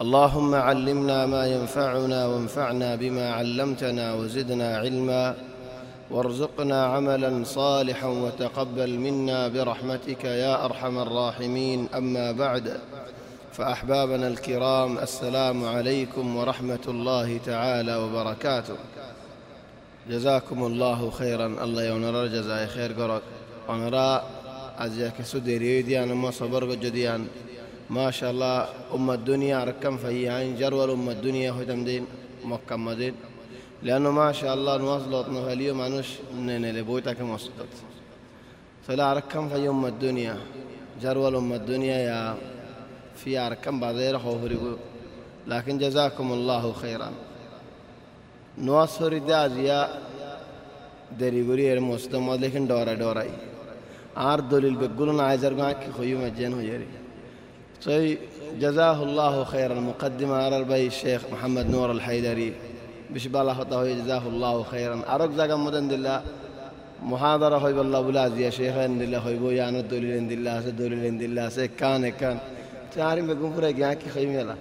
اللهم علمنا ما ينفعنا وانفعنا بما علمتنا وزدنا علما. وارزقنا عملا صالحا وتقبل منا برحمتك يا أرحم الراحمين. أما بعد فأحبابنا الكرام السلام عليكم ورحمة الله تعالى وبركاته. جزاكم الله خيرا. الله يونر جزاي خير. قرق ونرى أزيك سديري ديان ما صبر جديان ما شاء الله أم الدنيا ركم في عين جرول أم الدنيا هو تمدين مكم مدين. لأنه ما شاء الله نوصلت نهاليو معنوش من لبوتا كم مصدت فلا ركم في أم الدنيا جرول أم الدنيا يا في ركم بعدين خوفرقو لكن جزاكم الله خيرا. نواصر دازيا دريغوري المستمد لكن دورا دوراي عرض للبقولون عايزر معك خيوم الجن هجري جزاه الله خيرا. المقدمة على البي الشيخ محمد نور الحيدري. بشبالة خطه جزاه الله خيرا. أرق زاقا مدن دلا. محاضرة هوي بالله بلاز يا شيخ. عند الله هوي بو يعني الدولي عند الله سدولي عند الله سي كان تعرف بقوم فرق يعني خيم يلا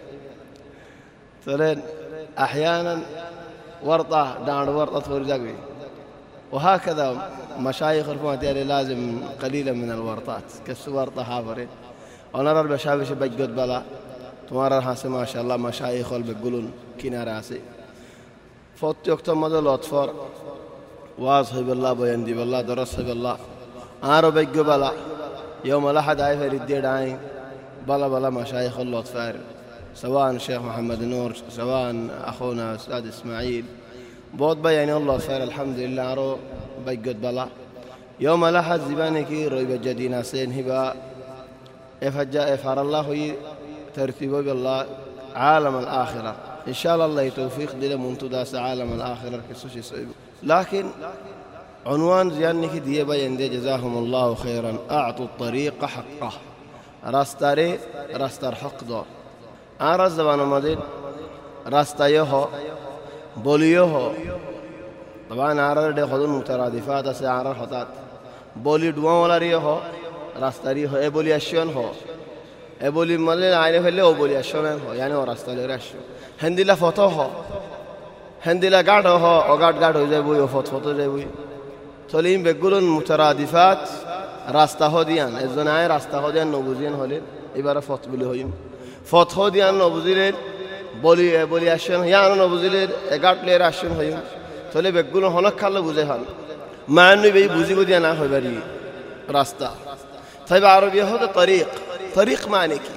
تلين أحيانا ورطة. دان ورطة فرجاقي وهكذا مشايخ الفواتيري لازم قليلا من الورطات. كالسورطة هافرين ونرى البشابش بجد بلا تمارا حاسي ما شاء الله مشايخ بيقولون كنا راسي فوت يكتم مدى الأطفال واصحي بالله بيندي بالله درس بالله آرو بيجو بلا يوم الأحد عايفة ردي داين بلا بلا مشايخ الأطفال سواء الشيخ محمد نور سواء أخونا أستاذ إسماعيل بود بيان الله خير الحمد لله رو بيجد بلا يوم الأحد زبانك روي بجدينا سين هبا إفجاء إفار الله ترتيب بالله عالم الآخرة. إن شاء الله الله توفيق دل منتداس عالم الآخرة كسوش يسعب لكن عنوان زيانك دي بيان دي جزاهم الله خيرا. أعطوا الطريق حقه. راستاري راستار حق دو. أنا زبان مدين. راستايوه بوليوه طبعا عرر ده خدون مترادفات سے عرر خطات. بولی دوان ولا ريه রাস্তারি হয় এভলিউশন হ এবলি মানে আইনে ফেললে ওবলিউশন হ ইয়ানে ও রাস্তা লেগে আসিও হেন্দিলা ফত হ হেন্দিলা গাঢ় হ অগাঢ় গাঢ় হয়ে যাবই ও ফত ফত যায় বই চলিম বেগুলন মুতারাদিফাত রাস্তা হ দিয়ান একজন আয় রাস্তা হদিয়ান নবুজিয়ান হলেন এবারে ফত বলি হইম। ফত দিয়ান নবুজিলেন, বলি এ বলি আসেন ইয়ান নবুজিলের এগাটলের আসিয়ান হইম। চলে বেগুলন হনক খালো বুঝে হন মায়ানবী বুঝিব দিয়া না হইবারি রাস্তা طيب عربي يهود طريق طريق مالكي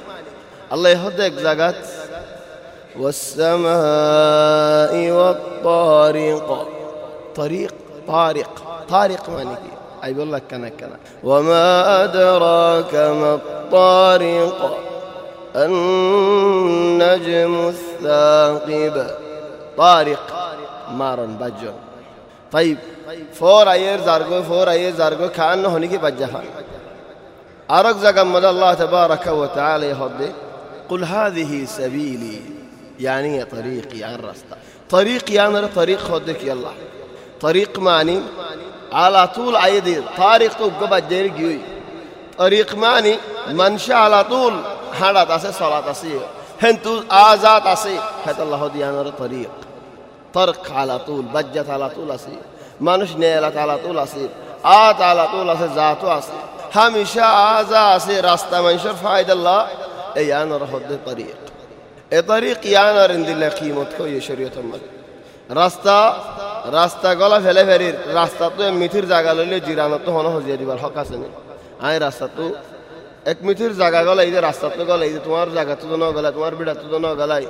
الله يهود زاقات والسماء والطارق. طريق طارق. طارق مالكي أي بقول لك كنا كنا وما أدراك ما الطارق. النجم الثاقب. طارق. مارن بجر. طيب فور أيير زارگو فور أيير زارگو كأنه هنيكي بجحان أرق مد الله تبارك وتعالى يهدي قل هذه سبيلي. يعني طريقي أن رستا طريقي أنا طريق خدك يلا طريق ماني. على طول عيدي طريق تبقى بجير طريق ماني. منشأ على طول. هذا تاسي صلاة تاسي. هنتو آزاد تاسي. هذا الله دي أنا طريق. طرق على طول. بجت على طول اسي منش نيلت على طول اسي آت على طول اسي ذاتو أسير. হামেশা আজা আছে, রাস্তা মানুষের ফায়দাল্লাহ। এই আনার হদ্দে তরিক এ তরিক ইয়ানার ইন্দিল্লা কিমত কই শরীয়ত মত রাস্তা রাস্তা গলা ফেলে ফেরির রাস্তা তো মিথির জায়গা লইলে জিরানত তো হন হজিয়া দিবার হক আছে নি। আই রাস্তা এক মিথির জায়গা গলা এই যে রাস্তা তো গলা এই যে তোমার জায়গা তো ন গলা তোমার বিড়া তো ন গলাই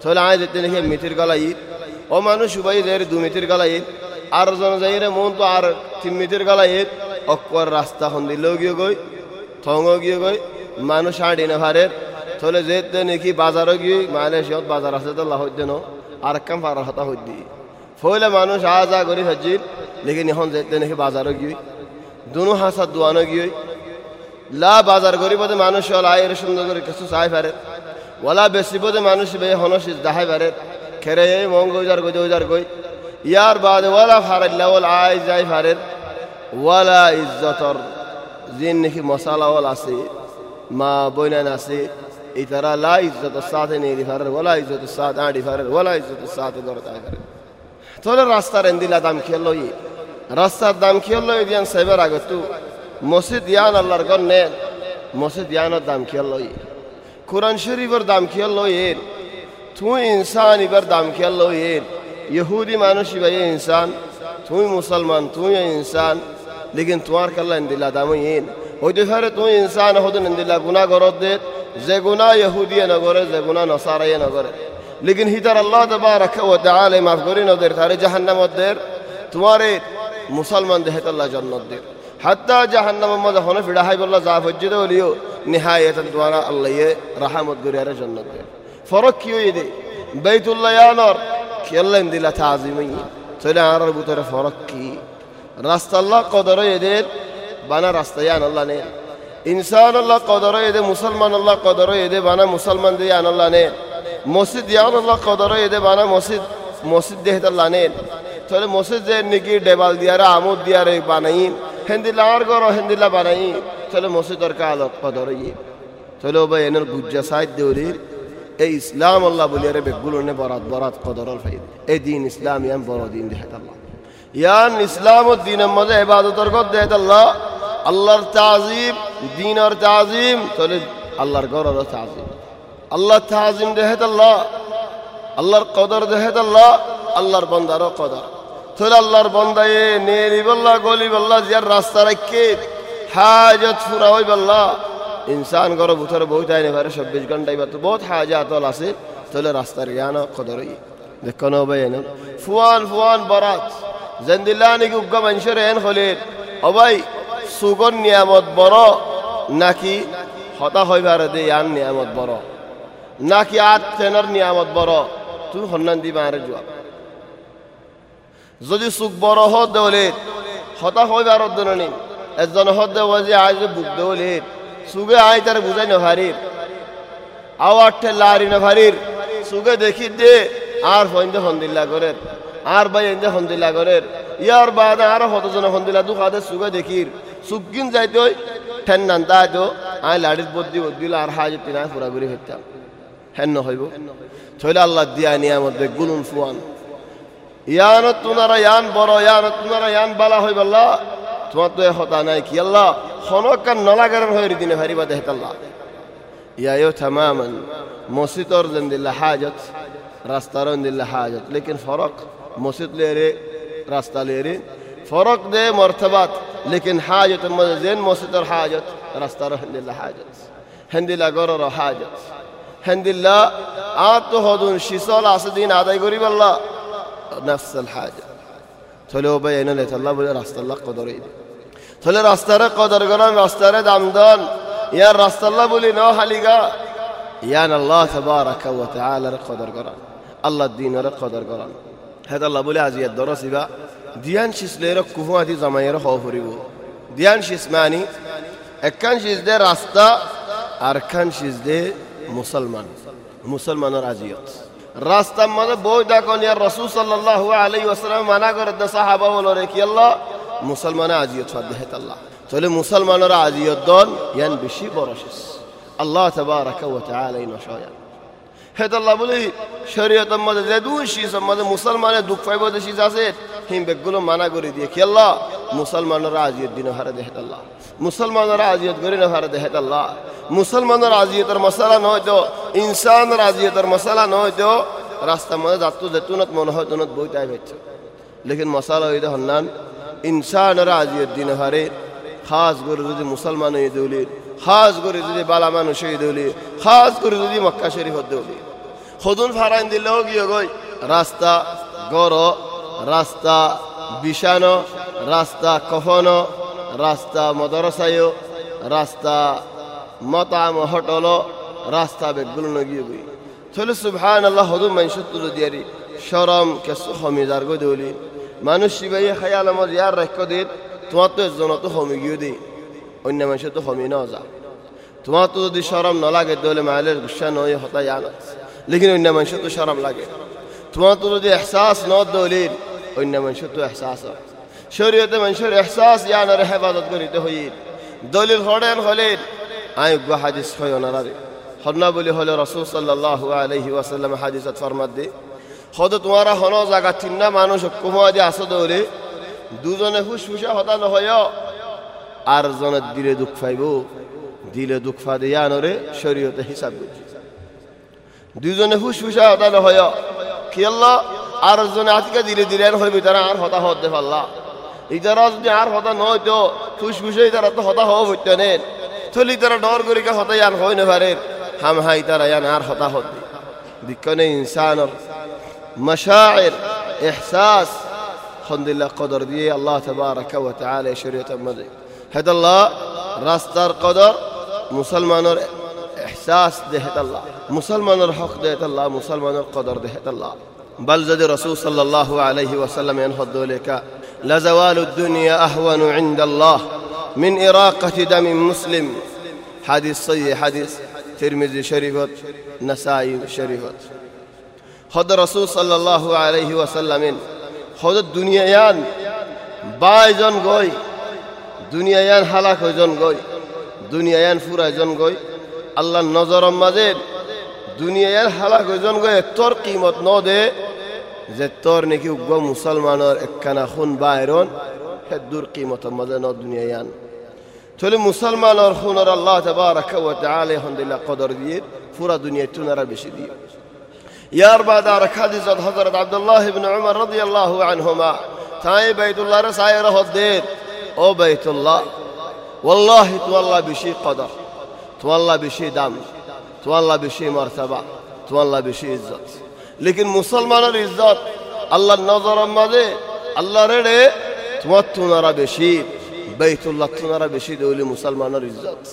তাহলে আয় যেতে নাকি মিথির গলাই ও মানুষ উবাই যাই দু মিথির গলাই আর জন যাই রে মন তো আর তিন মিথির গলাই অক্কর রাস্তা হন্দিলেও গিয়ে গই থঙ গিয়ে গই, মানুষ আড়ি না ভারের তাহলে যেতে নাকি বাজারও গিয়ে মালয়েশিয়াত বাজার আছে তো লাহ দেন আর কাম পারার হতা হইদি ফলে মানুষ আ যা করি হজিল লেকিন এখন যেতে নাকি বাজারও গিয়ে। দুনো হাসা দোয়ানো গিয়ে। লা বাজার করি বোধে মানুষ আয়ের সুন্দর করে কিছু চাই পারে ওলা বেশি বোধে মানুষ বে হনস দেখাই পারে খেরে মঙ্গ উজার গই উজার গই। ইয়ার বাদ ওলা ফারাল্লা ওল আয় যাই ফারের ওয়ালা ইজ্জতর জিন নাকি মশালা ওল আছে, মা বইনান আছে ইতারা লা ইজ্জত সাথে নিয়ে ফারের ওলা ইজ্জত সাথ আঁড়ি ফারের ওলা ইজ্জত সাথে গড়তা করে তোলে রাস্তার এন্দিলা দাম খেয়ে লই, রাস্তার দাম খেয়ে লই দিয়ান সেবার আগতু মসজিদ ইয়ান আল্লাহর গন নে মসজিদ ইয়ানোর দাম খেয়ে লই। কোরআন শরীফের দাম খেয়ে লই তুই ইনসান ইবার দাম খেয়ে লই, ইহুদি মানুষ ইবাই ইনসান তুই মুসলমান তুই ইনসান লেকিন তোমার কাল্লা এন্দিলা দাম ইন হইতে পারে তুই ইনসান হদন এন্দিলা গুনা গরত দে যে গুনা ইহুদিয়ে নগরে যে গুনা নসারাইয়ে নগরে লেকিন হিতার আল্লাহ তবারক ওয়া তাআলা মাফ করি নদের তারে জাহান্নামত দের তোমারে মুসলমান দেহে আল্লাহ জান্নাত দের হাত্তা জাহান্নাম মধ্যে হনে ফিড়া হাই বল্লা যা ফজ্জিদে হলিও নিহায়াত দ্বারা আল্লাহ রাহমত করি আরে জান্নাত দের ফরক কি হই দে বাইতুল্লাহ ইয়ানর কি আল্লাহ দিলা তাজিমি চলে আর ভিতরে ফরক কি রাস্তা আল্লাহ কদর এদের বানা রাস্তা ইয়ান আল্লাহ নে। ইনসান আল্লাহ কদর এদে মুসলমান আল্লাহ কদর এদে বানা মুসলমান দিয়ে আন আল্লাহ নে। মসজিদ ইয়ান আল্লাহ কদর এদে বানা মসজিদ মসজিদ দেহ আল্লাহ নে। তাহলে মসজিদ যে নাকি ডেবাল দিয়ারে, আমোদ দিয়ারে বানাই হেন্দিলা আর গর হেন্দিলা বানাই তাহলে মসজিদর কাল কদর ইয়ে। তাহলে ওবা এনের গুজ্জা সাইড দেউরির এই ইসলাম আল্লাহ বলিয়ারে বেগুলো নে বরাত বরাত কদরল ফাইদ। এই দিন ইসলাম ইয়ান বড় দিন দেখাত আল্লাহ ইয়ান ইসলাম ও দিনের মধ্যে ইবাদতর কর দেখাত আল্লাহ আল্লাহর তাজিম দিনের তাজিম তাহলে আল্লাহর গরর তাজিম আল্লাহ তাজিম দেখাত আল্লাহ আল্লাহর কদর দেখাত আল্লাহ আল্লাহর বন্দারও কদর তোর আল্লাহর বন্দায়ে নেরি বল্লা গলি বল্লা জিয়ার রাস্তা রাখকে হাজত ফুরা হই বল্লা ইনসান গর বুথর বহুত আইনে পারে চব্বিশ ঘন্টায় বা তো বহুত হাজাত আছে তোলে রাস্তার জ্ঞান কদর দেখুন ভাই এন ফুয়ান ফুয়ান বরাত জেন্দিল্লা নাকি উগ্গা মানুষের এন হলে অবাই সুগর নিয়ামত বড়, নাকি হতা হইবার দে ইয়ান নিয়ামত বড়? নাকি আত তেনর নিয়ামত বড়? তুই সন্ধান দিবা আরে যোৱা যদি চুক বড় হত দেওলে হতা হইবার দনি এজন হত দেব যে আজ বুক দেওলে সুগে আই তার বুঝাই নভারির আওয়ারটে লারি নভারির সুগে দেখি দে, আর ফইন্দে হন্দিল্লা করের। আর ভাই এন্দে হন্দিল্লা করের ইয়ার বাদ আর হতজন হন্দিল্লা দু খাদে সুগে দেখির। সুগিন যাইতে ঠেন নান্তা তো আই লাড়ির বদ্দি বদ্দিল আর হাজে তিনা পুরা ঘুরে ফেরতাম হেন হইব। ছইলে আল্লাহ দিয়া নিয়ামত গুলুন ফুয়ান। ইয়ানত তুনারা ইয়ান বড় ইয়ানত তুনারা ইয়ান বালা হই বল্লা তোমার তো হতা নাই কি আল্লাহ? হনকান নলাগারন হয়ে দিনে হারিবা দেহত আল্লাহ। ইয়ায়ো তামামান মসজিদর জন্দিল্লা হাজত, রাস্তার দিল্লা হাজত, লেকিন ফরক مسجدleri, rastaları فرق ده مرتبات لكن حاجة المؤذن مسجد حاجة راستا هند الله حاجة. هند الله غرر حاجة. هند الله آت هدون شيصال عصدين عداي قريب الله. نفس الحاجة. تلو بينا لت الله بل راستا الله قدرين تلو راستا قدر قرام راستا دامدان. يا راستا الله بل نوح لقا يا الله تبارك وتعالى قدر قرام. الله الدين قدر قرام. هذا الله بلا زياد درسي با ديان شيس ليرك كفوا دي زماير خوفري بو. ديان شيس ماني. اكن شيس دي راستا. اركن شيس دي مسلمان. مسلمان راجيات. راستا من بوج دا كون يا الرسول صلى الله عليه وسلم منا قرد صحابه ولورك يلا. مسلمان راجيات فدهت الله. تولي مسلمان راجيات دون ين بشي برشس الله تبارك وتعالى ينشايا. হেত আল্লাহ বলি শরীয়তের মধ্যে যে দুই শীষ মধ্যে মুসলমানের দুঃখ পাইব যে শীষ আছে, হিম বেগগুলো মানা করে দিয়ে কি আল্লাহ? মুসলমানেরা আজিয়ত দিন হারে দেহেত মুসলমানেরা আজিয়ত করে না হারে দেহেত আল্লাহ। মুসলমানের আজিয়তের মশালা নয় তো ইনসানের আজিয়তের মশালা নয় তো রাস্তার মধ্যে যাত্র যেতুনত মনে হয় তুনত বই তাই হচ্ছে লেকিন মশালা হইতে হন্নান ইনসানের আজিয়ত দিন হারে। খাস করে যদি মুসলমান হয়ে দৌলি, খাস করে যদি বালা মানুষ হয়ে দৌলি, খাস করে যদি মক্কা শরীফ দৌলি। সদুন ফারাইন দিলেও গিয়ে গই রাস্তা গড় রাস্তা বিছানো রাস্তা কফনো, রাস্তা মদরসায়, রাস্তা মতাম হটল, রাস্তা বেগুলো নগিয়ে বই চলে সুবহান আল্লাহ হদু মাইসত্তুল দিয়ারি সরম কেসু হমিদার গো দৌলি মানুষ শিবাই খায়াল আমার ইয়ার রাখ্য দিন, তোমার তো এজন তো হমি গিয়ে দিই অন্য মানুষের তো হমি না যা। তোমার তো যদি সরম ন লাগে তাহলে মায়ের গুসা নয় হতা জানা লেকিন অন্য মানুষের তো সরম লাগে। তোমার তো যদি এহসাস ন দলিল, অন্য মানুষের তো এহসাস শরীয়তে মানুষের এহসাস, ইয়ানার হেফাজত করিতে হই দলিল হরেন হলেন আই গো হাদিস হয় ওনারা হন্না বলি হলে রসুল সাল্লাহ আলহি ওয়াসাল্লাম হাদিসত ফরমাদ দি। হদ তোমারা হন জায়গা তিনটা মানুষ কুমা দিয়ে আসো দৌড়ে দুজনে ফুসফুসা হতা নহয় আর জনের দিলে দুঃখ পাইব। দিলে দুঃখ ফা দিয়া নরে শরীয়তে হিসাব বুঝি দুজনে ফুসফুসা হতালে হয় খেয়াল আর জনে আজকে ধীরে ধীরে আর হইবে তারা আর হতা হতে পারলা ইতারা যদি আর হতা নয় তো ফুসফুসে তারা তো হতা হওয়া হইতে নেন থলি তারা ডর করি কা হতাই আর হয় না পারে। হাম হাই তারা ইয়ান আর হতা হতে। দিকনে ইনসান মশায়ের এহসাস খন্দিল্লাহ কদর দিয়ে আল্লাহ তবারক ওয়া তাআলা শরীয়তের মধ্যে। হেদাল্লাহ রাস্তার কদর মুসলমানের مسلمان إحساس ده الله مسلمان الحق ده الله مسلمان القدر ده الله بل زد رسول صلى الله عليه وسلم ينفض لك لزوال الدنيا أهون عند الله من إراقة دم مسلم حديث صحيح حديث ترمذي شريفت نسائي شريفت خد رسول صلى الله عليه وسلم خد দুনিয়ায়ান বাইজন গই দুনিয়ায়ান হালাক হইজন গই দুনিয়ায়ান ফুরাইজন গই আল্লাহ নজরম মাঝে দুনিয়ায়ান হালাক হইজন গই তোর কিমত ন দে যে তোর নাকি উগ্র মুসলমানের একখানা খুন বাইরন হে দূর কিমত মাঝে ন দুনিয়ায়ান তাহলে মুসলমানের খুনের আল্লাহ তবারক ওয়া তাআলা আলহামদুলিল্লাহ কদর দিয়ে পুরা দুনিয়া তুনারা বেশি দিয়ে ইয়ার বাদ আর খাদিজত হজরত আব্দুল্লাহ ইবনে উমর রাদিয়াল্লাহু আনহুমা তাই বাইতুল্লাহ রে সায়ের হদ্দের ও বাইতুল্লাহ ওয়াল্লাহি তু আল্লাহ বেশি কদর তু আল্লাহ বেশি দাম তু আল্লাহ বেশি মর্তবা তু আল্লাহ বেশি ইজ্জত লেকিন মুসলমানের ইজ্জত আল্লাহর নজর মাঝে আল্লাহ রেড়ে তোমার তুনারা বেশি বাইতুল্লাহ তুনারা বেশি দৌলি মুসলমানের ইজ্জত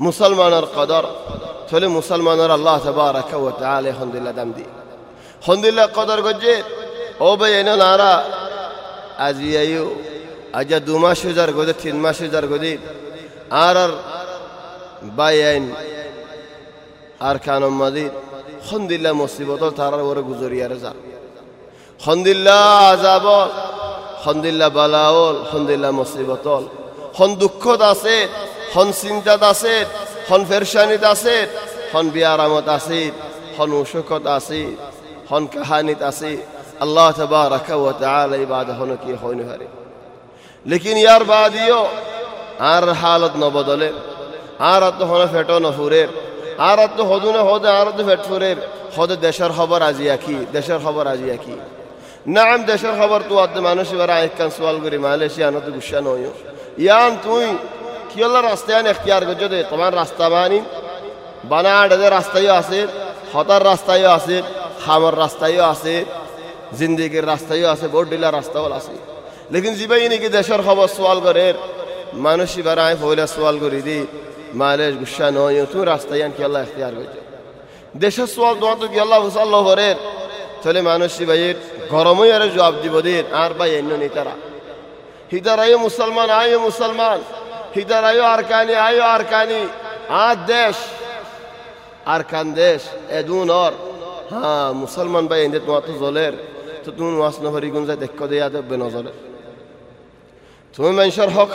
মুসলমানের কদর তাহলে মুসলমানের আল্লাহ তবারক ওয়া তাআলা আলহামদুলিল্লাহ দাম দি আলহামদুলিল্লাহ কদর গজে ও ভাই এনে নারা আজি আইও আজা দু মাস হাজার গদে তিন মাস হাজার গদে আর আর বাই আইন আর কানম মাদির হন্দিল্লা মুসিবত তারার ওরে গুজরিয়ার যা হন্দিল্লা আজাব হন্দিল্লা বালাওল হন্দিল্লা মুসিবতল হন দুঃখত আছে, হন চিন্তাত আছে, হন ফেরশানিত আছে, হন বিয়ারামত আছে, হন উশকত আছে, হন কাহানিত আছে। আল্লাহ তবারক ওয়া তাআলা ইবাদ হন কি হইন হারে। লেকিন ইয়ার বাদিও আর হালত নবদলে আর তো হন ফেটো নফুরের আর তো হদুনে হদে আর তো ফেট ফুরের দেশের খবর আজি আঁকি দেশের খবর আজিয়া কি নাম দেশের খবর তো আদ মানুষ এবার আইকান সওয়াল করি, মালয়েশিয়া নত গুসা নয়। ইয়ান তুই, কি হল রাস্তায় এখতিয়ার করছ দে, তোমার রাস্তা মানি বানাডে রাস্তায়ও আছে, হতার রাস্তায়ও আছে, খামর রাস্তায়ও আছে, জিন্দিগির রাস্তায়ও আছে বহুত ডিলা রাস্তাও আছে। লেকিন যিবাই নাকি দেশের খবর সোয়াল করে মানুষ এবার আয় ফইলা সোয়াল করি দি। মালেশ গুসা নয় তুমি রাস্তায় আন কি আল্লাহ এখতিয়ার করছো দেশের সোয়াল তোমার তো কি আল্লাহ হুসাল্লাহ করে তাহলে মানুষ ভাইয়ের গরমই আর জবাব দিব দিন আর ভাই এন্য নিতারা হিতার আয়ো মুসলমান আয়ো মুসলমান হিতার আয়ো আরকানি আয়ো আরকানি আর দেশ আরকান দেশ এদুন অর হ্যাঁ মুসলমান ভাই এনে তোমার তো জলের তো তুমি মাছ নহরি গুণ যায় দেখ দিয়া থাকবে নজলে তুমি মানুষের হক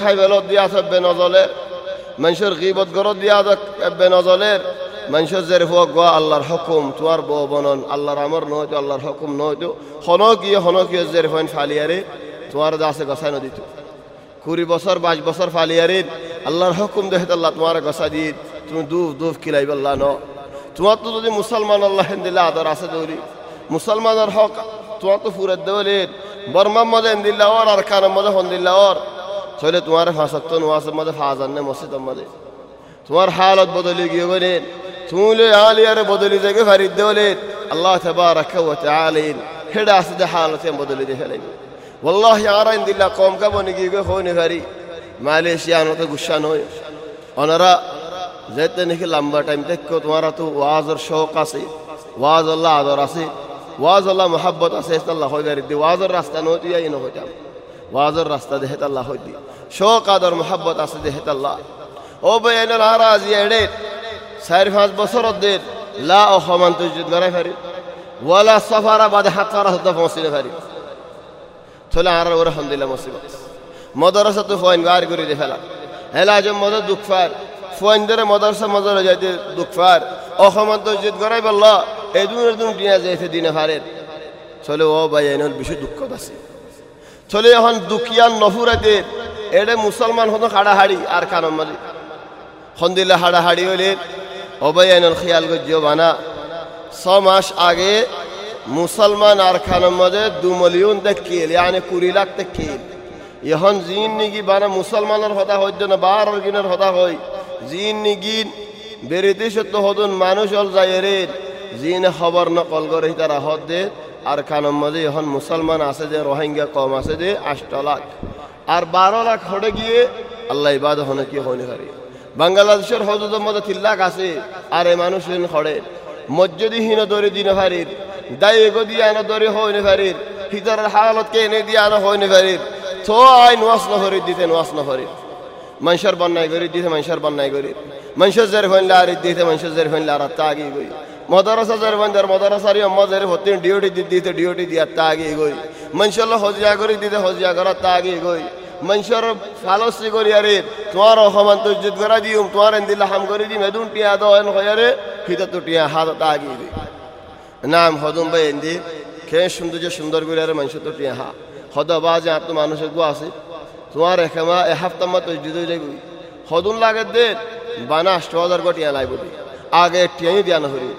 منشر غيبت قرد يادك ابن ظلير منشر زرفوك قوى الله الحكم توار بوبنون الله أمر نوجو الله الحكم نوجو. خنوك يا خنوك يا زرفين توار داسة قصانو ديتو. كوري بصر باج بصر فعلياري. الله الحكم دهت الله توار قصا ديت تم دوف دوف كلاي بالله نو. توار تو دي مسلمان الله هند الله دار عسى دوري مسلمان الحق توار تو فورد دوليت. برمان مدى هند الله وار أركان مدى هند الله وار. ওর আর কানের মধ্যে হন্দিল্লা ওর তাহলে তোমার ফাঁসাত্ত নোয়াসের মধ্যে ফাঁসান নে মসজিদের মধ্যে তোমার হালত বদলি গিয়ে বলে তুমি আলিয়ারে বদলি জায়গায় ফারিদ দেওয়ালে আল্লাহ তবারক ওয়া তাআলা হেডা আছে যে হালতে বদলি দিয়ে ফেলাই والله আরাইন দিল্লা কম কা বনি গিয়ে হইনি ফারি মালয়েশিয়া নতে গুসা নয় ওনারা যেতে নাকি লম্বা টাইম দেখো তোমার তো ওয়াজের শৌক আছে ওয়াজ আল্লাহ আদর আছে ওয়াজ আল্লাহ মোহাব্বত আছে আল্লাহ হয়ে গাড়ি দি ওয়াজের রাস্তা নয় তুই আইন হইতাম ওয়াজের রাস্তা দেহে আল্লাহ হই দি শৌক, আদর, মোহাব্বত আছে দেহে আল্লাহ ও ভাই এনে নারাজ এড়ে চার, পাঁচ বছর দের লা অসমান তুই গড়াই ফারি। ওয়ালা সফারা বাদে হাত করা হতো পৌঁছিলে ফারি। চলে আর ওর আলহামদুলিল্লাহ মুসিবত। মদরসা তো ফোন গার করে দিয়ে ফেলা। হেলা যে মদর দুঃখ ফার। ফোন ধরে মদরসা মদর যাইতে দুঃখ ফার। অসমত জিত গড়াই বললা এদুন এদুন টিয়া যাইতে দিনে ফারের। চলে ও ভাই এনল বেশি দুঃখ আছে। চলে এখন দুখিয়ান নফুরাতে এডে মুসলমান হতো হাড়াহাড়ি, আর কানম মালি হন্দিলে হাড়াহাড়ি হইলে অবাই আইনল খেয়াল গজ্জিও বানা। ছ মাস আগে মুসলমান আর খানের মাঝে দু মিলিয়ন দেখিল মানে কুড়ি লাখ দেখিল এখন জিন নিগি বানা মুসলমানের হতা হইত না বার গিনের হতা হই। জিন নিগিন বেরিতে সত্য হতুন মানুষ হল যায় রে জিন খবর নকল করে তারা হদ দে, আর খানের মাঝে এখন মুসলমান আছে যে, রোহিঙ্গা কম আছে যে, আষ্ট লাখ। আর বারো লাখ হড়ে গিয়ে আল্লাহ ইবাদ হনে কি হইনি পারি বাংলাদেশের হজুদের মধ্যে তিন লাখ আছে, আর এই মানুষ হড়ে। মসজিদহীন দরে দিন হারির, দায় দিয়ে আনা দরে হইনি পারির ভিতরের হালত কে এনে দিয়ে আনা হইনি পারির তো আই নোয়াস নহরি দিতে নোয়াস নহরি মানুষের বন্যায় করি দিতে মানুষের বন্যায় করি মানুষের জের হইলে আর দিতে মানুষের জের হইলে আর তা আগে গই ಮದರಸ ಸರ್ ಬಂದಾರ ಮದರಸರಿ ಅಮ್ಮ ಸರಿ ಹೊತ್ತಿನ ಡ್ಯೂಟಿ ದಿದ್ದಿತ್ತು ಡ್ಯೂಟಿ ದಿ ಅತ್ತ ಆಗಿ ಈಗೋಯ್ ಮನುಷ್ಯಲ್ಲ দিতে ಇದ್ದಿದ್ದೆ ಹೊಸಜಾಗರ তা ಆಗಿ ಈಗೋಯ್ ಮನುಷ್ಯರ ಫಾಲೋಸ್ರಿ ಕೊರಿ ಅರಿ তোমার অসমান্ত ইজ্জত করা দিম তোমার এন্দিল্লা হাম করে দিম, এদুন টিয়া দেন হয়ারে ফিতা তুটিয়া হাত আগিয়ে দি নাম হদম ভাই এন্দি খে সুন্দর যে সুন্দর করে আরে মানুষ তো টিয়া হা। হদ বা যে হাত মানুষ গো আছে। তোমার একেমা এ হাফতামা তৈরি হয়ে যাই হদুন লাগে দে, বানা অষ্ট হাজার গো টিয়া লাগবে আগে টিয়াই দিয়া নহরি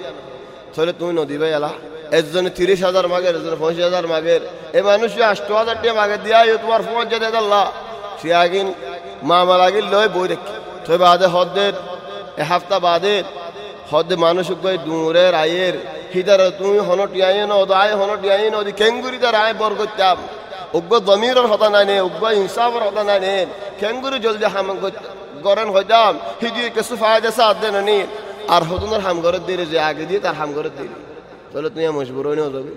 তাহলে তুমি নদী ভাই এলা একজনে তিরিশ হাজার মাগের, একজনে পঁচিশ হাজার মাগের। এই মানুষ আষ্ট হাজার টিয়া মাগে দিয়া তোমার ফোন যে আল্লাহ সে আগিন মা লাগিল লয় বই দেখি। তো বাদে হদ্দের, এ হাফতা বাদে। হদ্দে মানুষ দূরের আয়ের। হিদার তুমি হন টিয়াই ন আয় হন টিয়াই ন কেঙ্গুরি তার আয় বর করতাম উগ্র জমিরের হতা নাই নে উগ্র ইনসাফের হতা নাই নে। কেঙ্গুরি জলদি হাম গরেন হইতাম। হিদি কিছু ফায়দা সাথ দেন আর হতুনের হাম ঘরের দিলে যে আগে দিয়ে তার হাম ঘরের দিলে তাহলে তুমি মজবুর হয়ে যাবে।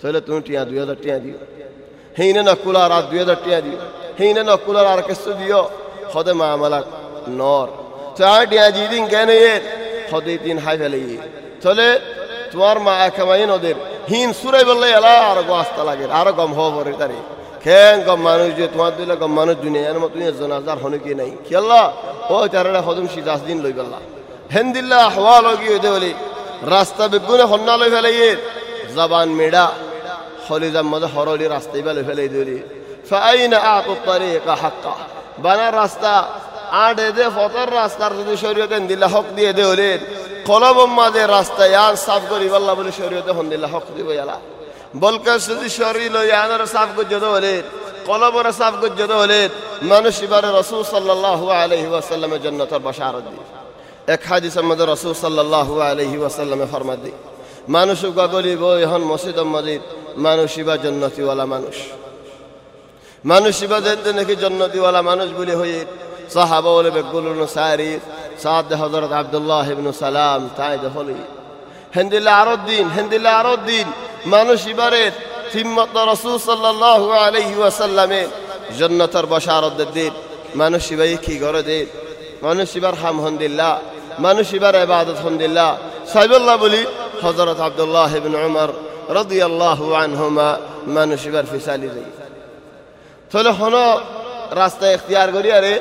তাহলে তুমি টিয়া, দুই হাজার টিয়া দিও। হেইনে নকুলার আর দুই হাজার টিয়া দিও। হেইনে নকুলার আর কিছু দিও। হদে মামালা নর। চার টিয়া দিয়ে দিন কেন এর হদে তিন হাই ফেলে তাহলে তোমার মা একামাই নদের হিন সুরাই বললে এলা আর গো আস্তা লাগে। আরও গম হব পরে তারে। খেন গম মানুষ যে তোমার দিলে গম মানুষ দুনিয়া এর মতো জনাজার হনে কি নাই। খেলা ও তারা হদম সিজাস দিন লই গেলা হেন্দিল্লা হওয়া লগি হইতে বলি, রাস্তা বেগুনে হন্না লই ফেলে জবান মেডা হলিজাম মধ্যে হরলি রাস্তায় বেলে ফেলে দিলি ফাইনা আতো তারিকা হাক্কা। বানা রাস্তা আড়ে দে ফতর রাস্তার যদি শরীয়তে দিলে হক দিয়ে দে হলে কলম মাঝে রাস্তা ইয়ার সাফ করি বললা বলে শরীয়তে হন হক দিব ইয়ালা। বলকে যদি শরীর লই আনার সাফ করতে হলে কলবর সাফ করতে হলে মানুষ এবারে রসুল সাল্লাল্লাহু আলাইহি ওয়াসাল্লামের জান্নাতের বাশারত দি এক হাদিসের মধ্যে রসুল সাল্লাল্লাহু আলাইহি ওয়াসাল্লামে ফরমাত দি মানুষ গলিব এখন মসজিদ মসজিদ মানুষ ইবা জন্নতিওয়ালা মানুষ মানুষ ইবা নাকি জন্নতিওয়ালা মানুষ বলে হয়ে সাহাবা বলে বেগুল সারি সাদ হজরত আবদুল্লাহ ইবনু সালাম তাই হলি হেন্দিল্লা আরো দিন হেন্দিল্লা আরো দিন মানুষ ইবারের তিম্মত রসুল সাল্লাল্লাহু আলাইহি ওয়াসাল্লামে জন্নতর বশারত দিন মানুষ ইবাই কি করে দিন মানুষ ইবার হাম হন্দিল্লা মানুষ ইবার ইবাদত হন্দিল্লা সাইবুল্লাহ বলি হজরত আবদুল্লাহ ইবন উমর রদি আল্লাহ আনহুমা মানুষ এবার ফিসালি যাই তাহলে হন রাস্তা এখতিয়ার করি আরে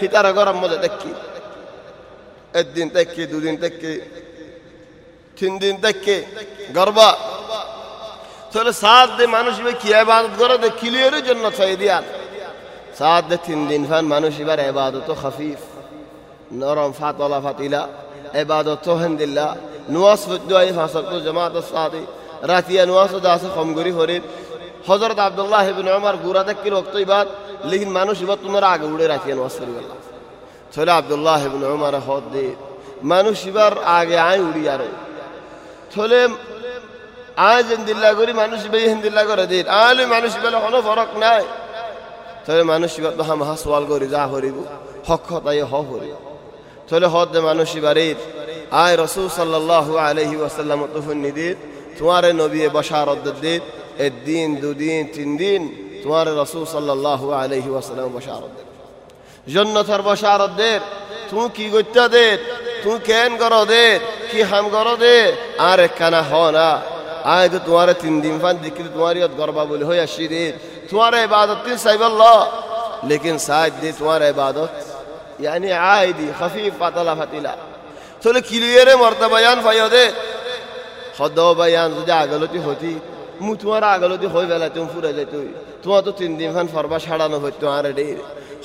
হিতারা গরম মজা দেখি একদিন দেখি দুদিন দেখি তিন দিন দেখি গর্বা তাহলে সাত দে মানুষ কি আবাদত করে দে ক্লিয়ারের জন্য ছয় দিয়ার সাত দে তিন দিন ফান মানুষ এবার এবাদত খাফিফ নরম ফাতলা ফাতিলা, এবাদত হেন্দিল্লা নুয়াস ফুদ্দুয়াই ফাঁসক্ত জামাত সাদি, রাতিয়া নুয়াস দাস খমগুরি হরির হজরত আব্দুল্লাহ ইবিন আমার গুড়া দেখি রক্ত ইবাদ লেকিন মানুষ ইবাদ তোমার আগে উড়ে রাতিয়া নুয়াস করি গেল ছেলে আব্দুল্লাহ ইবিন আমার হদ দে, মানুষ ইবার আগে আয় উড়ি আর। ছেলে আয় হিন্দিল্লা করি, মানুষ ইবাই হিন্দিল্লা করে দিন আলে মানুষ ইবালে কোনো ফরক নাই। তাহলে মানুষ ইবার তো হাম হাসওয়াল করি, যা হরিব, হক তাই হ হরি। تله هد মানুষই বাড়ির আয় রসুল সাল্লাল্লাহু আলাইহি ওয়াসাল্লাম তুফুন নিদিত তোমার নবী বশারত দিত الدين دو دين تين دين তোমার রসুল সাল্লাহ আলহি ওয়াসালাম বসারত দেব জন্নতর বসারত দেব তুমি কি গত্যা দে তুমি কেন কর দে কি হাম কর দে আর একখানা হ না আয় তো তোমার তিন দিন ফান দেখি তোমার ইয়ত গর্বা বলে হয়ে আসি দে তোমার এবাদত তিন সাইব লেকিন সাইদ দে তোমার এবাদত يعني عادي, خفيف فاطلة فتلا تقول كليرة مرتبيان فيودي خدو بيان زدي عقلتي هتي মু তোমার আগলতি হয়ে বেলা তুমি ফুরে যাই তুই তোমার তো তিন দিন খান ফরবা সাড়ানো হই তোমার রে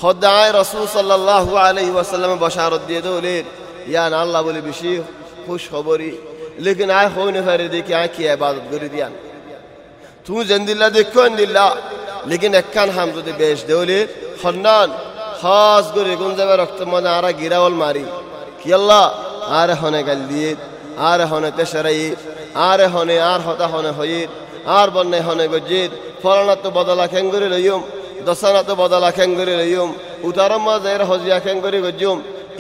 খদ্দায় রসুল সাল্লাহ আলহি ওয়াসাল্লামে বসারত দিয়ে দৌলে ইয়ান আল্লাহ বলে বেশি খুশ খবরই লেকিন আয় হই না ফেরে দেখি আয় কি আবাদত করে দিয়ান তুমি জেন্দিল্লা দেখো দিল্লা লেকিন একখান হাম যদি বেশ দেউলে খন্নান খাস করে গুন যাবে রক্ত মনে আরা গিরাওয়াল মারি কি আল্লাহ আর হনে গাল দিয়ে আর হনে তেসারাই আর হনে আর হতা হনে হইর আর বন্যে হনে গজিত ফলানা তো বদলা খেঙ্গুরি লইম দসানা তো বদলা খেঙ্গুরি লইম উতারম মাঝের হজিয়া খেঙ্গুরি গজুম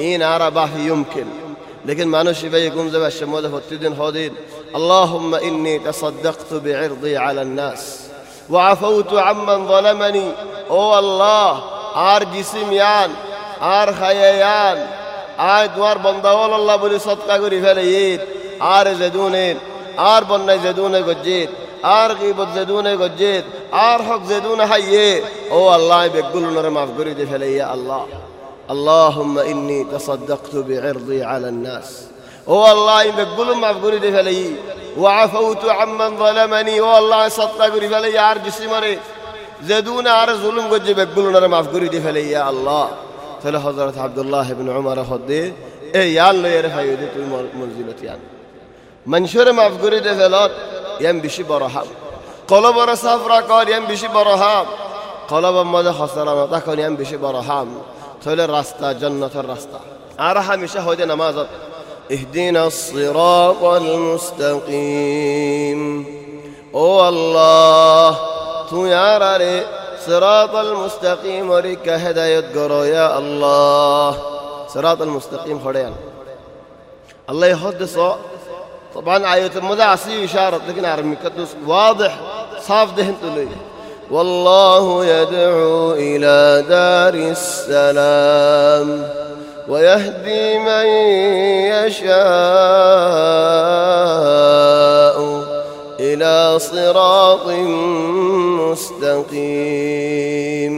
ইন আরা বাহি ইউমকিন لكن ما نشي يقوم زي الشموذة فتدين هودين اللهم إني تصدقت بعرضي على الناس وعفوت عمن ظلمني أو الله آر جسميان آر خيان آر دوار بندوال الله بلي صدقة قري فليين آر زدونين آر بنا زدون قجيت آر غيبت زدون قجيت آر حق زدون حيي أو الله بيقول نور ما في قري فليا الله. اللهم إني تصدقت بعرضي على الناس. والله بقول ما بقول دي فلي وعفوت عمن ظلمني والله صدق قولي فلي عرج سمري زدون عرض ظلم قد بقول نرى ما بقول دي فلي يا الله فلا حضرت عبد الله بن عمر خدي اي يا الله يرفع يدي تو منزلتي يعني منشور ما بقول دي فلات ينبشي برهام قلب رسافرا قال ينبشي برهام قلب ماذا خسر ما تكون ينبشي برهام তাহলে রাস্তা জান্নাতের রাস্তা আর হামেশা হয়ে নামাজ اهدنا الصراط المستقيم ও আল্লাহ يا راري صراط المستقيم وريك هداية قرو يا الله صراط المستقيم خريان الله يهدص طبعا آية المدى عسي إشارة لكن عرمي كتنس واضح صاف دهن تلوي والله يدعو إلى دار السلام ويهدي من يشاء إلى صراط مستقيم.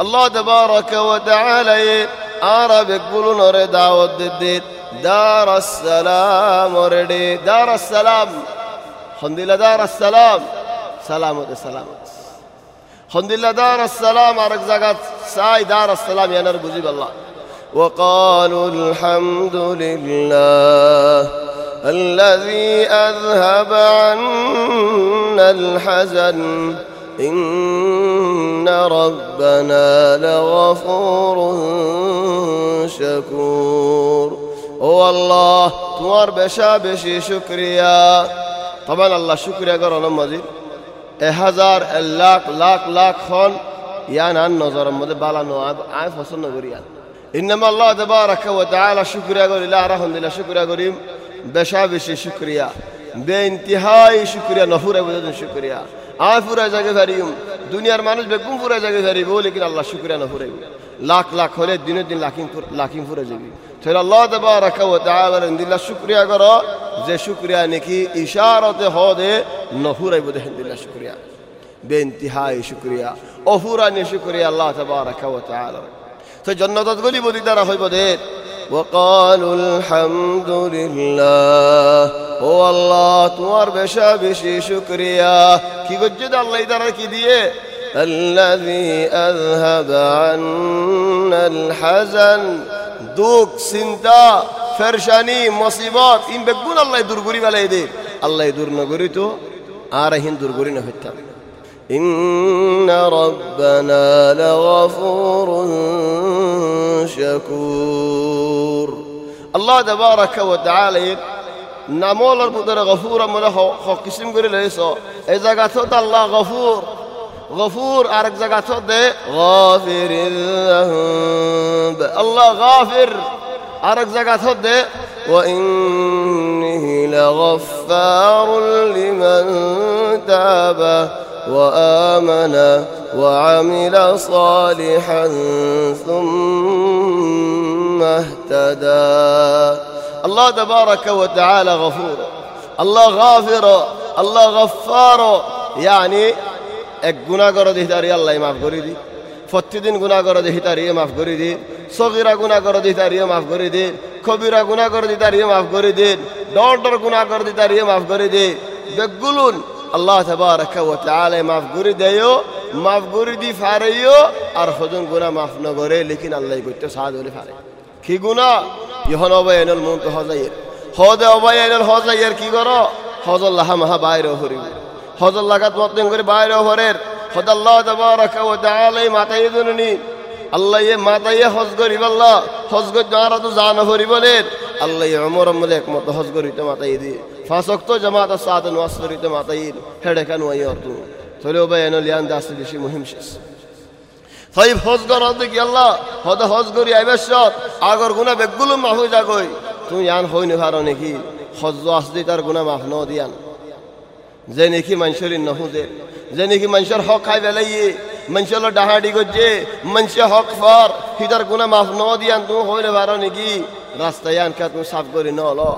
الله تبارك وتعالى عرب يقولون نور دعوة الدين دار السلام وردي دار السلام. الحمد لله دار السلام. سلامة سلامة الحمد لله دار السلام. عرق زقت ساي دار السلام. يا نر بجيب الله. وقالوا الحمد لله. الذي أذهب عنا الحزن إن ربنا لغفور شكور هو الله توار بشابشي شكريا طبعا الله شكريا قرأنا مزيد হাজার লাখ লাখ লাখ খন ইয়ান আন নজরের মধ্যে বালানো আয় পছন্দ করি আন ইন্নামা আল্লাহ তাবারাকা ওয়া তাআলা শুকরিয়া করি লা আলহামদুলিল্লাহ শুকরিয়া করি বেশা বেশি শুকরিয়া। বে ইন্তিহাই শুকরিয়া, নফুরে বুঝুন শুকরিয়া। আয় ফুরা জাগে ফারিম দুনিয়ার মানুষ বেগুম ফুরা জাগে ফারিব লেকিন আল্লাহ শুকরিয়া, নফুরে লাখ লাখ হলে দিনের দিন লাখিম লাখিম ফুরে যাবি। তাহলে আল্লাহ তাবারাকা ওয়া তাআলা ইন্দিল্লাহ শুকরিয়া করো, যে শুক্রিয়া নাকি ইশারতে হদে নফুরাই বোধ হিন্দিল্লা শুক্রিয়া। বেন্তিহাই শুক্রিয়া অফুরানি শুক্রিয়া আল্লাহ তবারকা ওয়া তাআলা। তো জান্নাতত গলি বলি দ্বারা হইব দে। وقالوا الحمد لله ও আল্লাহ তোমার বেশা বেশি শুক্রিয়া কি গজ্জদ আল্লাহ দ্বারা কি দিয়ে الذي أذهب عنا الحزن দুঃখ চিন্তা ফেরশানি মুসিবত ইন বেগুন আল্লাহ দূর করি বেলাই দে আল্লাহ দূর নগরি তো আর হিন দূর করি না হইতাম إن ربنا لغفور شكور الله تبارك وتعالى নামলার পুত্র গফুর আমরা কিসিম করে লইছ এই জায়গাত আল্লাহ গফুর غفور আরেক জায়গা দে غافر الذنب الله غافر আরেক জায়গা দে وإنه لغفار لمن تاب وآمن وعمل صالحا ثم اهتدى الله تبارك وتعالى غفور الله غافر الله غفار يعني এক গুণা করো দেখি তারি আল্লাহ মাফ করে দি প্রতিদিন গুণা করো দেখি তারিয়ে মাফ করে দি সগিরা গুণা করো দেখি তারিয়ে মাফ করে দি কবিরা গুণা করে দি তার ইয়ে মাফ করে দিন ডর ডর গুণা করে দি তার ইয়ে মাফ করে দে বেগুলুন আল্লাহ তাবারাকা ওয়া তাআলা মাফ করে দেয়ও মাফ করে দি ফারেও আর হজন গুণা মাফ ন করে লেকিন আল্লাহ করতে সাহায্য হলে ফারে কি গুণা ইহন অবায়নল মন তো হজাইয়ের হদে অবায়নল হজাইয়ের কি করো হজল্লাহ মাহা বাইরে হরিব হজল লাগাত মতন করে বাইরে হরের হদাল্লাহ তাবারাকা ওয়া তাআলা মাতাই দুননি আল্লাহ এ মাতাইয়ে হজ করিব আল্লাহ। হজ করি যারা তো জান হরিবলের আল্লাহ অমর আমলে একমত হজ করিতে মাতাই দি। ফাঁসক তো জামাত সাত নওয়াজ করিতে মাতাই হেডে কান ওয়াই অর্থ? থলেও বাই এনো লিয়ান দাস বেশি মুহিম শেষ। ফাইভ হজ কর দেখি আল্লাহ? হদ হজ করি আইবেশ্বর আগর গুণা বেগুলো মাফ হয়ে যাগই তুমি ইয়ান হই নে ভারো নাকি? হজ আসদি তার গুণা মাফ ন দিয়ান। যে নাকি মানুষের নহুদে যে নাকি মানুষের হক খাই বেলাইয়ে منشلو ڈہاڑی جے، منشا حق فار ہیدر گناہ معاف نو دیاں تو ہوئے وارو نگی۔ راستیان کات نو صاف گوری نولو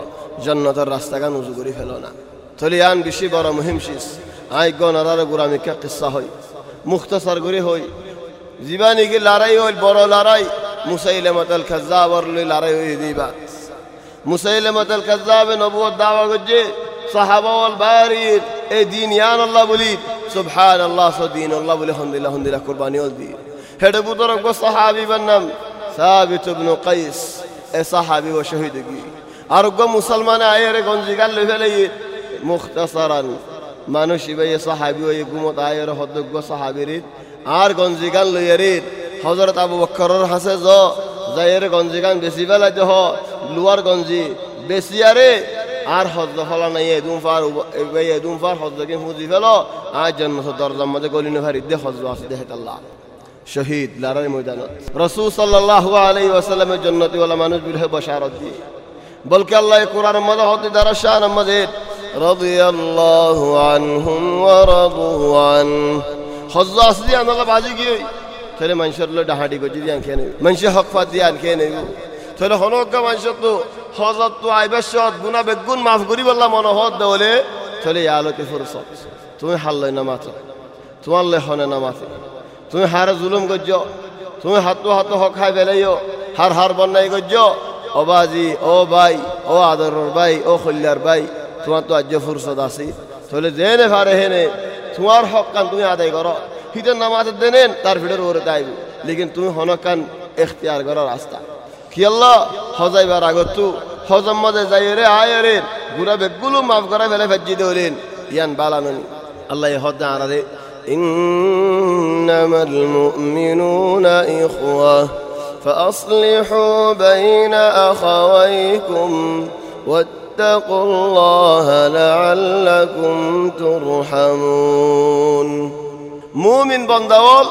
راستہ راستگان وضو گوری فلونا تلیان بیشی بارا مہم شیس۔ آئی گون گورا میں کیا قصہ ہوئی۔ مختصر گوری ہوئی۔ زیبانی کی لارائی ہوئی بارا لارائی مسیلمت الکذاب اور لارائی ہوئی دیبان হই দিবা মুসাইলামাতাল খাজ্জাবে নবুয়ত দাওয়া করছে সাহাবাওয়াল বারির এই দিন ইয়ান আল্লাহ বলি সুবহান আল্লাহ সদিন আল্লাহ বলে হন্দিল্লাহ হন্দিল্লাহ কুরবানি হল দি হেডে বুতরক গো সাহাবি বান্নাম সাবিত ইবনে কাইস এ সাহাবি ও শহীদ গি আর গো মুসলমান আয়ের গঞ্জি গাল লই ফেলে মুখতাসারান মানুষ ইবাই সাহাবি ওই গুমত আয়ের হদ্দগ্য সাহাবির আর গঞ্জি গান লইয়ারির হজরত আবু বক্করের হাসে জ যাইয়ের গঞ্জি গান বেশি বেলা দেহ লুয়ার গঞ্জি বেশি আরে আর হজ্জ ফলা নাই এদুম ফার এদুম ফার হজ্জকে ফুজি ফেল আর জন্নত দরজার মধ্যে গলিনে ভারি দে হজ্জ আছে দেহে আল্লাহ শহীদ লারাই ময়দানত রসুল সাল্লাহ আলাই ওয়াসাল্লামের জন্নতি ওলা মানুষ বিরহে বসারত দিয়ে বলকে আল্লাহ কোরআন মজা হতে দ্বারা শাহ আমাদের رضي الله عنهم ورضوا عنه হজ্জ আসলি আনালা বাজি গিয়ে তাহলে মানুষের লো ডাহাডি গজি দিয়ে আনখে নেব মানুষের হক ফাত দিয়ে আনখে নেব তাহলে হনকা মানুষের তো হজত তো আইবাসত গুনা বেগুন মাফ করি বললাম মনোহত দেওলে তাহলে আলোকে ফুরসত তুমি হাল্লই না মাত্র তোমার লে হনে না মাথে তুমি হার জুলুম গজ্জ তুমি হাত হাত হক খাই বেলাইও হার হার বন্যাই গজ্জ ও বাজি ও বাই ও আদরের বাই ও খল্যার বাই তোমার তো আজ্য ফুরসত আছি তাহলে জেনে ফারে হেনে তোমার হক কান তুমি আদায় করো হিতের নামাজ দেনেন তার ভিড়ের ওরে দাইব লেকিন তুমি হনক কান এখতিয়ার করো রাস্তা কি আল্লাহ হজাইবার আগত তু হজম মজে যাই রে আয় রে গুড়া বেগুলো মাফ করা ফেলে ফেজি দেলেন ইয়ান বালাননি আল্লাহ হদ আনারে إنما المؤمنون إخوة فأصلحوا بين أخويكم واتقوا الله لعلكم ترحمون মুমিন বন্দাওয়াল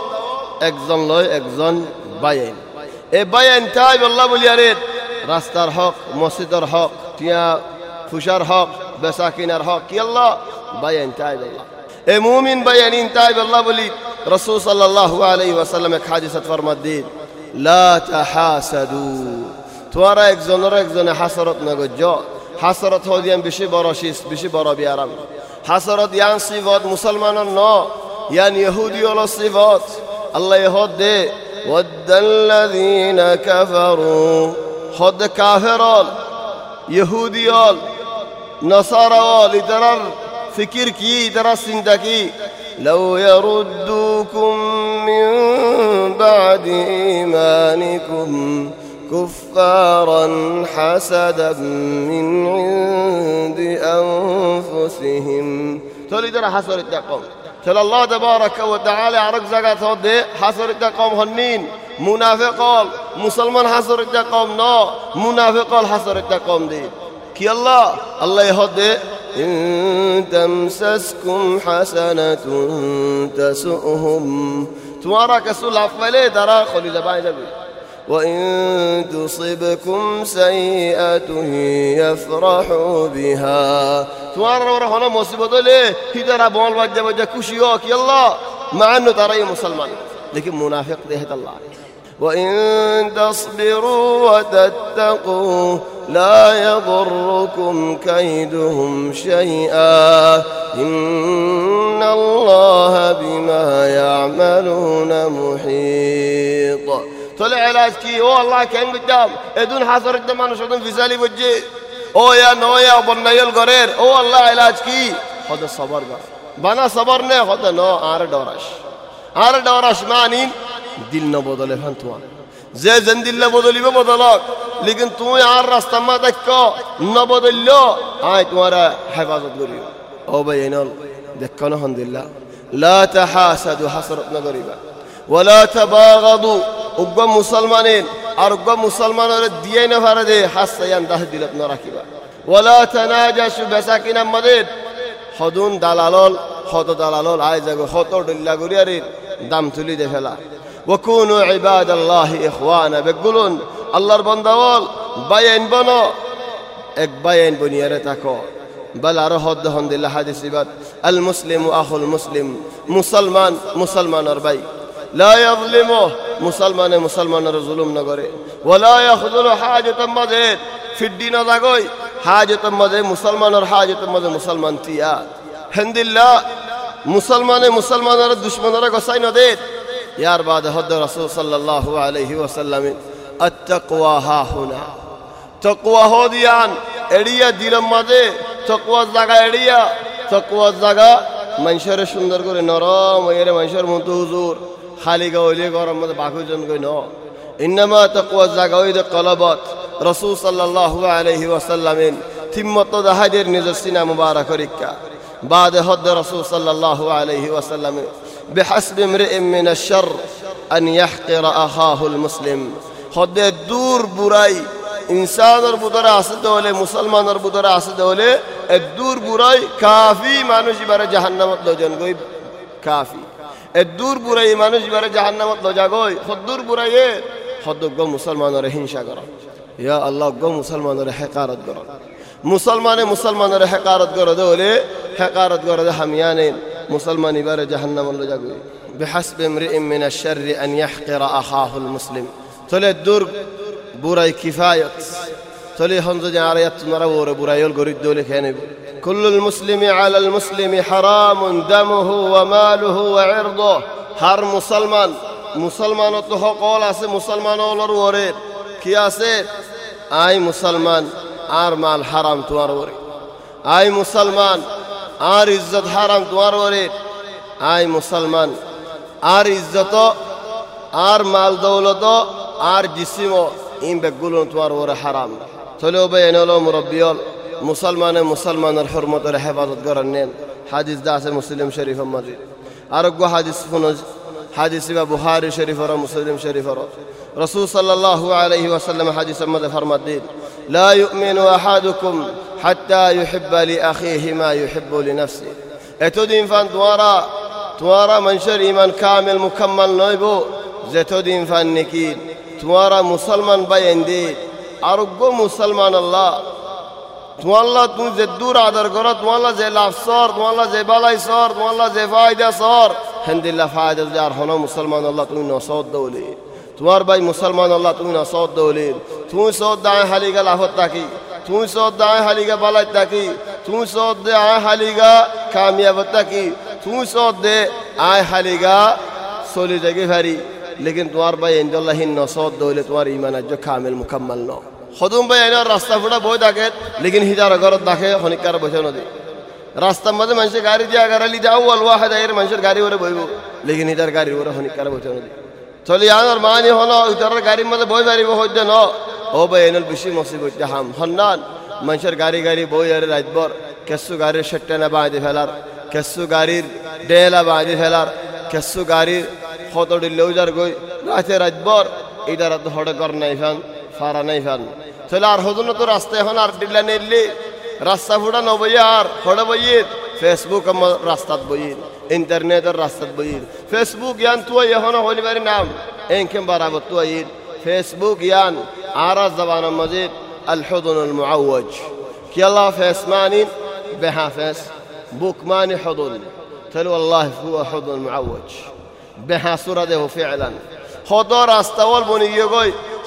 একজন লয় একজন বাইন এ বাইন তাই আল্লাহ বলি আরে রাস্তার হক মসজিদের হক টিয়া ফুসার হক বেচা কিনার হক কি আল্লাহ বাইন তাই আল্লাহ এ মুমিন বাইন তাই আল্লাহ বলি রসুল সাল্লাল্লাহু আলাইহি ওয়াসাল্লামে খাদিসাত ফরমাত দিন লা তাহাসাদু তোমরা একজনের একজনে হাসরত নগজ হাসরত হদিয়ান বেশি বড় শীষ বেশি বড় বিয়ারাম হাসরত ইয়ান সিবত মুসলমানের ন يعني يهودي ولا الصفات. الله يهود ود الذين كفروا. خد كافرال يهوديال نصاراوال ترى فكر كي ترى سندكي لو يردوكم من بعد إيمانكم كفارا حسدا من عند أنفسهم. تولي درا حسر التقوم ترى الله تبارك وتعالى عرق زكاة هدي حسر التقوم هنين منافق مسلمان حسر التقوم نا منافق حسر التقوم دي. كي الله الله يهدي إن تمسسكم حسنة تسؤهم. تمارا كسول عفلي ترى خلي زباين زباين وإن تصبكم سيئة يفرحوا بها তোমার ওরা হলো মুসিবত হলে হিতারা বল বাজ্যা বাজ্যা খুশি হোক আল্লাহ মা أنه ترى مسلمان لكن منافق ده الله وإن تصبروا وتتقوا لا يضركم كيدهم شيئا إن الله بما يعملون محيط طلع علاج أو والله كان قدام. إدون حصر الدمان أنا في سالي بالجيش أو يا نويا وبنيل قرير أو والله علاج كي؟ خد الصبر قال بنا صبرنا خد نو آر دورش. آر دورش معنين دلنا بضل فانتوا زي زن بدل بضل بضلك لكن تو يا راست ما دكو نو بدل لا هاي تمارا حفاظت قريب أو بينال دكنه الحمد لله لا تحاسدوا حسرتنا قريبا লা তাহাসাদু হাসরত না করিবা ওয়ালা তাবাগাদু উগ্গ মুসলমানের আর উগ্গ মুসলমানের দিয়ে না ভারে দে হাসায়ান দাহ দিলত না রাখিবা ওয়ালা তানাজাসু বেসা কিনা মদের হদুন দালালল হত দালালল আয় জাগো হত ডল্লা গরিয়ারির দাম তুলি দে ফেলা وكونوا عباد الله إخوانا بقولون الله البندوال باين بنو এক باين بنيارة تاكو بل أرهد دهن دل حديث بات المسلم أخو المسلم مسلمان مسلمان أربعي لا মুসলমানে মুসলমানের জুলুম না করে মুসলমানের হাজতম মুসলমান তিয়া হেন্দিল্লা মুসলমানে মুসলমানের দুশ্মনের গসাই নদের ইয়ার বাদ হদ রসুল সাল্লাহ আলহি ওসাল্লামে আত্মকোয়া হা এড়িয়া দিলম মাঝে তকুয়ার জাগা এড়িয়া তকুয়ার জাগা মানুষের সুন্দর করে নরম এর মানুষের মতো হুজুর খালি গাওয়ালি গরম মধ্যে বাকুজন কই ন ইন্নামা তকওয়া জায়গা ওই কলবত রসুল সাল্লাল্লাহু আলাইহি ওয়াসাল্লামিন থিম্মত দাহাদের নিজের সিনা মুবারক রিক্কা بعد هد رسول صلى الله عليه وسلم بحسب امرئ من الشر أن يحقر أخاه المسلم خد الدور براي ইনসানের বুদরে আছে দলে মুসলমানের বুদরে আছে দলে এদুর বুড়াই কাফি মানুষ এবারে জাহান্নামত লজন গই কাফি এদুর বুড়াই মানুষ এবারে জাহান্নামত লজা গই সদ্দুর বুড়াইয়ে সদ্যোগ্য মুসলমানের হিংসা কর ইয়া আল্লাহ গো মুসলমানের হেকারত কর মুসলমানে মুসলমানের হেকারত করে দলে হেকারত করে হামিয়ানে মুসলমান এবারে জাহান্নামত লজা গই بحسب امرئ من الشر أن يحقر أخاه المسلم تولي الدور বুড়াই কিফায়ত চলে হন যদি আর ইয়াত নরা ওরে বুড়াইল গরিব দলে খেয়ে নেব كل المسلم على المسلم حرام دمه وماله وعرضه হার মুসলমান মুসলমান তো সকল আছে মুসলমান ওলর ওরে কি আছে আই মুসলমান আর মাল হারাম তোমার ওরে আই মুসলমান আর ইজ্জত হারাম তোমার ওরে আই মুসলমান আর ইজ্জত আর মাল দৌলত আর জিসিম ইন বেগুলো তোমার ওরে হারাম চলেও tolooba enooloo murabbiyool musalmane musalmanar xurmadole xefaadat goranneen xadiis daase muslim sharifa madi aroggo xadiis funo xadiisiba buhaari sharifaro muslim sharifaro رسول صلى الله عليه وسلم حديث ماذا فرم الدين لا يؤمن أحدكم حتى يحب لأخيه ما يحب لنفسه اتدين فان دوارا توارا من شر إيمان كامل مكمل نويبو زتدين فان نكين توارا مسلمان بين دين আরোগ্য মুসলমান আল্লাহ তোমাল্লা তুমি যে দূর আদর করো তোমাল্লা যে লাভ সর তোমাল্লা যে বালাই সর তোমাল্লা যে ফায়দা সর হেন্দিল্লা ফায়দা যদি আর হন মুসলমান আল্লাহ তুমি নসদ দৌলি তোমার ভাই মুসলমান আল্লাহ তুমি নসদ দৌলি তুমি সদ দায় হালিগা লাভত থাকি তুমি সদ দায় হালিগা বালাই থাকি তুমি সদ দে আয় হালিগা কামিয়াবত থাকি তুমি সদ দে আয় হালিগা চলি যাগে ভারি লেকিন তোমার ভাই ইন্দুল্লাহিন নসদ দৌলে তোমার ইমান আজ্য কামিল মুকাম্মল নয় न খদুম ভাই এনে রাস্তা ফুটা বই থাকে, লেকিন হিজার ঘরত দেখে হনিকার বসে নদী। রাস্তার মধ্যে মানুষের গাড়ি দিয়া গাড়ি আউ আলওয়া হাজার এর মানুষের গাড়ি ওরে বইব লেকিন হিজার গাড়ি ওরে হনিকার বসে নদী। চলি আনার মানি হন ইতারের গাড়ির মধ্যে বই পারিব হইতে ন। ও ভাই এনের বেশি মুসিবত হাম। হন্নান মানুষের গাড়ি গাড়ি বই আরে রাতবর কেসু গাড়ির সেট্টানা বাঁধি ফেলার কেসু গাড়ির ডেলা বাঁধি ফেলার কেসু গাড়ির হতডি লৌজার গই রাতে রাতবর এটা রাত হড়ে কর নাই ফান ফারা নাই ফান চলে আর হজন তো রাস্তা এখন আর ডিলা নিলি রাস্তা ফুটা নবই আর হড়ে বইয়ের ফেসবুক রাস্তাত বইয়ের ইন্টারনেটের রাস্তাত বইয়ের ফেসবুক ইয়ান তুই এখন হলিবারি নাম এনকেম বারাবর তুই ফেসবুক ইয়ান আরা জবান মজিদ الحضن المعوج كي الله فيس ماني بها فيس بوك ماني حضن تلو والله هو حضن معوج বেহা সুরা দেহ ফেলান সদ রাস্তাওয়াল বনিয়ে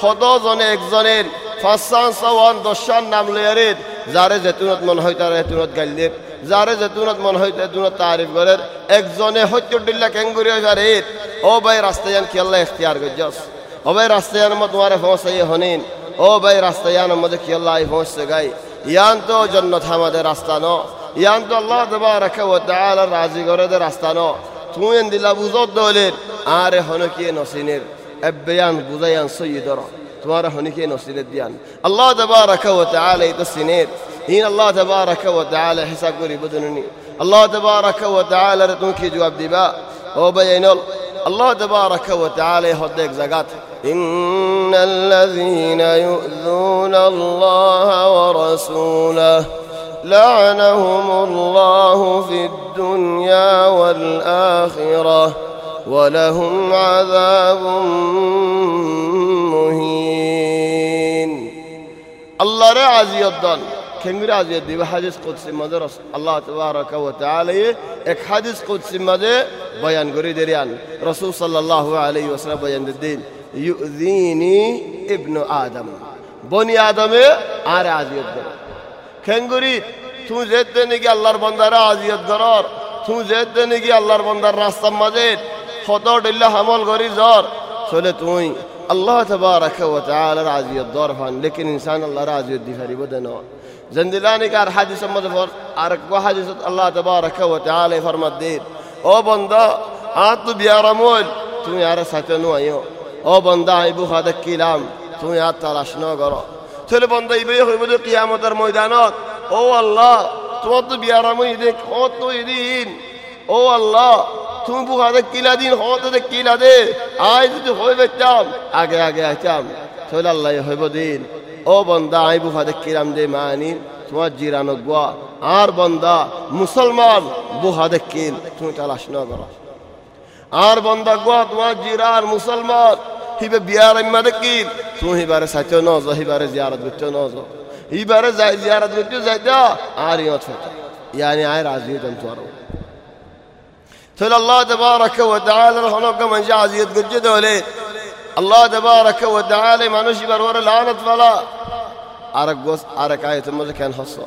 গই সদ জনে একজনের ফাঁসান সওয়ান দশান নাম লয়ারের যারে জেতুনত মন হয় তার এতুনত গাইলের যারে জেতুনত মন হয় তেতুনত তারিফ করের একজনে সত্তর ডিল্লা কেঙ্গুরি যারে ও ভাই রাস্তায় কি আল্লাহ এখতিয়ার গজ্জাস ও ভাই রাস্তায়ান মত তোমারে পৌঁছাইয়ে হনিন ও ভাই রাস্তায়ান মধ্যে কি আল্লাহ পৌঁছতে গাই, ইয়ান তো জন্নত আমাদের রাস্তা ন, ইয়ান তো আল্লাহ দেবা রাখে ও তাআলা রাজি করে দে রাস্তা ন তুই দিলা বুঝত দলের আরে তোমার হনকিয়ে নসিনের أبيان قضيان صيدرا. توارا هنكين وسيد الديان. الله تبارك وتعالى يتسنير هنا الله تبارك وتعالى حساب قري بدنني. الله تبارك وتعالى رتونك جواب دباء وبينول. الله تبارك وتعالى يهديك زقات. إن الذين يؤذون الله ورسوله لعنهم الله في الدنيا والآخرة. ولهم عذاب مهين الله رعزي الضل كم رعزي الدي بحديث قدسي مدرس الله تبارك وتعالى এক হাদিস কুদসির মাঝে বয়ান করে দেরিয়ান রসুল সাল্লাল্লাহু আলাইহি ওয়াসাল্লাম বয়ান দিন ইউযিনি ইবনু আদম বনি আদমে আর আজিয়ত দর খেঙ্গুরি তুই যেতে নাকি আল্লাহর বন্দারা আজিয়ত দরর তুই যেতে নাকি আল্লাহর বন্দার রাস্তার মাঝে خدا الله همال غري زار. سولت وين؟ الله تبارك وتعالى راضي الدار فان لكن إنسان الله راضی الدی فریب زندلاني كار حديث حدیث مدفر أرك وحديث الله تبارک و تعالی فرمد دید أو بنده آتو بیارمول تو یار ساتنو أيو أو بندا ای بو خدک کلام تو یار تلاش نگرا تل بندا ای بیخ بود قیامت در ميدانات. أو الله تو تو مول ایدین خود تو ایدین أو الله থুপু হাতে কিলা দিন হতে কিলা দে, আয় যদি হইবে চাম, আগে আগে আচাম সৈল আল্লাহ হইব দিন। ও বন্দা আই বুহাদে কিরাম দে মানি, তোমার জিরানো গোয়া। আর বন্দা, মুসলমান বুহাদে কিল তুমি তালাশ না করা। আর বন্দা গোয়া, তোমার জিরার মুসলমান, হিবে বিয়ার ইম্মা দেখিল তুমি হিবারে সাইচ নজ, হিবারে জিয়ারত গুচ্ছ নজ। হিবারে যাই, জিয়ারত গুচ্ছ যাইতা, আর ইয়ত ইয়ানি আয় রাজি হইতাম তোমার تل الله تبارك وتعالى الخلق من جعز يتقجد ولين الله تبارك وتعالى ما نشي برور العانت فلا. عرق قوس عرق آية الملك ينحصر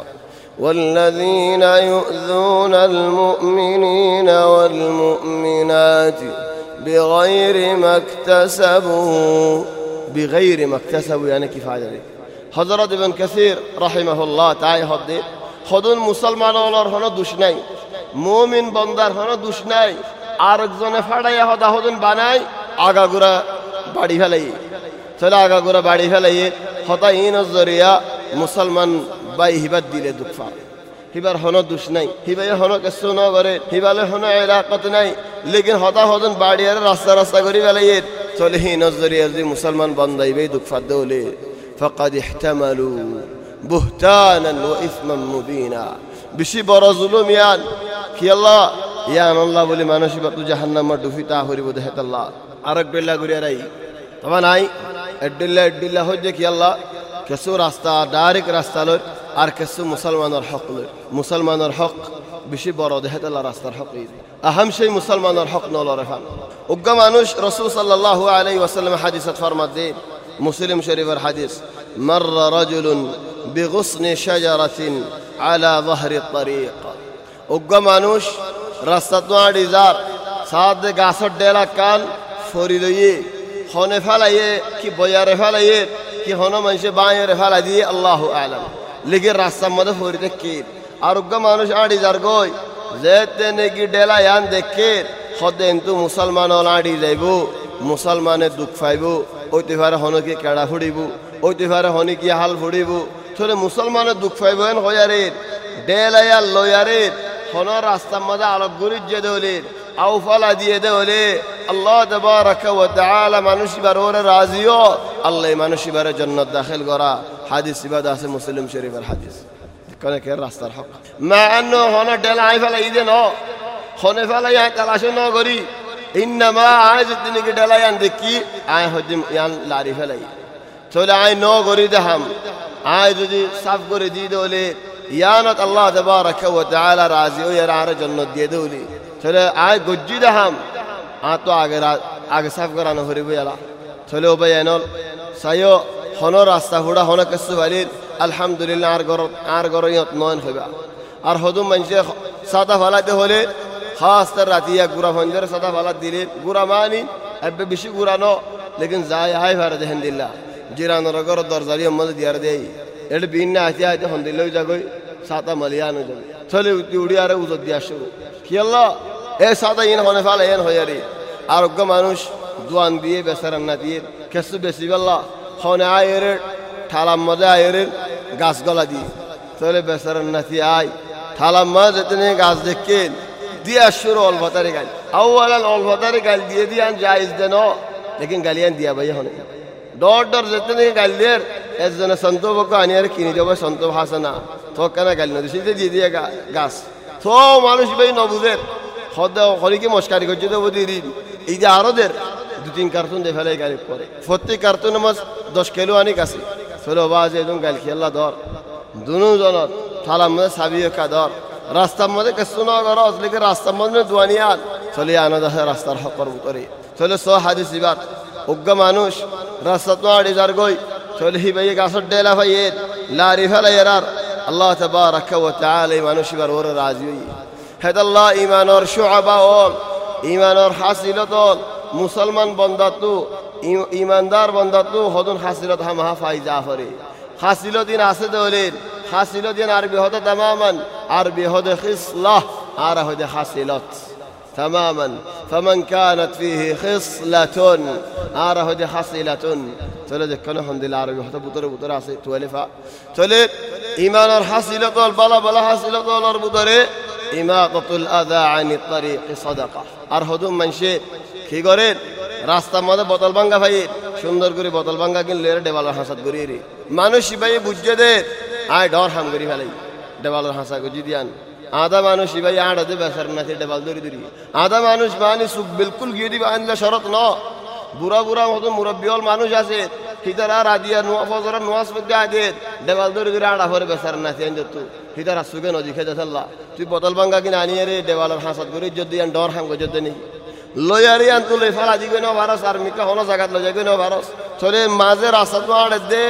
والذين يؤذون المؤمنين والمؤمنات بغير ما اكتسبوا. بغير ما اكتسبوا يعني كيف لك حضرت ابن كثير رحمه الله تعالى حضر خدون مسلمان ولار هنا دوشنين মমিন বন্দার হন দুষ নাই। আরেকজনে ফাটাইয়া হদা হদন বানাই, আগাগুড়া বাড়ি ফেলাই তাহলে আগাগুড়া বাড়ি ফেলাই হতা ইন জরিয়া মুসলমান বাই হিবার দিলে দুঃখা হিবার হন দুষ নাই। হিবাই হন কেস নগরে হিবালে হন এলাকত নাই। লেকিন হতা হদন বাড়ি আর রাস্তা রাস্তা করি ফেলাই চলে হিন জরিয়া যদি মুসলমান বন্দাইবে দুঃখা দেউলে ফকাদ ইহতামালু বুহতানান ওয়া ইসমান মুবিনা। বেশি বড় জুলুম কি আল্লাহ ইয়ান আল্লাহ বলে মানুষ তু জাহান্নামা ডুফি তা হরিব দেহেত আল্লাহ আরেক বেলা ঘুরিয়া রাই তবে নাই এডিল্লা এডিল্লা হয়ে কি আল্লাহ কেসু রাস্তা ডাইরেক্ট রাস্তা লই আর কেসু মুসলমানের হক লই মুসলমানের হক বেশি বড় দেহেত আল্লাহ রাস্তার হক আহম সেই মুসলমানের হক নলরে ফান উগ্র মানুষ রসুল সাল্লাহ আলাই ওয়াসাল্লাম হাদিসত ফরমাত দিন মুসলিম শরীফের হাদিস مر رجل بغصن شجرة على ظهر الطريق উগ্র মানুষ রাস্তা তো আড়ি যার সাদ গাছর ডেলা কান ফরি লইয়ে, হনে ফেলাইয়ে, কি বয়ারে ফেলাইয়ে, কি হন মানুষে বাঁয়ের ফেলাই দিয়ে আল্লাহ আলম। লিগে রাস্তার মধ্যে ফরিতে কি আরোগ্য মানুষ আড়ি যার গই যেতে নাকি ডেলা ইয়ান দেখে হতে কিন্তু মুসলমান আড়ি যাইব, মুসলমানে দুঃখ পাইব, ওইতে পারে হনকে কেড়া ফুড়িব, ওইতে হনে কি হাল ফুড়িব। থলে মুসলমানের দুঃখ পাইব হেন হয়ারে ডেলাইয়ার লয়ারে হন রাস্তার মধ্যে আলোক গুরির যে দৌলির আউফালা দিয়ে দেওলে আল্লাহ তবারক ওয়া তাআলা মানুষ বারে রাজিও আল্লাহ মানুষ বারে জান্নাত দাখিল করা হাদিস ইবাদ আছে মুসলিম শরীফের হাদিস কোন কে রাস্তার হক মা আনো হন ডেলা আই ফেলা ইদে ন হনে ফেলা ইয়া তালাশ ন করি ইন্নামা আয় যদি নাকি ডেলা ইয়ান দেখি আয় হদিম ইয়ান লারি ফেলাই চলে আয় ন করি দেহাম আয় যদি সাফ করে দিয়ে দেওলে ইয়ানত আল্লাহ তবারক ওয়া তাআলা রাজি ও ইয়ার আর জান্নাত দিয়ে দেওলি চলে আয় গজ্জি দেহাম আ তো আগে আগে সাফ করানো হরিব এলা চলে ও ভাই এনল সাইও হন রাস্তা হুড়া হন কেসু বালির আলহামদুলিল্লাহ আর গর আর গর ইয়ত নয়ন হইবা আর হদুম মানুষে সাদা ফালাতে হলে খাস তার রাতিয়া গুড়া ভঞ্জের সাদা ফালাত দিলে গুড়া মানি এবে বেশি গুড়া ন লেকিন যাই হাই ফারে দেখেন দিল্লা জিরানোর ঘর দরজারি মধ্যে দিয়ার দেই এটা বিন না আইতে আইতে হন দিলেও যাগই ಸಾತ ಮಲಿಯಾನು ಜನ ಚಲಿ ಉತ್ತಿ ಉಡಿಯಾರೆ ಉದದ್ದಿ ಅಷ್ಟು ಕಿಯಲ್ಲ এ সাদা ইন হনে ফালে এন রে আরোগ্য মানুষ দোয়ান দিয়ে বেসারান রান্না দিয়ে কেসু বেশি বেলা হনে আয়ের ঠালাম মজে আয়ের গাছ গলা দিয়ে তাহলে বেসারান দিয়ে আয় ঠালাম মা যেতেনে গাছ দেখে দিয়ে আসুর অলভাতারে গাল আউয়ালান অলভাতারে গাল দিয়ে দিয়ে আন জায়েজ দেন লেকিন গালিয়ান দিয়া ভাই হনে ডর ডর যেতেনে গাল দিয়ে এর জন্য সন্তোষ আনিয়ার কিনে যাবে সন্তোষ হাসানা না গালি গাল নদী সেটা দিয়ে দিয়ে গাছ। তো মানুষ ভাই নবুদের হরিকে মস্কারি করছে দিয়ে দিন এই যে আরও দের দু তিন কার্টুন দিয়ে ফেলে গাড়ি পরে প্রত্যেক কার্টুনের মাছ দশ কিলো আনি কাছে চলো বাজ একদম গাল খেলা ধর দুনু জনত থালার মধ্যে সাবিও কাদর রাস্তার মধ্যে কিছু না করো লেকিন রাস্তার মধ্যে দুয়ানিয়ান চলে আনা দেখে রাস্তার হকর উতরে চলে স হাদিস ইবার উগ্র মানুষ রাস্তা তো আড়ি যার গই চলে হি ভাই গাছর ডেলা ভাই লারি ফেলা এরার আল্লাহ তাবারাকা ওয়া তাআলা এই মানুষ ইবার ওরে রাজি হই হেদাল্লাহ ইমানর শুআবা ওল ইমানর হাসিলত মুসলমান বন্দাতু ইমানদার বন্দাতু হদুন হাসিলত হামহা ফাই জাফরে হাসিলদিন আছে দলিল حاصلة عربي هذا تماما عربي هذا خصلة عرى هذا حاصلات تماما فمن كانت فيه خصلة عرى هذا حاصلة تولد كنا حمد لله عربي هذا بطر بطر عصي تولفا تولد إيمان الحاصلة البلا بلا حاصلة الأربطر إماطة الأذى عن الطريق صدقة أرهدون من شيء কি করেন রাস্তার মধ্যে বোতল ভাঙ্গা ভাই সুন্দর করে বোতল ভাঙ্গা কিনলে ডেবালার হাসাত করিয়ে মানুষ ভাই বুঝছে দে আয় ডর হাম করি ফেলাই ডেবালের হাসা গুজি দিয়ান আধা ইবাই আড় দে বেসার না ডেবাল দরি দরি আধা মানুষ মানে সুখ বিলকুল গিয়ে দিবা আনলে শরত ন বুড়া বুড়া মতো মুরব্বীল মানুষ আছে হিতারা রাজিয়া নোয়া ফজরা নোয়াজ মধ্যে আদে ডেবাল দরি দরি আড়া ভরে বেসার না চেঞ্জ তু হিতারা সুগে খেতে চাল্লা তুই বোতল ভাঙ্গা কিনে আনিয়ে রে ডেবালের হাসাত করি যদি আন ডর হাম যদি নেই লয়ারি আন তুলে ফেলা দিবে না ভারস আর মিকা হনো জায়গাত লই যাবে না ভারস চলে মাঝে রাস্তা তো আড়ে দে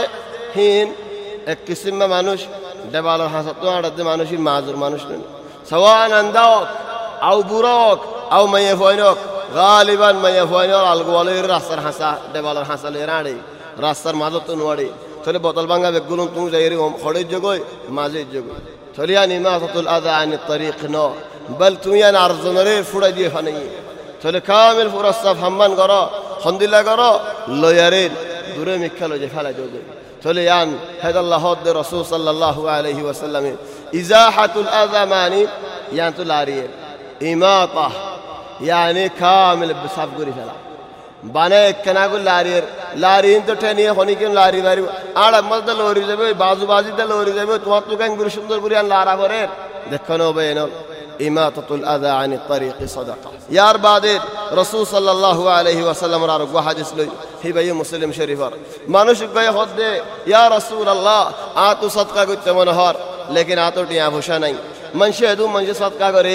হিন এক কিসিমা মানুষ دەباڵە حسەتوان ڕەت دەمانەشی مازرمانشتن سەوان ئەنداوک ئەو بورۆک ئەو مەیەفۆنۆک غاالبان مەیەفۆنۆ ئەڵگوڵی ڕاستەر حەسا دەباڵە حەسە لێرانی ڕاستەر مادەتون وەری تۆلی بۆتەلبانگە بە گوڵم تون دەیری وم خۆڵی جگۆی مازی جگۆی تۆلیانی ماتەت الأذى عن الطريق نۆ بەل تویان ئارزنەرێ فورە دی هەنەی تۆلی کامل فورە سەف هەممان گەڕا خەندی لەگەڕا لۆ یارین ফুরাস্তা হাম্মান করো হন্দিল্লা করো লয়ারের দূরে মিক্ষা লজে ফেলা যোগে চলে যান হেদাল্লাহ রসুল সাল্লাহ আলহি ওয়াসাল্লামের ইজাহাতুল আজামানি ইয়ান্তুল আরিয়ে ইমাতা ইয়ানি কামিল সাফ করে ফেলা বানে কেনাগুল লারিয়ের লারিন তো টেনিয়ে হনিকেন লারি বাড়ি আর মধ্যে লরি যাবে বাজু বাজিতে লরি যাবে তোমার তো কেন সুন্দর করে লারা করে দেখো নো বেন إماطة الأذى عن الطريق صدقة يار بعد رسول صلى الله عليه وسلم رارق وحدث لي হিবাই মুসলিম শরীফর মানুষ কয়ে হদ দে ইয়া রসুল আল্লাহ আতো সৎকা করতে মনে হর লেকিন আতো টিয়া ভূষা নাই মানুষে এদু মানুষে সৎকা করে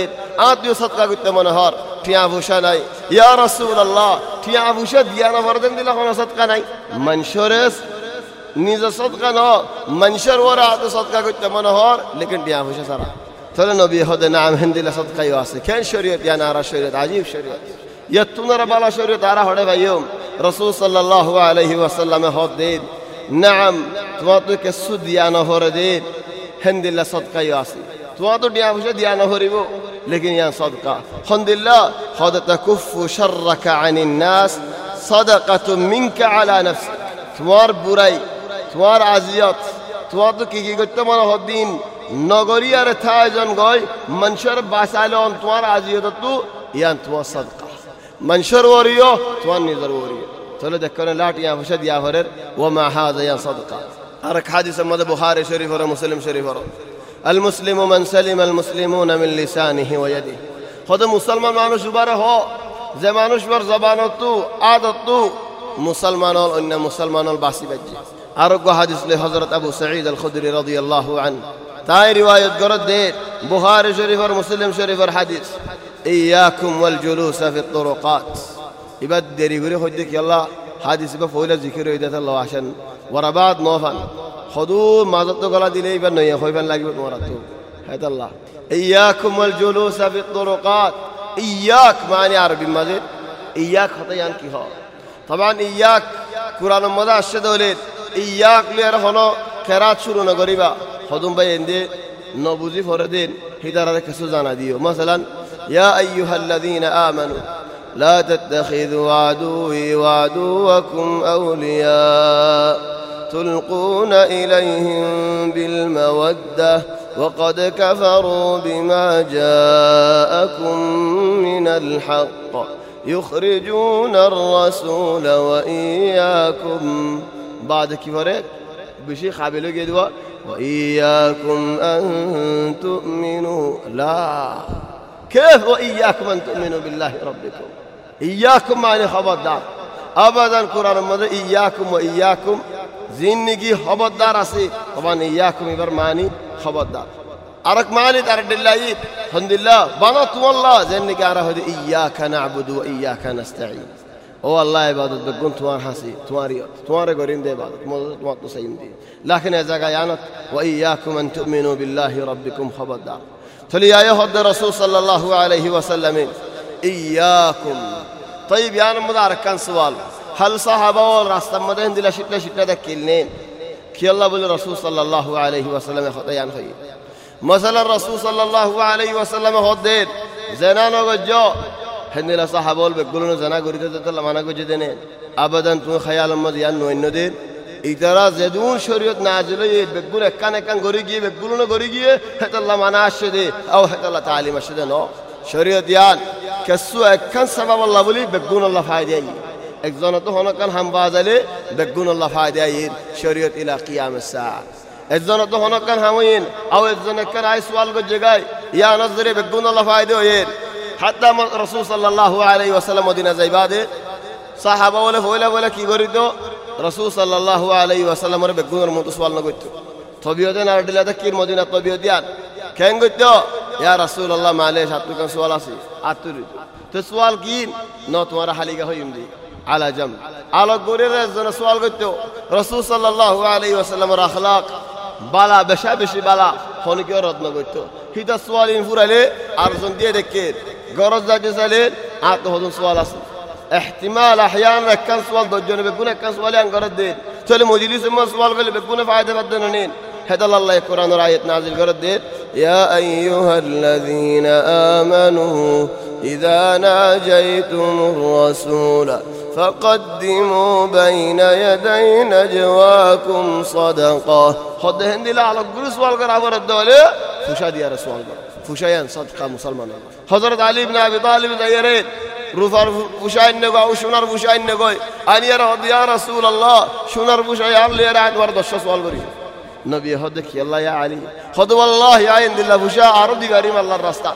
আত্মীয় সৎকা করতে মনে হর টিয়া ভূষা নাই ইয়া রসুল আল্লাহ টিয়া ভূষা দিয়া না ভরদেন দিলে কোনো সৎকা নাই মানুষরে নিজ সৎকা ন মানুষের ওরা আতো সৎকা করতে মনে হর লেকিন টিয়া ভূষা সারা تلا نبی خود نام هندی هندي کی واسه کن شریعت؟ یا نارا شریعت؟ عجیب شريط عجيب شريط يتون ربالا شريط عرا هده بيوم رسول صلی الله علیه و سلم خود دید. نعم تو آدم که سود یا نهور دید. هندی ديد هندي لصدق يواسي تواتو دیا بچه دیا نهوری بو لیکن یا صد کا خود الله خود تکف تكف شرك عن الناس صدقت صدقة منك على نفسك. توار براي توار عزيات تواتو کی گفت من خود دین. হদিন নগরীয়ার থাইজন গয় মানুষের বাঁচাইলন তোমার আজিয়ত তো ইয়ান তোমার সদকা منشر وريو تواني ذر وريو تولد دكنا لات يا فشد يا فرر وما هذا يا صدقة أرك حديث مد بخاري شريف ورا مسلم شريف ورا المسلم من سلم المسلمون من لسانه ويده خود مسلمان মানুষ উবারে হ যে মানুষ বর জবানত আদত মুসলমান অন্য মুসলমান বাসি বাজ্জি আরোগ্য হাদিস লে হজরত আবু সঈদ আল খুদরি রাদিয়াল্লাহু আন তাই রিওয়ায়াত গরদ দে বুখারী শরীফ আর মুসলিম শরীফের হাদিস إياكم والجلوس في الطرقات يبدر يقول خدك يلا حادث بفولا ذكر يدت الله عشان ورا بعض نوفان خذوا ما زدت قال دي لي بن يخوفن لاقي مرتو هذا الله إياكم والجلوس في الطرقات إياك معنى عربي مازد إياك خطيان كي هو তবান ইয়াক কোরআন মজা আসছে দলের ইয়াক লিয়ার হনো কেরাত শুরু না করিবা خدوم بيندي نبوزي فردين لك كسوزانا ديو. مثلا يا أيها الذين آمنوا لا تتخذوا عدوي وعدوكم أولياء تلقون إليهم بالمودة وقد كفروا بما جاءكم من الحق. يخرجون الرسول وإياكم. بعد كفرك بشيخ عبد الجدوى وإياكم أن تؤمنوا لا كيف وإياكم أن تؤمنوا بالله ربكم إياكم معني خبر دار أبدا قرآن مدى إياكم وإياكم زندگی خبردار আছে طبعا إياكم এবার মানি খবরদার আরেক মানি তার দিল্লাহি আলহামদুলিল্লাহ বানাতু আল্লাহ যেনকে আর হদে ইয়াকা নাবুদু ওয়া ইয়াকা নাস্তাঈন والله عبادت بگن توار حسی تواری توار گرین دی عبادت مدد ما تسین دی لكن اذا قيانت واياكم ان تؤمنوا بالله ربكم خبردار تلي آية حد رسول صلى الله عليه وسلم إياكم طيب يعني مدارك كان سؤال هل صحابة ده مدين دي لشتنا ده دكيلنين كي الله بل رسول صلى الله عليه وسلم خطيان يعني خي مثلا الرسول صلى الله عليه وسلم خدين زنان وجو সেদিনা সাহা বলবে গুলো জানা করিতে তাহলে মানা করছে দেনে আবেদন তুমি খায়াল মধ্যে আর নৈন্য দেন ইতারা যেদুন শরীয়ত না জলে বেগুন একান একান গড়ি গিয়ে বেগুলো গড়ি গিয়ে হেতাল্লা মানা আসছে দে আও হেতাল্লা তালিম আসছে দে ন শরীয়ত ইয়ান কেসু একান সাবাব আল্লাহ বলি বেগুন আল্লাহ ফায় দেয় একজন তো হনকান হাম্বা জালে বেগুন আল্লাহ ফায় দেয় শরীয়ত ইলা কিয়াম সা একজন তো হনকান হামইন আও একজন একান আই সওয়াল গো জায়গায় ইয়া নজরে বেগুন আল্লাহ ফায় দেয় হাত্তা রাসূল সাল্লাল্লাহু আলাইহি ওয়াসাল্লাম মদিনা যাইবাদে সাহাবা বলে হইলা বলে কি করিত রাসূল সাল্লাল্লাহু আলাইহি ওয়াসাল্লামের বেগুনের মতো সোয়াল না করতো তবিয়তে না দিলাতে কির মদিনা তবিয়ত দিয়ান কেন করত ইয়া রাসূলুল্লাহ মালে সাতুকান সোয়াল আছে আতুরি তো সোয়াল কি ন তোমার হালিকা হইম দি আলা জাম আলো গরির একজন সোয়াল করত রাসূল সাল্লাল্লাহু আলাইহি ওয়াসাল্লামের আখলাক বালা বেশা বেশি বালা ফনিকেও রত্ন করতো হিতা সোয়ালিন ফুরাইলে আর জন দিয়ে দেখে قرز جزالين عطوا هذا سوال أصل احتمال أحيانا كان سوال ضجون بيكون كان سوال عن يعني قرد دين. تل مجلس ما سوال غل بيكون فعادة بدنانين هذا الله القرآن رأيت نازل قرد دين. يا أيها الذين آمنوا إذا ناجيتم الرسول فقدموا بين يدي نجواكم صدقة. خد هندي لا على الجلوس والقرع ورد دولة. فشاد يا رسول الله. فشيان صدقة مسلمان حضرت علي بن أبي طالب ديرين رفر فوشاين نقو شنر فوشاين نقوي أن يرى يا رسول الله. شنر فوشاين اللي يرى عن ورد الشص والبري نبي هدك يلا يا علي. خد والله يا عند الله فوشا عرضي غريم الله الرستا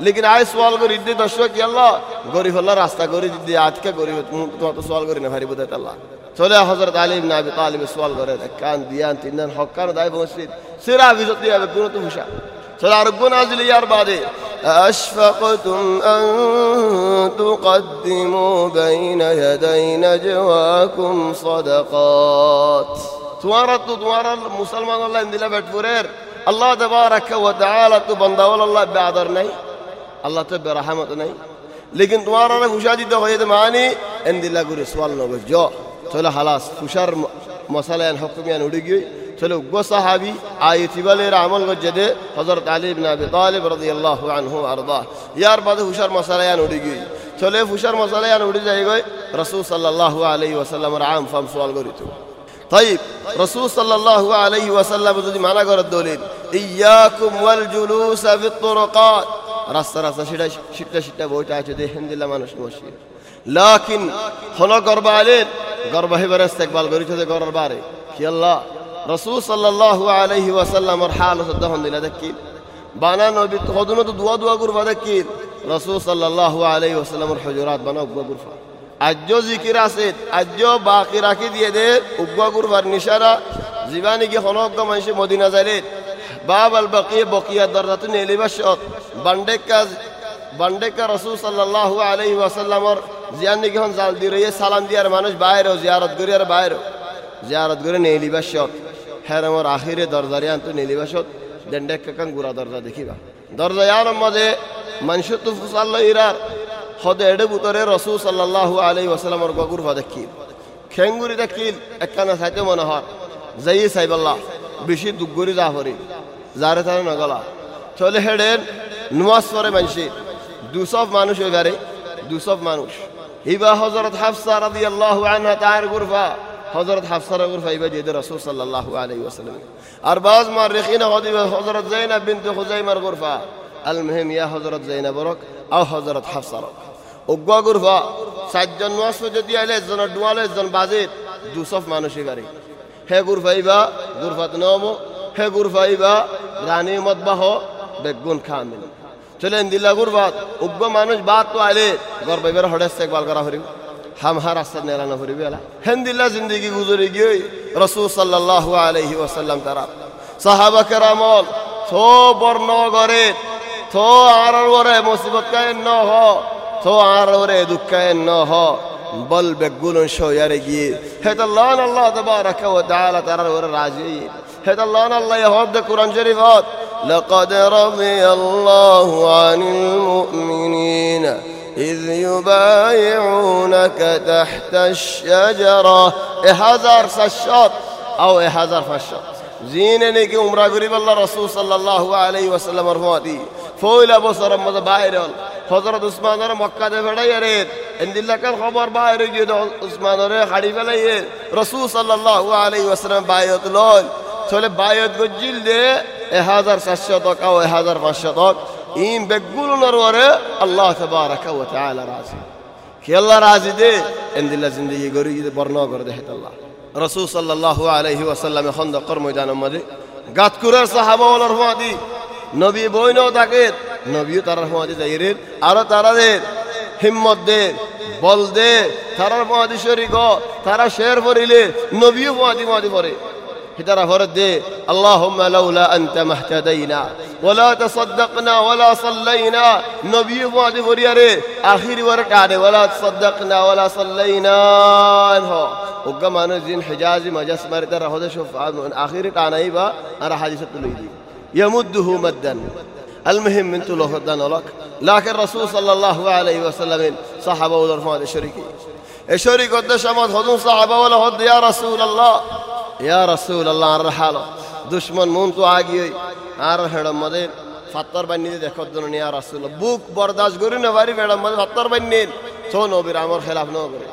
لكن أي سؤال غريب دي دشوك يلا. قري في الله راستا قري دي عاتك قري تو سؤال غريب نفري بدأت الله. চলে হজরত আলী না আবি তালিম সোয়াল করে কান দিয়ান তিন হক কান দায় বসে সেরা বিজত দিয়ে কোনো তো হুসা فالعرقون أجل يا بعدي أشفقتم أن تقدموا بين يدي نجواكم صدقات. توارد توارد مسلمان الله اندلا بتفرير الله تبارك وتعالى تبندول الله بعذرني الله تب رحمتني لكن توارد خشادي ده معاني إن دلبت سوال نوبجو تلا خلاص خشار مسألة يعني حكميان يعني ودقي. হালাস হুশার মশালায়ান হকুমিয়ান উড়ে গিয়ে চলে উগ্র সাহাবি আই তিবালের আমল গজ্জে হজরত আলী ইবনে আবি তালিব রাদিয়াল্লাহু আনহু আরদা ইয়ার বাদে হুশার মশালায়ান উড়ে গিয়ে চলে হুশার মশালায়ান উড়ে যাই গই রাসূল সাল্লাল্লাহু আলাইহি ওয়াসাল্লামের আম ফাম সোয়াল করিত طيب رسول صلى الله عليه وسلم যদি মানা করে দলিল ইয়াকুম ওয়াল জুলুস ফি الطرقات রাস্তা রাস্তা সেটা সিটটা সিটটা বইটা আছে দেখেন দিলাম মানুষ মসজিদ লাকিন হল গর্ব আলেন গর্ব হেবার ইস্তেকবাল করেছে গর্ব বারে কি আল্লাহ রসুল সাল্লাহ আলহি ওয়াসাল্লামর হাল তখন দিলা, দেখি। বানা নবী হদুন তো দুয়া দুয়া গুরফা দেখি। রসুল সাল্লাহ আলহি ওয়াসাল্লামর হজরাত বানা উগুয়া গুরফা আজ্য জিকির আছে, আজ্য বাকি রাখি দিয়ে দে উগুয়া গুরফার নিশারা। জীবানি কি হনজ্ঞ মানুষ মদিনা যাইলে? বাব আল বাকি, বকিয়া দরদাতুন এলিবাস বান্ডেক্কা বান্ডেক্কা রসুল সাল্লাহ আলহি ওয়াসাল্লামর জিয়ার নিগহন জাল দিয়ে সালাম দিয়ার মানুষ বাইরেও, জিয়ারত করি আর বাইরেও। জিয়ারত করে নেইলিবাস আমার আখিরে দরজারি আনতো নেইলি বাসত দেন্ডেক কাকান গুড়া দরজা দেখিবা। দরজা ইয়ার মাঝে মানুষ তো ফুসাল্ল ইরার, হদে এডে বুতরে রসুল সাল্লাল্লাহু আলাইহি ওয়াসাল্লামর গগুর দেখি খেঙ্গুরি দেখিল, একখানা সাইতে মনে হয়, যাই সাইবাল্লাহ বেশি দুগুরি যা হরি যারে তারে নগলা। চলে হেডেন নুয়াজ পরে মানসি, দুসব মানুষ এবারে, দুসব মানুষ। ইবা হজরত হাফসা রাদি আল্লাহ আনহা তার গুরফা হজরত হাফসার গুরফা ইবা দিয়ে রসুল সাল্লাল্লাহু আলাইহি ওয়াসাল্লাম। আর বাজ মার রেখিনা হদিবা হজরত জাইনাব বিনতে খুজাইমার গুরফা। আল মুহিম ইয়া হজরত জাইনাবরক আও হজরত হাফসারক অজ্ঞা গুরফা, চারজন নুয়াজ যদি আইলে একজনের ডুয়ালে, একজন বাজেট দুসব মানুষ এবারে হে গুরফাইবা গুরফাত নম। হে গুরফাইবা রানী মদবাহ, বেগুন খামিল চলেন দিল্লা গুরবাত উগ্র মানুষ বাদ তো আইলে গর हम रास्ता नेला न फुरी बेला हेंदिल्ला जिंदगी गुजरी गई रसूल सल्लल्लाहु अलैहि वसल्लम तारा सहाबा करामल थो बर न गरे थो आर वरे मुसीबत का न हो थो आर वरे दुख का न हो बल बेगुलन शो यारे गिए हेत लान अल्लाह तबारक व तआला तारा वरे राजी हेत लान अल्लाह यहब द कुरान शरीफात لقد رضي الله عن المؤمنين إذ يبايعونك تحت الشجرة إحذر سشط أو إحذر فشط زين نيكي عمره قريب الله رسول صلى الله عليه وسلم رفواتي فويل أبو سرم ماذا بايرل হজরত উসমানের মক্কাতে ফেড়াইয়া রে এন্দিল্লাকার খবর বাইরে গিয়ে উসমানের হাড়ি ফেলাইয়ে রসুল সাল্লাল্লাহু আলাইহি ওয়াসাল্লাম বায়ত লল চলে বায়ত গজ্জিল দে এ হাজার চারশতক إيم بقولوا نروره الله تبارك وتعالى راضي كي الله راضي دي عند الله زندگي گوري دي برنا گور ده الله رسول صلى الله عليه وسلم خند قر ميدان مدي গাত কুরার সাহাবা ওলার হুমাদি নবী বইন তাকে নবীও তারা হুমাদি যাইরেন আরও তারাদের হিম্মত দে বল দে তারার মহাদি শরিক তারা শের পড়িলে নবীও মহাদি মহাদি পড়ে هدر فرد اللهم لولا أنت ما اهتدينا ولا تصدقنا ولا صلينا. نبي وعد برياري آخر ورقعد ولا تصدقنا ولا صلينا. وقام أنا زين حجازي مجاس مرتر هذا شوف آخر تعاني با أنا حديثة تلويدي يمده مدا. المهم من الدان لك. لكن الرسول صلى الله عليه وسلم صحابة ودرفان الشريكي. এশরি কদ্দেশ আমার হজুর সাহাবা বলে হদ ইয়া রাসূল আল্লাহ ইয়া রাসূল আল্লাহ আর হালো। দুশমন মন তো আগিয়ে, আর হেড় মদে। ফাত্তর বাইন নিয়ে দেখো দুনি ইয়া রাসূল বুক বরদাশ করি না বাড়ি বেড়ম মদে ফাত্তর বাইন নিন তো নবীর আমর খেলাফ ন করে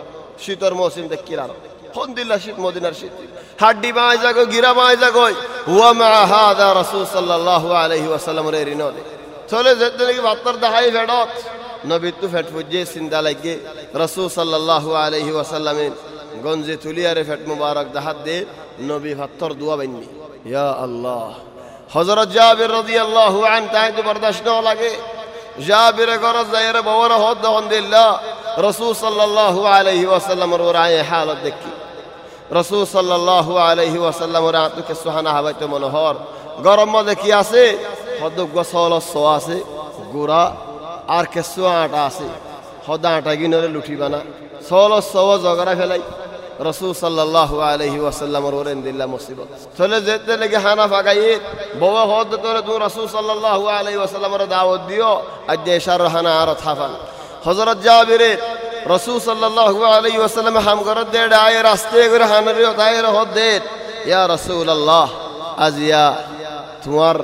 শীতর মৌসুম দেখি রাখো দিল্লা শীত, মদিনার শীত। হাড্ডি মায় যাগো গিরা মায় যাগো হুয়া মা হাদা রাসূল সাল্লাল্লাহু আলাইহি ওয়াসাল্লাম রে রিনো চলে যেতে নাকি ফাত্তর দহাই ফেড়ত নবী তো ফেট ফুজে চিন্তা লাগে রাসূল সাল্লাল্লাহু আলাইহি ওয়াসাল্লামের গঞ্জে তুলিয়ারে ফেট মুবারক দাহাত দে নবী ফাত্তর দুয়া বাইনি ইয়া আল্লাহ হযরত জাবির রাদিয়াল্লাহু আন তাই তো বরদাশত না লাগে জাবির গরজ যায়রে বওর হদ দহন দিল্লা রাসূল সাল্লাল্লাহু আলাইহি ওয়াসাল্লাম এর রায়ে হালত দেখি রাসূল সাল্লাল্লাহু আলাইহি ওয়াসাল্লাম এর আতুকে সুহানা হাবাইতে মনোহর গরম মধ্যে কি আছে হদ গসল সো আছে গুড়া আর কেসু আটা আছে। সদা আটা গিনরে লুটিবা না সল সব জগরা ফেলাই। রসুল সাল্লাল্লাহু আলাইহি ওয়াসাল্লামর ওরেন দিল্লা মুসিবত। চলে যেতে লেগে হানা ফাগাই ববা হদ তোরে তুমি রসুল সাল্লাল্লাহু আলাইহি ওয়াসাল্লামর দাওয়াত দিও। আজ এশার হানা আর থাফান। হযরত জাবিরে রসুল সাল্লাল্লাহু আলাইহি ওয়াসাল্লাম হাম করত দে ডায় রাস্তে করে হানারে দায়ের হদ দে ইয়া রাসূলুল্লাহ, আজ ইয়া তোমার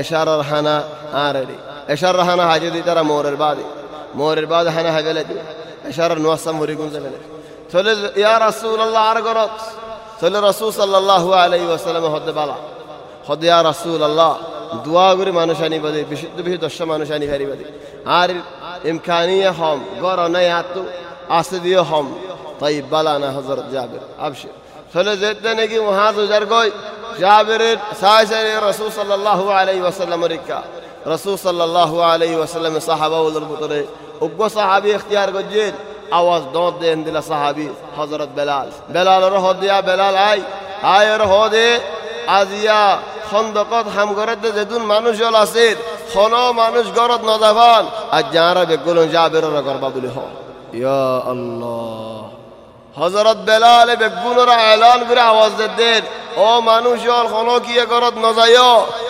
এশারার হানা আর এশার হানা হাজে দি তারা মোরের বাদে মোরের বাদ হানা হাবেলে এশারার নোয়াসাম হরি গুনতে ফেলে চলে ইয়া রাসূল আল্লাহ আর গরত চলে রসুল সাল্লাল্লাহু আলাইহি ওয়াসাল্লাম হদে বালা হদে ইয়া রাসূল আল্লাহ দোয়া করে মানুষ আনি বাদে বিশুদ্ধ বিশুদ্ধ দশ মানুষ আনি ফেরি বাদে আর ইমকানিয়া হম গর নাই আতো আসে দিয়ে হম তাই বালা না হজরত জাবির আবশির চলে যেতে নাকি মহাজ উজার গই জাবিরের সাই সাই রসুল সাল্লাল্লাহু আলাইহি ওয়াসাল্লাম রিকা রসুল সাল্লাল্লাহু আলাইহি ওয়াসাল্লাম সাহাবা উলর ভিতরে উগ্র সাহাবি ইখতিয়ার গজ্জের আওয়াজ দঁত দেন দিলা সাহাবি হজরত বেলাল বেলাল হদ দিয়া বেলাল আই আয়ের হদে আজিয়া খন্দকত হাম গরত যেদুন মানুষ জল আছে খন মানুষ গরত নজাবান আর যারা বেগুলো যাবের করবা বলি হ ইয়া আল্লাহ হজরত বেলাল বেগুনরা এলান করে আওয়াজ দেন ও মানুষ হল কি ঘরত নজায়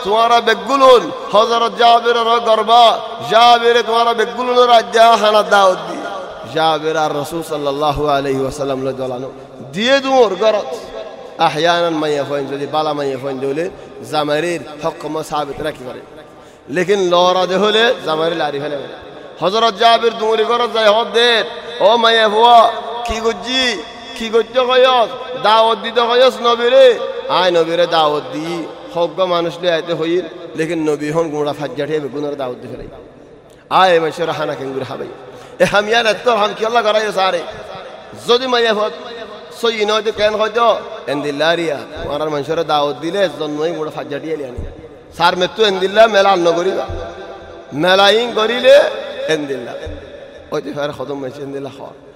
তোমারা বেগুলুন হজরত জাবির গর্বা জাবিরে তোমারা বেগুলুন রাজ্যা হানা দাউদ দি জাবির আর রসুল সাল্লাল্লাহু আলাইহি ওয়াসাল্লাম লে দলানো দিয়ে দুর ঘরত আহয়ানান মাইয়া ফইন যদি বালা মাইয়া ফইন দিলে জামারির হকম সাবিত রাখি করে লেকিন লরা দে হলে জামারি লারি ফেলে হজরত জাবির দুমরি ঘরত যায় হদ দে ও মাইয়া ভুয়া কি গুজি কি করতে কয়স? দাওয়াত দিতে কয়স নবীরে? আয় নবীরে দাওয়াত দি হজ্ঞ মানুষ লে আইতে হইল লেকিন নবী হন গুঁড়া ফাজ্জাঠে বেগুনের দাওয়াত দি ফেলাই আয় মানুষের হানা কেঙ্গুর হাবাই। এ হামিয়ান এত হাম কি আল্লাহ করাই সারে? যদি মাইয়া হত সই নয়তো কেন হয়তো? এন্দিল্লারিয়া আমার মানুষের দাওয়াত দিলে জন্মই গুঁড়া ফাজ্জাটি এলিয়ানি সার মেত্তু এন্দিল্লা মেলা আন্ন করিবা মেলাইং করিলে এন্দিল্লা। ওইতে ফের খদম মাইছে এন্দিল্লা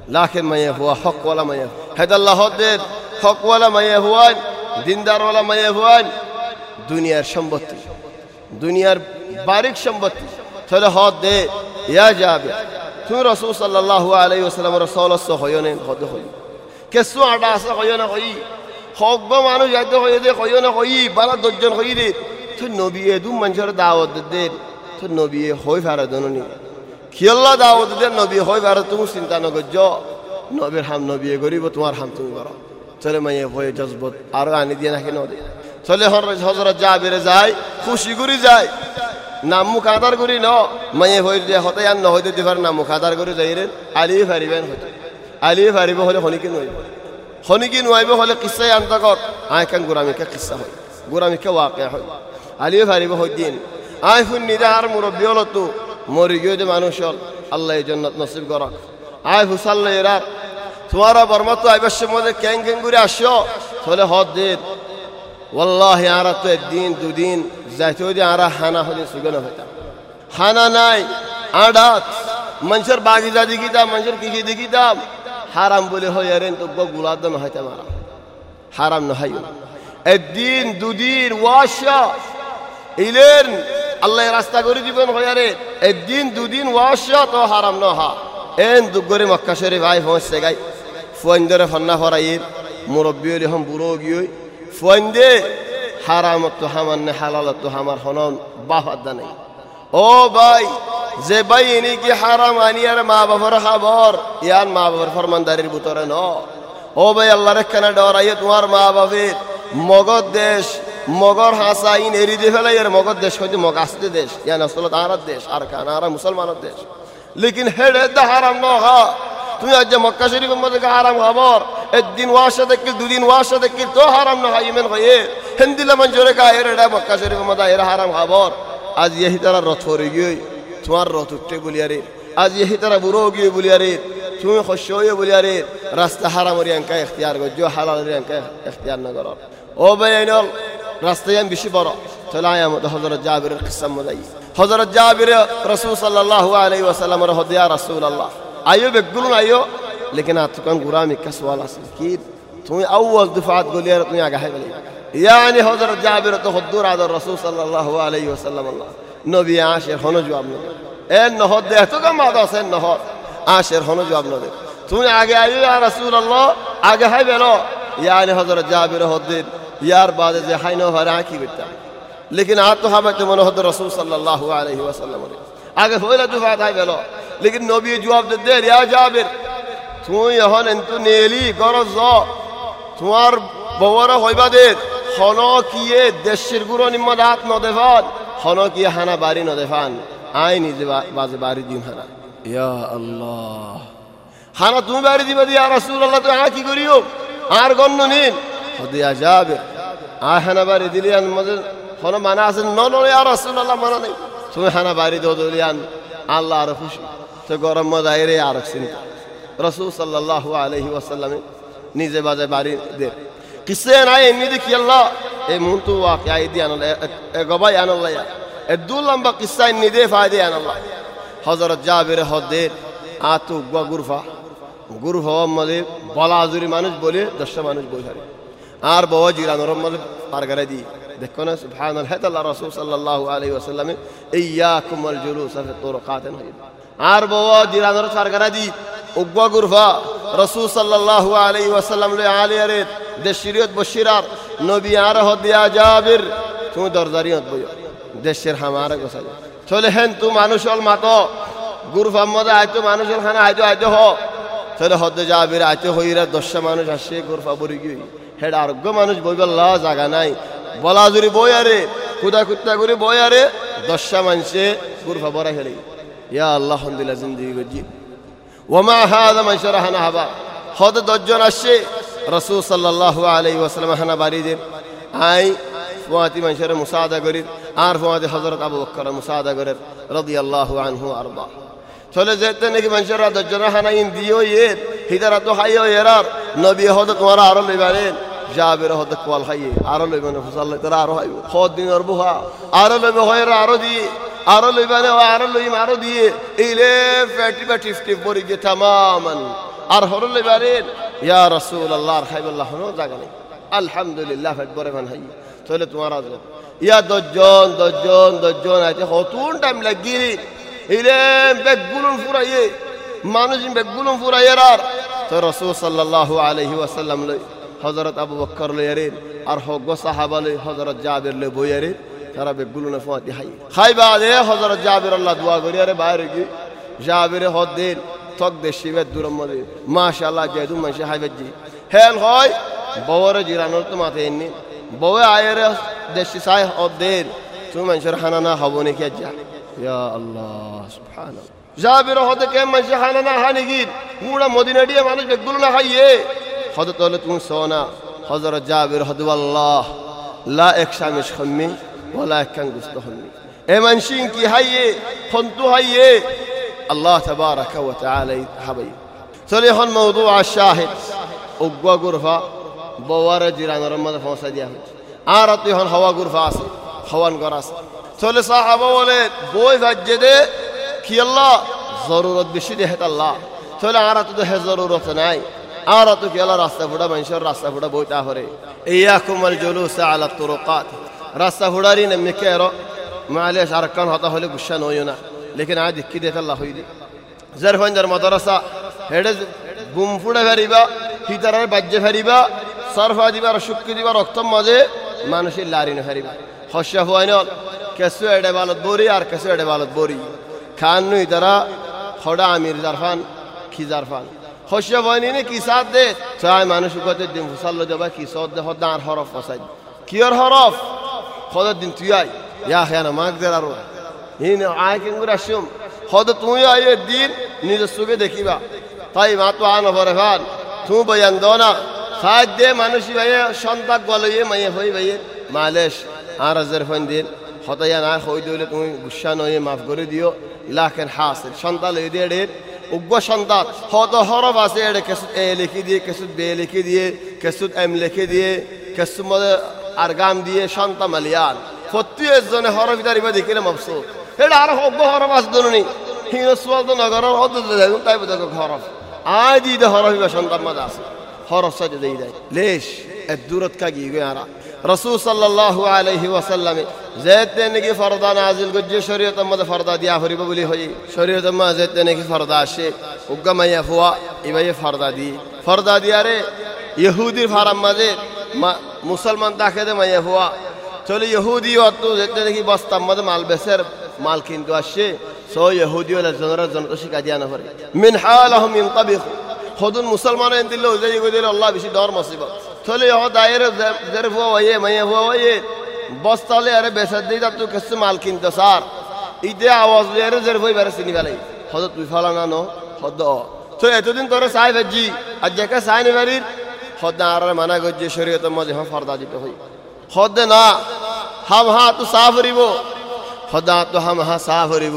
খাওয়া লাখের মাইয়া হুয়া হকওয়ালা মাইয়া হেদাল্লাহ হদের হকওয়ালা মাইয়া হুয়ান দিনদারওয়ালা মাইয়া হুয়ান দুনিয়ার সম্পত্তি দুনিয়ার বারিক সম্পত্তি তাহলে হদ দে ইয়া যাবে তুমি রসুল সাল্লাহ আলাই ওসালাম রসলস্য হয়নে হদ হই কেসু আটা আছে হই না হই হকব মানুষ যাইতে হই দে হই না হই বালা দশজন হই দে তুই নবী এদুম মানুষের দাওয়াত দে তুই নবী হই ফেরা দননি খিয়াল্লা দাওয়াত দে নবী হই ফেরা তুমি চিন্তা নগর্য নবীর হাম নবী গরিব, তোমার হাম তুমি করো চলে মাইয়ে ভয়ে জজবত, আরও আনি দিয়ে নাকি নদী। চলে হজরত যা বেড়ে যায়, খুশি করি যায়। নাম মুখ আদার করি ন, মাইয়ে হয়ে যে হতে আর নহইতে দিবার নাম মুখ আদার করে যাই রে আলিয়ে ফারিবেন হইতে। আলিয়ে ফারিব হলে শনিকে নইব শনিকে নোৱাইব হলে আনতা কর। আই কান গোরামিকে কিচ্ছা হয়? গোরামিকে ওয়াকে হয়। আলিয়ে ফারিব হয় দিন আই শুনি দে আর মুরব্বী হল তো। মরি গিয়ে যে মানুষ হল আল্লাহ জন্নত নসিব করক আয় হুসাল্লা এরার তোমারা বর্মা তো আইবার মধ্যে ক্যাং ক্যাং করে আসো তাহলে হদ দিন ওল্লাহ আরা তো একদিন দুদিন যাইতে হইতে আরা হানা হলে সুগন হইতাম হানা নাই আডাত মানুষের বাগিচা দেখিতাম মানুষের কৃষি দেখিতাম হারাম বলে হয় আরে তো গুলাদ হইতাম আরা হারাম নহাই একদিন দুদিন ওয়াশা ইলেন আল্লাহ রাস্তা করে দিবেন হয়ারে একদিন দুদিন ওয়াশা তো হারাম নহা এন দুগরে মক্কা শরীফ আই পৌঁছছে গাই। ফুয়াইন্দরে ফন্না ফরাইয়ের মুরব্বী হম বুড়ো গিয়ে ফুয়াইন্দে হারামত তো হামার নে, হালালত তো হামার হনন বাহাদা নেই ও ভাই, যে ভাই ইনি কি হারাম আনিয়ার মা বাবার খাবর, ইয়ার মা বাবার ফরমানদারির ভিতরে ন। ও ভাই আল্লাহ রেখানা ডরাইয়ে তোমার মা বাবের মগধ দেশ মগর হাসা ইন এরি দিয়ে ফেলাই এর মগধ দেশ হয়তো মগ আসতে দেশ ইয়ান আসলে আর দেশ আর কান আর মুসলমানের দেশ লেকিন হেডে দা হারাম ন হা তুমি আজ মক্কা শরীফের মধ্যে হারাম খবর একদিন ওয়াশা দেখিল দুদিন ওয়াশা দেখিল তো হারাম না হয় ইমেন হয়ে হিন্দিলা মঞ্জুরে কা এর এটা মক্কা শরীফের মধ্যে এর হারাম খবর আজ ইহি তারা রথ হরে গিয়ে তোমার রথ উঠতে বলিয়ারে আজ ইহি তারা বুড়ো গিয়ে বলিয়ারে তুমি শস্য হয়ে বলিয়ারে রাস্তা হারামরি অঙ্কা এখতিয়ার করছো হালালের অঙ্কা এখতিয়ার না করো ও ভাই আইনল রাস্তায় আমি বেশি বড় তাহলে আয় আমাদের হজরত জাবিরের কিসাম মজাই হজরত জাবির রসুল সাল্লাহ আলাই ওয়াসাল্লামের হদিয়া রসুল আল্লাহ আইও বেগুলো আইও লেকিন আতকান গুরামি কা সওয়াল আছে কি তুমি আউয়াল দফাত গলিয়ার তুমি আগে হাই বলি ইয়ানি হযরত জাবির তো হুদুর আদর রাসূল সাল্লাল্লাহু আলাইহি ওয়াসাল্লাম আল্লাহ নবী আশের হন জবাব নদে এন নহদ দে তো কাম মাদ আছে নহদ আশের হন জবাব নদে তুমি আগে আইও ইয়া রাসূলুল্লাহ আগে হাই বেলো ইয়ানি হযরত জাবির यार बाद जे हाइनो हरा की बेटा लेकिन आ तो हमें तो मनोहद रसूल सल्लल्लाहु अलैहि वसल्लम रे आगे होला जुवात आइ गेलो নবী नबी দে দে दे या जाबिर तू यहन इंतु नेली गरज তোমার বউরা হইবা দে। হন কিয়ে দেশের গুরো নিম্মদ হাত ন দেফান হন কিয়ে হানা বাড়ি ন দেফান আই নিজে বাজে বাড়ি দিম হানা। ইয়া আল্লাহ। হানা তুমি বাড়ি দিবা দিয়া রাসূলুল্লাহ তুই আ কি করিও। আর গণ্য নিন। হদিয়া যাবে আ হানা বাড়ি দিলি আন মজে হন মানা আছে ন ন ইয়া আল্লাহ মানা নেই তুমি হানা বাড়ি দিলিয়ান আল্লাহ আর খুশি তো গরম মজাই রে আর চিন্তা রসুল সাল্লাহ আলহি ওয়াসাল্লামে নিজে বাজে বাড়ি দে কিসে নাই এমনি দেখি আল্লাহ এই মুহূর্ত ওয়াকে আই দিয়ে আনল গবাই আনল্লাহ এ দু লম্বা কিসা দে ফায়দে আনল্লাহ হজরত জাবের হদের আতু গুয়া গুরফা গুরু হওয়া মধ্যে বলা মানুষ বলে দশটা মানুষ বই হারে আর বাবা জিরানোর মধ্যে পার করে দিই দেখো না সুবহান আল্লাহ রসুল সাল্লাহ আলহি ওয়াসাল্লামে ইয়া কুমল জুলুস তোর কাতেন হয়ে আর বাবা জিরানোর সারগারা দি উগ্বা গুরফা রসুল সাল্লাহ আলাই ওয়াসাল্লাম লে আলী আরে দে শিরিয়ত বশিরার নবী আর হদিয়া যাবির তুমি দরজারি হত বইও দেশের হামারে গোসাই চলে হেন তু মানুষ হল মাত গুরু ফাম্মদে আইতো মানুষ হল খানা আইতো আইতো হ চলে হদে যাবির আইতো হইরা দশটা মানুষ আসে গুরফা বরি গিয়ে হেড আরোগ্য মানুষ বইবার জাগা নাই। বলা জুড়ি বই আরে কুদা কুত্তা করে বই আরে দশটা মানুষে গুরফা বরা খেলে ইয়া আল্লাহ হন্দিল্লা জিন্দিগি গজি ওমা হাদা মানুষের হানা হাবা। হদ দশজন আসছে, রসুল সাল্লাহ আলাই ওয়াসালাম হানা বাড়িদের আই, ফুয়াতি মানুষের মুসাদা করি আর ফুয়াতি হজরত আবু বক্কর মুসাদা করেন রদি আল্লাহ আনহু আরবা চলে যেতে নাকি মানুষেরা দশজন হানা ইন দিও ইয়ের হিদারা তো হাইও এরার, নবী হদ তোমার আরও লইবারেন جابر هو دك والخي عرل ابن فصل ترى روح خود دين ربها عرل بغير عرضي. عرل ابن وعرل ابن عرضي. إلى فتي بتي فتي بريج تماما. أرهر اللي بارين. يا رسول الله رحم الله. حنون ذاكني الحمد لله فتبر من هي تقول تمارا ذل يا دجون دجون دجون. هاي خطون تام لجيري إلى بقولن فريه مانوجين بقولن فريه رار. تو رسول صلى الله عليه وسلم لي হজরত আবু বক্কর লইয়ারেন আর হগ সাহাবা লই হজরত জাবির লই বইয়ারে তারা বেগুলো না ফুয়াতি হাই খাই বাদে হজরত জাবির, আল্লাহ দোয়া করি আরে বাইরে গি জাবিরে হদ দিন থক দেশি বে দূরম মদে মাশাআল্লাহ জেদু মাসে হাই বেজি হেল হয় বওরে জিরানোর তো মাথে এনে। বওয়ে আয়েরে দেশি সাই হদ দিন তুমি মানুষের হানানা হব নাকি যা। ইয়া আল্লাহ, সুবহানাল্লাহ। জাবির হদে কে মানুষের হানানা হানি গির মুড়া মদিনা দিয়ে মানুষ বেগুলো না فضطلت سونا حضر جابر حد والله لا اكشا مش خمي ولا كان قست خمي. اي منشين كي هي خنتو هي الله تبارك وتعالى حبيب. صليح الموضوع الشاهد. أبوا غرفة بوارة جيران رمضة فوسا ديا آراتي هون هوا غرفة آسي خوان غراس صلي صحابة ولي بوي فجده كي الله ضرورة بشده الله. صلي آراتي ده ضرورة ناي آرا تو کلا راستہ فڑا منشر راستہ فڑا بوتا ہورے ایاکم الجلوس على الطرقات. راستہ فڑا رین مکیرو معلش عركان هذا هو بشان وينا لكن عادي كده الله هو دي زرف اندر مدرسة. هذا بوم فودا فريبا هيتارا بجة فريبا صرف عادي بار شك دي بار ركتم مزه مانوش لارين فریبا. خشة هو اينا كسو اده بالات بوري ار كسو اده بالات بوري خان نو هيتارا خدا امير زرفان کی زرفان خشية وينيني كي ساد دي ساي ما نشوكات الدين فصلوا دبا كي صاد ده هدى عن حرف وصيد كير حرف خد الدين تياي يا أخي أنا ما أقدر أروح هنا عايك نقول أشيم خد تويا أي الدين نيجي السوق دكيبا তাই মাতো আনো ভরে ভান তু বয়ান দোনা সাজ দে মানুষই ভাইয়ে সন্তাক গলইয়ে মাইয়ে হই ভাইয়ে মালেশ আর হাজার ফোন দিন হতাইয়া না হই দইলে তুমি গুসা নয়ে মাফ করে দিও লাখের হাসিল সন্তান লই দিয়ে এর উগ্র সন্তান হত হরফ আছে এড়ে কেসুত এ লিখে দিয়ে, কেসুত বে লিখে দিয়ে, কেসুত এম লিখে দিয়ে, কেসুত মধ্যে আর গাম দিয়ে সন্তা মালিয়ান। সত্যি এজনে হরফ দাঁড়িয়ে দেখিলে মবসু এটা আর হব্য হরফ আছে দনুনি। হিন সুয়াদ নগরের দেখুন তাই বোধ হরফ। আয় দিয়ে দে হরফ সন্তান মাঝে আছে। হরফ সাজে দেই দেয় লেশ এর দূরত কাগি গয়ারা রসুল সাল্লাল্লাহু আলাইহি ওয়াসাল্লামে যেতে নাকি ফরদা নাজিল গজ্জে, শরীয়ত মধ্যে ফরদা দিয়া হরিব বলি হই। শরীয়ত মা যেতে নাকি ফরদা আসে, উগ্গা মাইয়া ফুয়া ইবাই ফরদা দি। ফরদা দিয়ারে ইহুদির ফারাম মাঝে মুসলমান তাকে দে মাইয়া ফুয়া। চলে ইহুদি অত যেতে দেখি বস্তার মধ্যে মাল বেসের, মাল কিন্তু আসছে সো ইহুদি হলে জনরা জনতা শিকা দিয়া না পারে মিন হালাহুম ইনতাবিখ খদুন মুসলমান এন দিলে ওই যে দিলে আল্লাহ বেশি ডর মুসিবত। চলে হ দায়ের, জের ফুয়া হইয়ে, মাইয়া ফুয়া হইয়ে বস্তালে আরে বেসার দিই তার তো কিছু মাল কিনতো, স্যার। ইতে আওয়াজ দিয়ে আরে জের ফুয়া বেড়ে চিনি ফেলাই হদ তুই ফেলা না হদ তো এতদিন তোরে চাই ভেজি, আর যাকে চাই নি বাড়ির হদ আর মানা গজ্জে শরীয়তের মধ্যে হ ফর্দা দিতে হই। হদ না, হাম হা তু সাফ হরিব হদা তো হাম হা সাফ হরিব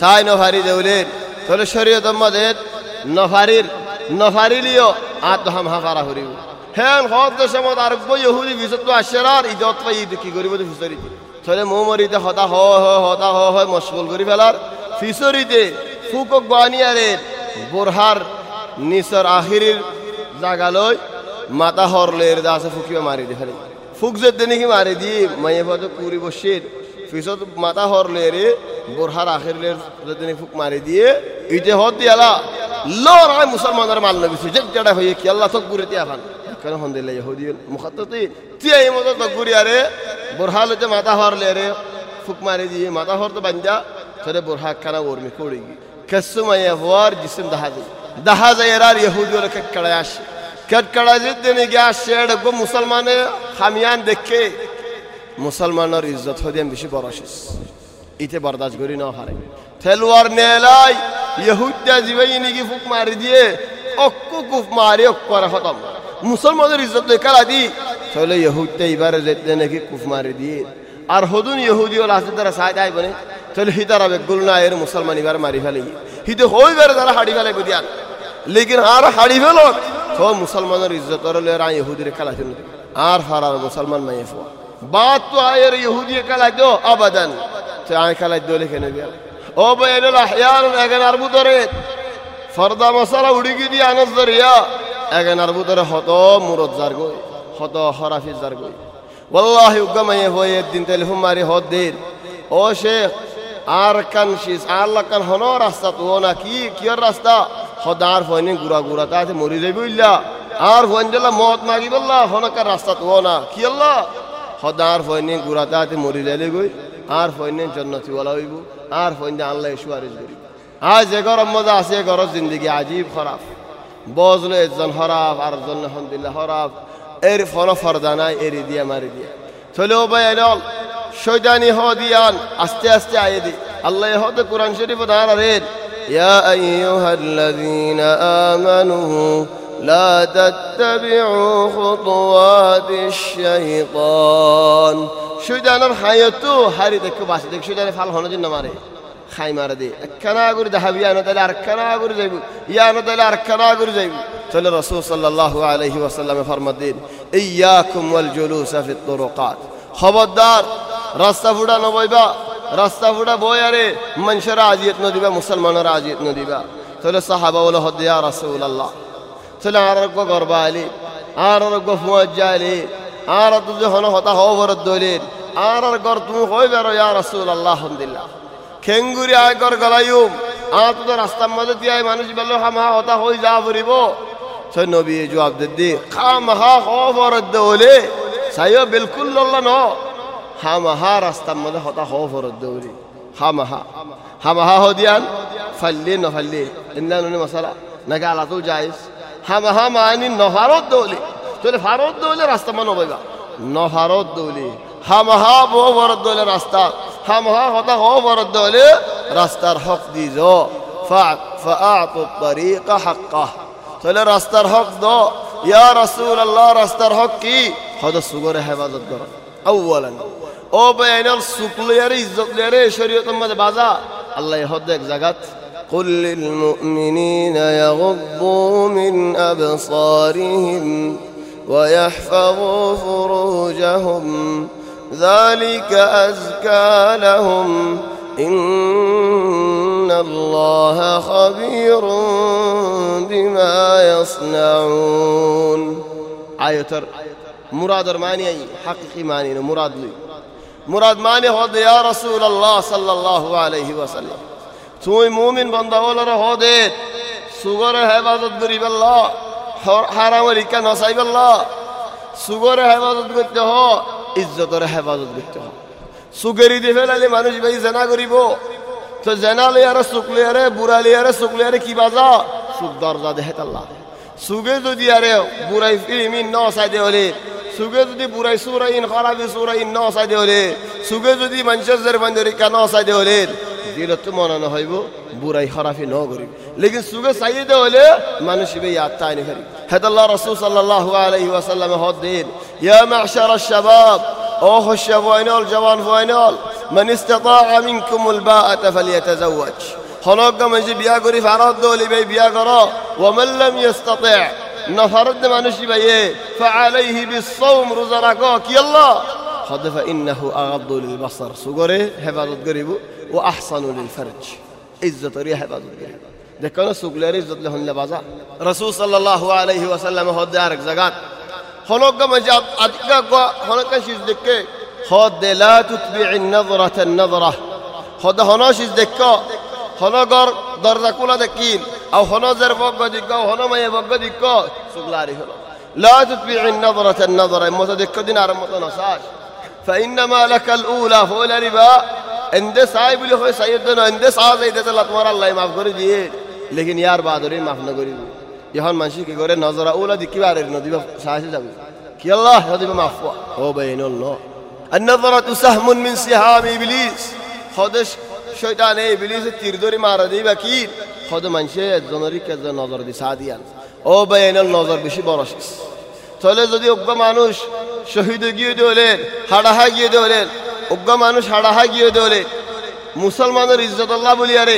সাই নফারি দেউলের তাহলে শরীয়তের মধ্যে নফারির, নফারিলিও তো হাম হা ফারা হরিব হ্যাঁ হদ সময় আর ইহুদি তো আসে আর ইজত পাই ঈদ কি করিব তো ফিসরিতে তাহলে মৌ মরিতে হতা হ হতা হ মশগুল করি ফেলার ফিসরিতে ফুকক বানিয়ারের বোরহার নিসর আহিরির জাগালয় মাতা হরলের দাসে ফুকিবা মারি দে ফেলে ফুক যেতে নাকি মারি দিয়ে মাইয়ে পথে কুড়ি বসের পিছত মাতা হরলে রে বোরহার আখিরের যদি ফুক মারি দিয়ে, ইতে হত দিয়ালা। লড়াই মুসলমানের মাল নবিছে যে যেটা হয়ে কি আল্লাহ তক বুড়ে দিয়া ফান কেন হন দিলে ইহুদি মুখাত্তি তিয়া এই মতো তগুরি আরে বোরহাল হচ্ছে মাথা হরলে আরে ফুক মারি দিয়ে মাথা হর তো বাঞ্জা তোরে বোরহা খানা ওরমি কড়ি কেসু মাইয়া হওয়ার জিসিম দাহা যায় দাহা যায় এরার ইহুদি ওরা কেটকাড়ায় আসে কেটকাড়ায় দিনে গিয়ে এটা গো মুসলমানে খামিয়ান দেখে মুসলমানের ইজ্জত হদিয়াম বেশি বড় শেষ ইতে বরদাস্ত করি না হারে থেলওয়ার নেলাই ইহুদ্দা জিবাই নিকি ফুক মারি দিয়ে অক্কু কুফ মারি অক্করে খতম মুসলমানের ইজ্জত কালা দি? তাহলে ইহুদ্দা এবারে যেতে নাকি কুফ মারি দিয়ে। আর হদুন ইহুদি ওলা আছে তারা সাহায্য আইব না তাহলে হিতারা বেগুল না এর মুসলমান এবার মারি ফেলে। হিতে হই বেড়ে তারা হাড়ি ফেলে বুঝিয়ান লেকিন আর হাড়ি ফেল তো মুসলমানের ইজ্জত আর ইহুদির খেলা ছিল আর হারার মুসলমান মাইয়ে ফোয়া। বাদ তো আয়ের ইহুদি খেলাই দো আবাদান। তো আয় খেলাই দো লিখে নেবে। ও বাইনুল আহয়ান এগান আরবু ধরে ফরদা মশালা উড়ি গিয়ে দিয়ে আনস ধরিয়া এগানার ভিতরে হত মুরত যার গই হত হরাফিজ যার গই ওল্লাহ উগমাইয়ে হয়ে দিন তেল হুমারি হত দিন ও শেখ, আর কান শিস, আর লাকান হন রাস্তা তো না কি কিয়র রাস্তা? হদার হয়নি গুড়া গুড়া তা আছে, মরি যাবি ইল্লা। আর হইন জেলা মত মাগি বললা হনকার রাস্তা তো না কি আল্লাহ? হদার হয়নি গুড়া তা আছে, মরি যাইলে গই। আর হইনে জন্নতি ওলা হইব। আর হইন আল্লাহ সুয়ারিজ করিব আজ এ গরম মজা আছে এ গরম জিন্দিগি, আজীব খারাপ। بازل ازن هراف ارزن الحمد لله هراف ارف هنا فردانای اری دیا ماری دیا تلو بیانال شدنی ها دیان استی استی آیدی الله یهود قرآن شریف دارا رید يا أيها الذين آمنوا لا تتبعوا خطوات الشيطان. شدان حياته حريدك باسدك شدان فعل هنا جنة ماري. خايمارده كنا غور ذهب يا ندلار كنا زیبو زيب يا ندلار كنا غور زيب صلی الرسول صلى الله سلم فرمود دین ایاکم والجلوس فی الطرقات. خبردار راستا فودا نبايبا راستا فودا بوياري. منشر عزيت نديبا مسلمان عزيت نديبا تل صحابة ول حد یا رسول الله. تل عرق غربالي عرق فوجالي عرق ذهن هتا هو ورد دولين عرق غرتم خوي برو يا رسول الله الحمدلله খেঙ্গুরি আয় কর গলাইম আ তো রাস্তার মধ্যে দিয়ে মানুষ বলল হামা হতা হই, যা ফুরিব। সে নবী জবাব দি খাম হা খবরত দৌলে সাইও, বিলকুল লল্লা ন। হামাহা রাস্তার মধ্যে হতা, হ খবরত দৌলি হামাহা হামাহা হদিয়ান ফাল্লি নফাল্লি ইন্দা নুনি মশালা। নাকি আলাতো যাইস হামাহা মানি নহারত দৌলি তাহলে ফারত দৌলে রাস্তা মানে বইবা নহারত দৌলি همها بو دول راستا همها خدا هو دول راستار حق دي زو فأعطوا الطريق حقه تولي راستار حق دو يا رسول الله راستار حق كي خدا سوغر حفاظت دور أولا أو بين السكل يري الزقل يري شريعة مد بازا الله يهدك زغت قل للمؤمنين يغضوا من أبصارهم ويحفظوا فروجهم ذلك أزكى لهم. إن الله خبير بما يصنعون. آيتر مراد معنی حقيقي ماني مراد لي. مراد ماني هو يا رسول الله صلى الله عليه وسلم. توي مومن بنده ولر هودت سوگر عبادت الله حرام ریکا نصیب الله. سوغر عبادت کرتے الله ইজ্জতের হেফাজত করতে হ সুগেরি দিয়ে ফেলালে মানুষ ভাই জেনা করিব। তো জেনা লিয়ারে শুকলিয়ারে বুড়া লিয়ারে শুকলিয়ারে কি বাজা? সুখ দরজা দেহে তাল্লা সুগে যদি আরে বুড়াই ফিল্মিন ন সাইদে হলে, সুগে যদি বুড়াই সুরাইন খরাবি সুরাইন ন সাইদে হলে, সুগে যদি মানুষের কেন সাইদে হলে দিলে তো মনে হইব, বুড়াই খরাফি ন করিব। লেকিন সুগে সাইদে হলে মানুষ বে ইয়াদ هدى الله رسول صلى الله عليه وسلم هو الدين. يا معشر الشباب أوه الشبوينول جوان فوينول من استطاع منكم الباءة فليتزوج. خنوق من جب ياغري فراد دولي بي بياغرا ومن لم يستطع نفرد ما نشبيه فعليه بالصوم رزقك يلا. خد فإنه أغض للبصر. سقري حفاظت قريبه وأحصن للفرج. عزة طريقة حفاظت قريبه دکنا سوگلری عزت له هنله بازا رسول صلی الله علیه و سلم هو دار زگات خلوق مجا ادگا گو خلوق شیز دکه خود دلا تتبع النظرة النظرة. خود هنا شیز دکا خلا گر در زکولا دکین أو خلا زرفا گدی گو خلا مے بگدی کو سوگلری خلو لا تتبع النظرة النظرة. مو دکا دینار مو نساش فإنما لك الأولى فول ربا عند صاحب له سيدنا عند صاحب سيدنا الله تمر الله يمغفر دي লেকিন ইয়ার বাদরে মাফ না করিব যখন মানুষ কি করে নজর ওলা দেখি বারে নদীবা সাহসে যাবে কি আল্লাহ নদীবা মাফ ও বাইনুল নো النظرة سهم من سهام إبليس خودش শয়তান এই ইবলিস তীর ধরে মারা দিবা কি খদ মানুষে একজনেরই কেজ নজর দি সাদিয়ান ও বাইনাল নজর বেশি বড় শেষ তাহলে যদি অজ্ঞ মানুষ শহীদ গিয়ে দেওলেন হাড়াহা গিয়ে দেওলেন অজ্ঞ মানুষ হাড়াহা গিয়ে দেওলেন মুসলমানের ইজ্জত আল্লাহ বলিয়ারে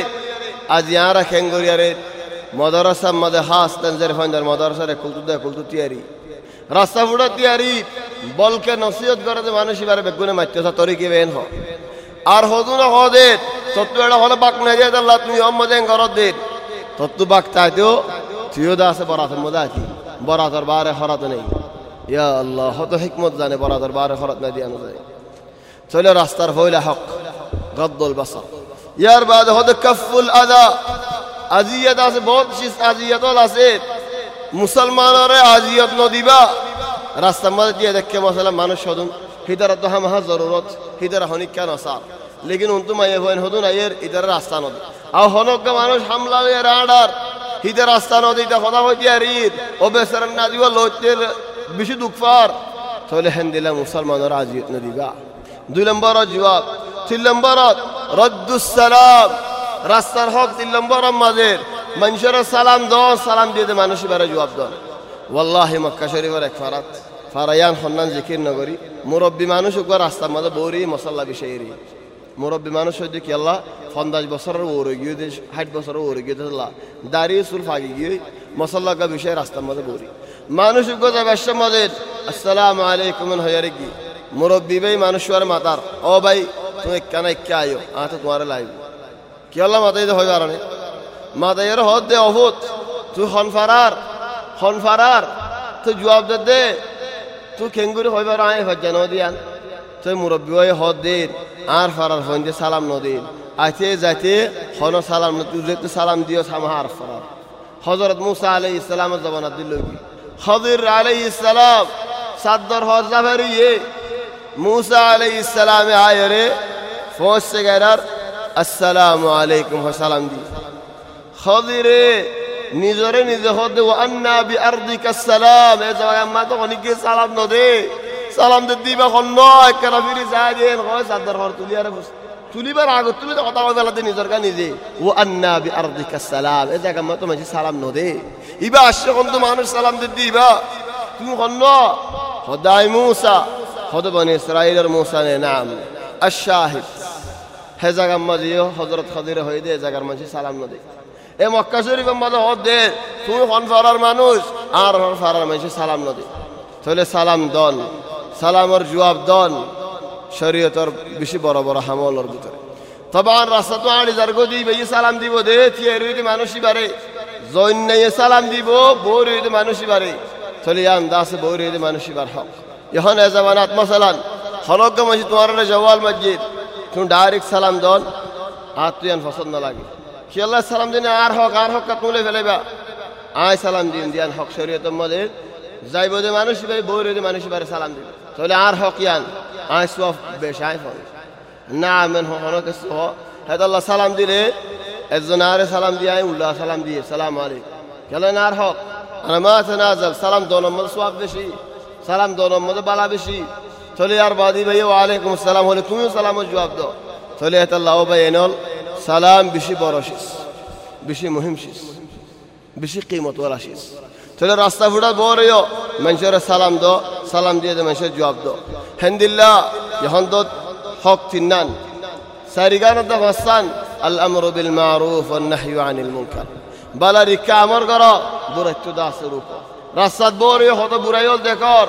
আজ ইয়ারা খেঙ্গরিয়ারে মদরসা মদে হাস ফান্দার মদরসার কুলতু দে কুলতু তিয়ারি। রাস্তা ফুটা তিয়ারি, বলকে নসিহত করে যে মানুষ এবারে বেগুনে মারতে তরিকে বেন হ। আর হদু না হদের তত্ত্ব এটা হলে বাক না দিয়ে আল্লাহ তুমি অম্মদে ঘরত দে তত্ত্ব বাক তাইতেও তুইও দা আছে বরাতের মধ্যে আছি বরাতর বারে হরাত নেই। ইয়া আল্লাহ, হত হিকমত জানে বরাতর বারে হরাত না দিয়ে যায়। চলে রাস্তার হইলে হক, গদ্দল বাসা। یار بعد خود کف الادا اذیت آسے بہت شیست اذیت والا سے مسلمان اور اذیت نو دیبا راستہ مدد یہ دیکھ کے مثلا مانوش ہدن ہدر تو ہم ہاں ضرورت. ہدر ہونی کیا نصار لیکن ان تو میں ہوئے ہدن ایر ادھر راستہ نو دی أو ہنوک مانوش حملہ ہوئے راڑار هيدا راستانو ديتا خدا هو جاريد وبسر النادي واللوتر بشي دكفار تقول الحمد لله مسلمان راضي نديبا دو لمبارات جواب. تل لمبارات রদ্দুসালাম রাস্তার হক তিন নম্বর মাঝের মানুষের সালাম দন সালাম দিয়ে দে মানুষ এবারে জবাব দন ওয়াল্লাহি মক্কা শরীফের এক ফারাত, ফারায়ান হন্নান জিকির নগরী মুরব্বী মানুষ উপর রাস্তার মধ্যে বৌরি, মশাল্লা বিষয়েরই মুরব্বী মানুষ হইতে কি আল্লাহ, পঞ্চাশ বছরের ওরে গিয়ে দে, ষাট বছরের ওরে গিয়ে আল্লাহ। দাঁড়িয়ে চুল ফাঁকি গিয়ে মশাল্লা বিষয়ে রাস্তার মধ্যে বৌরি। মানুষ উপর ব্যবসার মধ্যে আসসালাম আলাইকুম হয়ারে কি? মুরব্বী ভাই, মানুষ মাতার। ও ভাই তুমি কেন কে আয়ো? আঠে তোমার লাইব। কি হল্লা মাতাই হয় কারণে মাতাইয়ের হদ দে, অভূত। তুই হনফারার হনফারার তুই জবাব দে দে। তুই খেঙ্গুরি হইবার আয় হজ্জা নদিয়ান। তুই মুরব্বী হদ দে। আর ফারার হন দিয়ে সালাম নদিন আইতে, যাইতে, হন সালাম তুই যেতে সালাম দিও সামাহার ফারার। হজরত মুসা আলি ইসলামের জবানাত দিল কি? হজির আলি ইসলাম সাদ্দর হজ ইয়ে মুসা আলি ইসলামে আয় রে। ফোসেগার আসসালামু আলাইকুম সালাম দি খদিরে নিজরে নিজে হদে ও আন্না বি আরদিক আসসালাম এ জায়গা আম্মা তো অনেকে সালাম ন দে সালাম দে দিবা হল নয় কারাফিরি যায় দেন হয় সাদার হর তুলি আর বস তুলিবার আগে তুমি তো কথা বলা দে নিজর গা নিজে ও আন্না বি আরদিক আসসালাম এ জায়গা আম্মা তো মাঝে সালাম ন দে ইবা আসছে কোন তো মানুষ সালাম দে দিবা তুমি হল ন হদাই মুসা হদ বনে ইসরাইলের মুসা নে নাম الشاهد হে জাগার মাঝিও হজরত খাদিরে হয়ে দে জাগার মাঝি সালাম না দে এ মক্কা শরীফ মাঝে হত দে তুই হন ফারার মানুষ আর হন ফারার মানুষ সালাম না দে তাহলে সালাম দন সালামর জবাব দন শরীয়তর বেশি বড় বড় হামলর ভিতরে তবে আর রাস্তা তো আনি যার গদি বেয়ে সালাম দিব দে থিয়ের মানুষই বারে জৈন্যায় সালাম দিব বৌর মানুষই বারে তাহলে ইয়ান দাসে বৌর মানুষই বার হক এখন এ জামানাত মশালান হলগ্য মসজিদ তোমার জওয়াল মসজিদ তুমি ডাইরেক্ট সালাম দন আর তুই পছন্দ লাগে। আল্লাহ সালাম দিন আর হক আর হক তুলে ফেলেবা আয় সালাম দিন, দিয়ান হক শরীয়ত মধ্যে যাইব যে মানুষ ভাই বই রয়ে মানুষ বারে সালাম দিবে তাহলে আর হক ইয়ান, আয় সব বেশ, আয় ফল। না, আমেন হনকে হেদ আল্লাহ সালাম দিলে, একজন আরে সালাম দিয়ে, আয় উল্লাহ সালাম দিয়ে, সালাম আলাইকুম। কেন আর হক? আর মা সালাম দো নম্বর সব বেশি। সালাম দো মধ্যে বালা বেশি। تولي أربادي بيو عليكم السلام ولكم السلام الجواب دو تولي الله بينول سلام بشي بروشيس بشي مهم شيس بشي قيمة ولا شيس تولي راستا فودا بوريو منشر السلام دو سلام دي منشر جواب دو هند الله يهند حق تنان ساريغان دغسان الأمر بالمعروف والنهي عن المنكر بلا ريكا أمر قرأ برتو داسروكو راستات بوريو خطو برايول دكور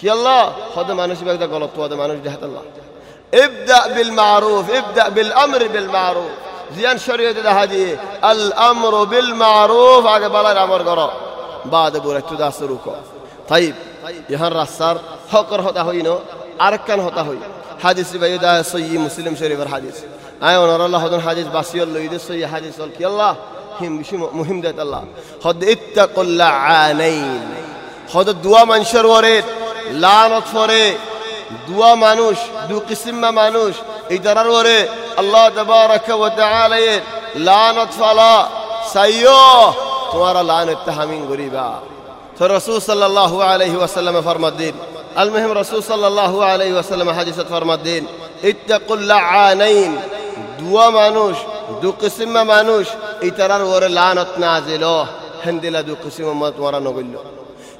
كي الله خد ما نشبك ده غلط وده ما نشبه الله. ابدأ بالمعروف ابدأ بالأمر بالمعروف. زيان شريعة ده الأمر بالمعروف عقب بلا الأمر قرأ بعد بورة تداسروكو طيب يهن رسار حقر هتا هوينو أركن هتا هوي. حديث ربي ده آه، صيي مسلم شريف الحديث. آه، أي ونرى الله هدن حديث باسي الله يدي صيي حديث كي الله هم بشي مهم ده الله. خد اتقوا اللعانين. خد الدواء من شروريت আনাইন হদ দুয়া মানুষের ওরে লানত ফরে দুয়া মানুষ দু কিসিমা মানুষ এই দ্বারার ওরে আল্লাহ তবারক ওয়া তাআলা লানত ফালা সাইয়ো তোমারা লানত হামিং গরিবা তো রাসূল সাল্লাল্লাহু আলাইহি ওয়াসাল্লাম ফরমাত দিন المهم رسول صلى الله عليه وسلم حديثة فرما الدين اتقوا اللعانين دوا مانوش دو قسم مانوش اترار ور لعنت نازلو هندلا دو قسم ما تمارا نقول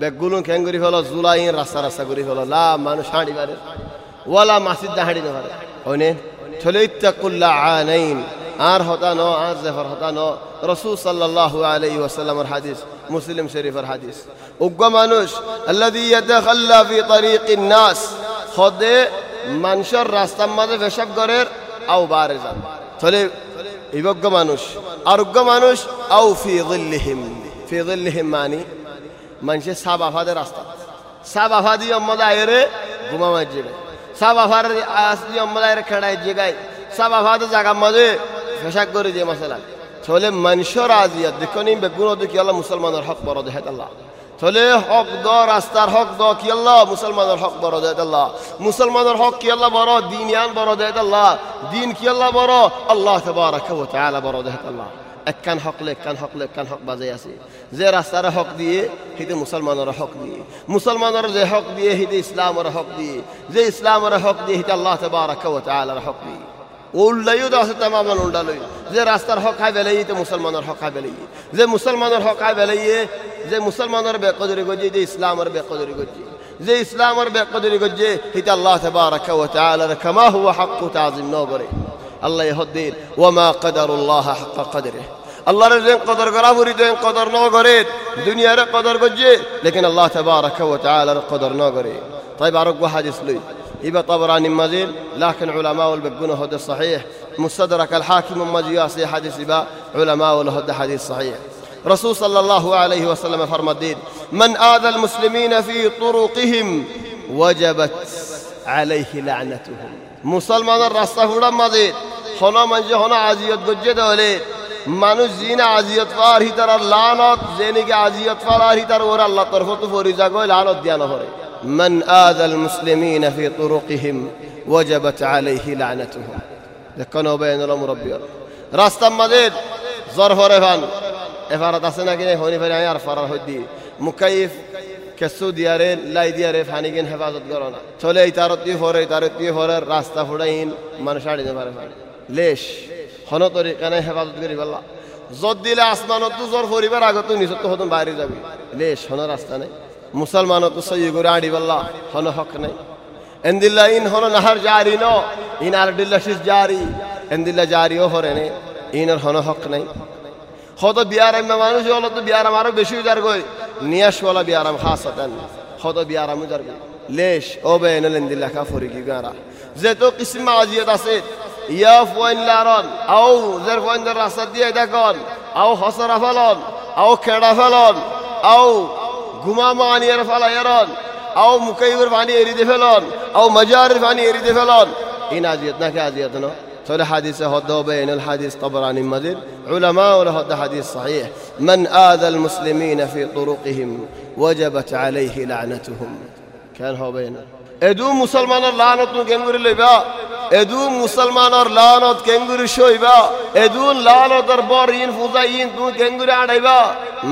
বেগুলো খেং করি ফেলো জুলাই রাস্তা রাস্তা করি ফেলো লা মানুষ হাঁড়ি পারে ওয়ালা মাসিদ দা হাঁড়ি না পারে হয়নে চলে ইত্তাকুল্লা আনাইন আর হতা ন আর জেফর হতা ন রসুল সাল্লাল্লাহু আলাইহি ওয়াসাল্লামের হাদিস মুসলিম শরীফের হাদিস উগ্র মানুষ আল্লাযী ইয়াতাখাল্লা ফি তরিকিন নাস খদে মানুষের রাস্তার মাঝে পেশাব করের আও বারে যান চলে ইবজ্ঞ মানুষ আরোগ্য মানুষ আও ফি যিল্লিহিম ফি যিল্লিহিম মানি মানুষের সাব আফাদের রাস্তা। সাব আফাদি অম্মদ আয়রে ঘুমা মাঝে সাব আফার আসদি অম্মদ আয়রে খেড়াই জেগায়। সাব আফাদের জায়গা মাঝে ফেসাক করে যে মশলা। চলে মানুষের আজিয়াত দেখনি বেগুন দেখি আল্লাহ মুসলমানের হক বড় দেখাত আল্লাহ চলে হক দ রাস্তার হক দ কি আল্লাহ মুসলমানের হক বড় দেয় আল্লাহ মুসলমানের হক কি আল্লাহ বড়? দিন ইয়ান বড় দেয় আল্লাহ দিন কি আল্লাহ বড়? আল্লাহ বড় দেয় আল্লাহ একখান হক লে একখান হক লে একখান হক বাজে আছে যে রাস্তার হক দিয়ে সেটা মুসলমানের হক দিয়ে মুসলমানের যে হক দিয়ে সেটা ইসলামের হক দিয়ে যে ইসলামের হক দিয়ে সেটা আল্লাহ তবারক ওয়া তাআলার হক দিয়ে উল্লাইও তো আছে তামামান উল্ডালই যে রাস্তার হক খাই বেলাই তো মুসলমানের হক খাই বেলাই যে মুসলমানের হক খাই বেলাইয়ে যে মুসলমানের বেকদরি গজি যে ইসলামের বেকদরি গজি যে ইসলামের বেকদরি গজি হিতা আল্লাহ তাবারাক ওয়া তাআলা কামা হুয়া হাক্কু তাজিম নগরে আল্লাহ ইহদ্দিন ওয়ামা কদারুল্লাহ হাক্কা কদরে আল্লাহর যেন কদর করা বুড়ি যেন কদর ন করে দুনিয়ার কদর করছে লেকিন আল্লাহ তাবারাক ওয়া তাআলার কদর ন করে তাই বারক হাদিস লই إبا طبراني مزيل لكن علماء البقون هذا صحيح مستدرك الحاكم مجياسي حديث إبا علماء هذا حديث صحيح رسول صلى الله عليه وسلم فرم الدين من آذى المسلمين في طرقهم وجبت عليه لعنتهم مسلمان الرسول مزيد هنا من هنا عزيت بجد وليد মানুষ জিনা আজিয়ত পার হিতার লানত জেনিকে আজিয়ত পার হিতার ওর আল্লাহ তরফ তো ফরিজা গয় লানত দিয়া নহরে من آذى المسلمين في طرقهم وجبت عليه لعنتهم দেখনো বেন মুরব্বিয়র রাস্তা মাঝের জ্বর হরে ফান এফারাত আছে নাকি হনি ফেরে আর ফারার হইদি মুকাইফ কেসু দিয়ারে লাই দিয়ারে ফানি কিন হেফাজত করো না। চলে এই তারত দিয়ে ফরে তারত দিয়ে ফরে রাস্তা ফুড়াইন মানুষ আড়ি পারে লেশ, হন তরিকানে হেফাজত করি পাল্লা জত দিলে আসমানত জ্বর ফরিবার আগত নিচত তো হতন বাইরে যাবি। লেশ, হন রাস্তা নেই। মুসলমানও তো সই করে আড়ি বললা, হন হক নেই। এন্দিল্লা ইন, হন নাহার জারি ন, ইন আর দিল্লা শিস জারি। এন্দিল্লা জারিও হরে নে ইনর হন হক নেই। হত বিয়ারাম মানুষ, হলো তো বিয়ারাম আরও বেশি উজার গই নিয়াসওয়ালা বিয়ারাম খাসাতান। হত বিয়ারাম উজার গই লেশ ও বেন এন্দিল্লা কা ফরি কি গারা যে তো কিসম আজিয়ত আছে, ইয়া ফুয়াইন লারন, আও জের ফুয়াইন রাস্তা দিয়ে দেখন, আও হসরা ফেলন, আও খেড়া ফেলন, আও ঘুমামা আনিয়ার ফালা এরন আও মুকাইবের পানি এরিতে ফেলন, আও মজারের পানি এরিতে ফেলন। ইন আজিয়ত নাকি আজিয়ত, না? فله حديث هذا بين الحديث طبراني مدين علماء وله هذا حديث صحيح من آذى المسلمين في طرقهم وجبت عليه لعنتهم كان هو بين এদু মুসলমানের লানত নু কেঙ্গুরি লইবা এদু মুসলমানের লানত কেঙ্গুরি শইবা এদু লানতর বর ইন ফুজা ইন তু কেঙ্গুরি আড়াইবা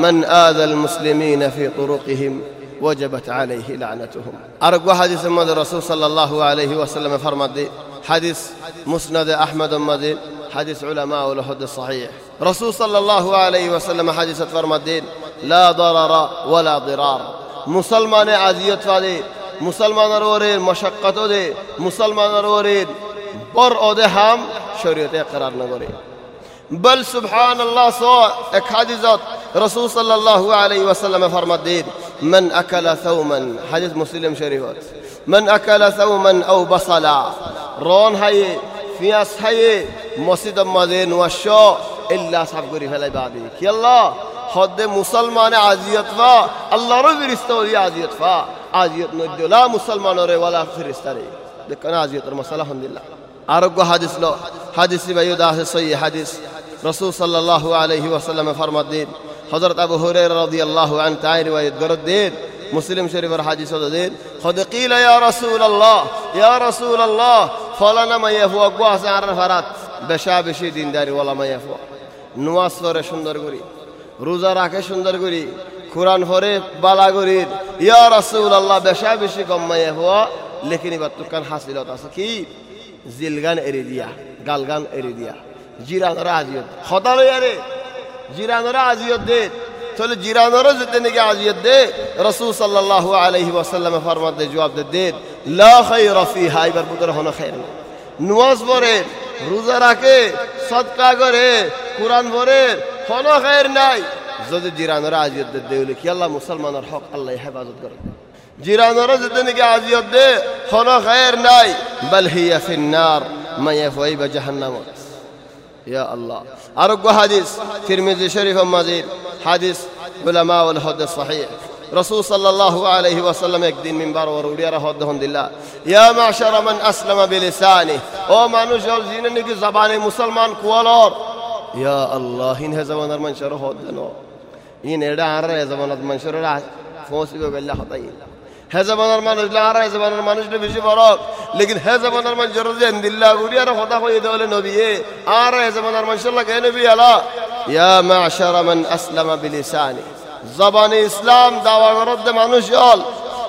من آذى المسلمين في طرقهم وجبت عليه لعنتهم أرجو حديث من الرسول صلى الله عليه وسلم فرمت حديث مسند أحمد مدين حديث علماء الحد الصحيح رسول صلى الله عليه وسلم حديث فرمدين لا ضرر ولا ضرار مسلمان عزيت فادي মুসলমানের ওরের মশাক্কত দে মুসলমানের ওরের বর ওদে হাম শরীয়তে করার না করে بل سبحان الله سو এক হাদিসত রাসূল সাল্লাল্লাহু আলাইহি ওয়াসাল্লাম ফরমাত দেন من اكل ثوما حديث مسلم شريف من أكل ثوما أو بصلا. رون هاي فياس هاي مسجد مدين وشو إلا صاحب قري فلا بابيك يلا خد مسلمان عزيت فا. الله رو فرستو دي عزيت فا. عزيت نجدو لا مسلمان ري ولا فرستاري دكنا عزيت رمسالة الحمد لله. أرقو حدث لو. حدث بيو داس سي حدث رسول صلى الله عليه وسلم فرمت دين حضرت أبو هريرة رضي الله عنه تعالى ويدقر الدين. مسلم شريف الحديث صدقين خد قيل يا رسول الله يا رسول الله فلنا ما يفوا قواس عرفرات بشابشي دين داري والله ما يفوا نواس فور شندر قري روزا راك شندر قري قرآن فور بالا قري. يا رسول الله بشابشي قم ما يفوا لكن يبتو كان حاصل وطاس كي زلغان اريديا غالغان اريديا جيران راضيو خطالو ياري جيران راضيو دير দে তাহলে জিরানরা যেতে নাকি আজিয়ত দে রাসূল সাল্লাল্লাহু আলাইহি ওয়াসাল্লাম ফরমাত দে জবাব দে দে লা খায়রা ফিহা এবার পুত্র হনো খায়র নুয়াজ পড়ে রোজা রাখে সদকা করে কোরআন পড়ে কোনো খায়ের নাই যদি জিরানোরা আজিয়ত দে দেউলে কি আল্লাহ মুসলমানের হক আল্লাহ হেফাজত করে জিরানোরা যদি নাকি আজিয়ত দে কোনো খায়ের নাই বল হিয়া ফিন্নার মাইয়া ফাইবা জাহান্নামত ইয়া আল্লাহ আরোগ্য হাদিস তিরমিজি শরীফ মাজিদ হাদিস উলামা ওয়াল হাদিস সহিহ رسول صلى الله عليه وسلم একদিন মিম্বার ওর উড়িয়ারা হদ হন দিল্লা ইয়া মাশারা মান আসলামা বিলিসানি ও মানুষ হল জিনে নাকি জবানে মুসলমান কুয়ালর ইয়া আল্লাহ হিন হে জমানার মানুষের হদ দেন ইন এডা আর হে জমানার মানুষের ফসিবে গল্লা হতাই হে জমানার মানুষ আর হে জমানার মানুষ বেশি বরক লেকিন হে জমানার মানুষের যে দিল্লা গুড়িয়ার কথা কই দেওয়ালে নবী আর হে জমানার মানুষের লাগে নবী আলা ইয়া মাশারা মান আসলামা বিলিসানি জবানে ইসলাম দাওয়া করতে মানুষ হল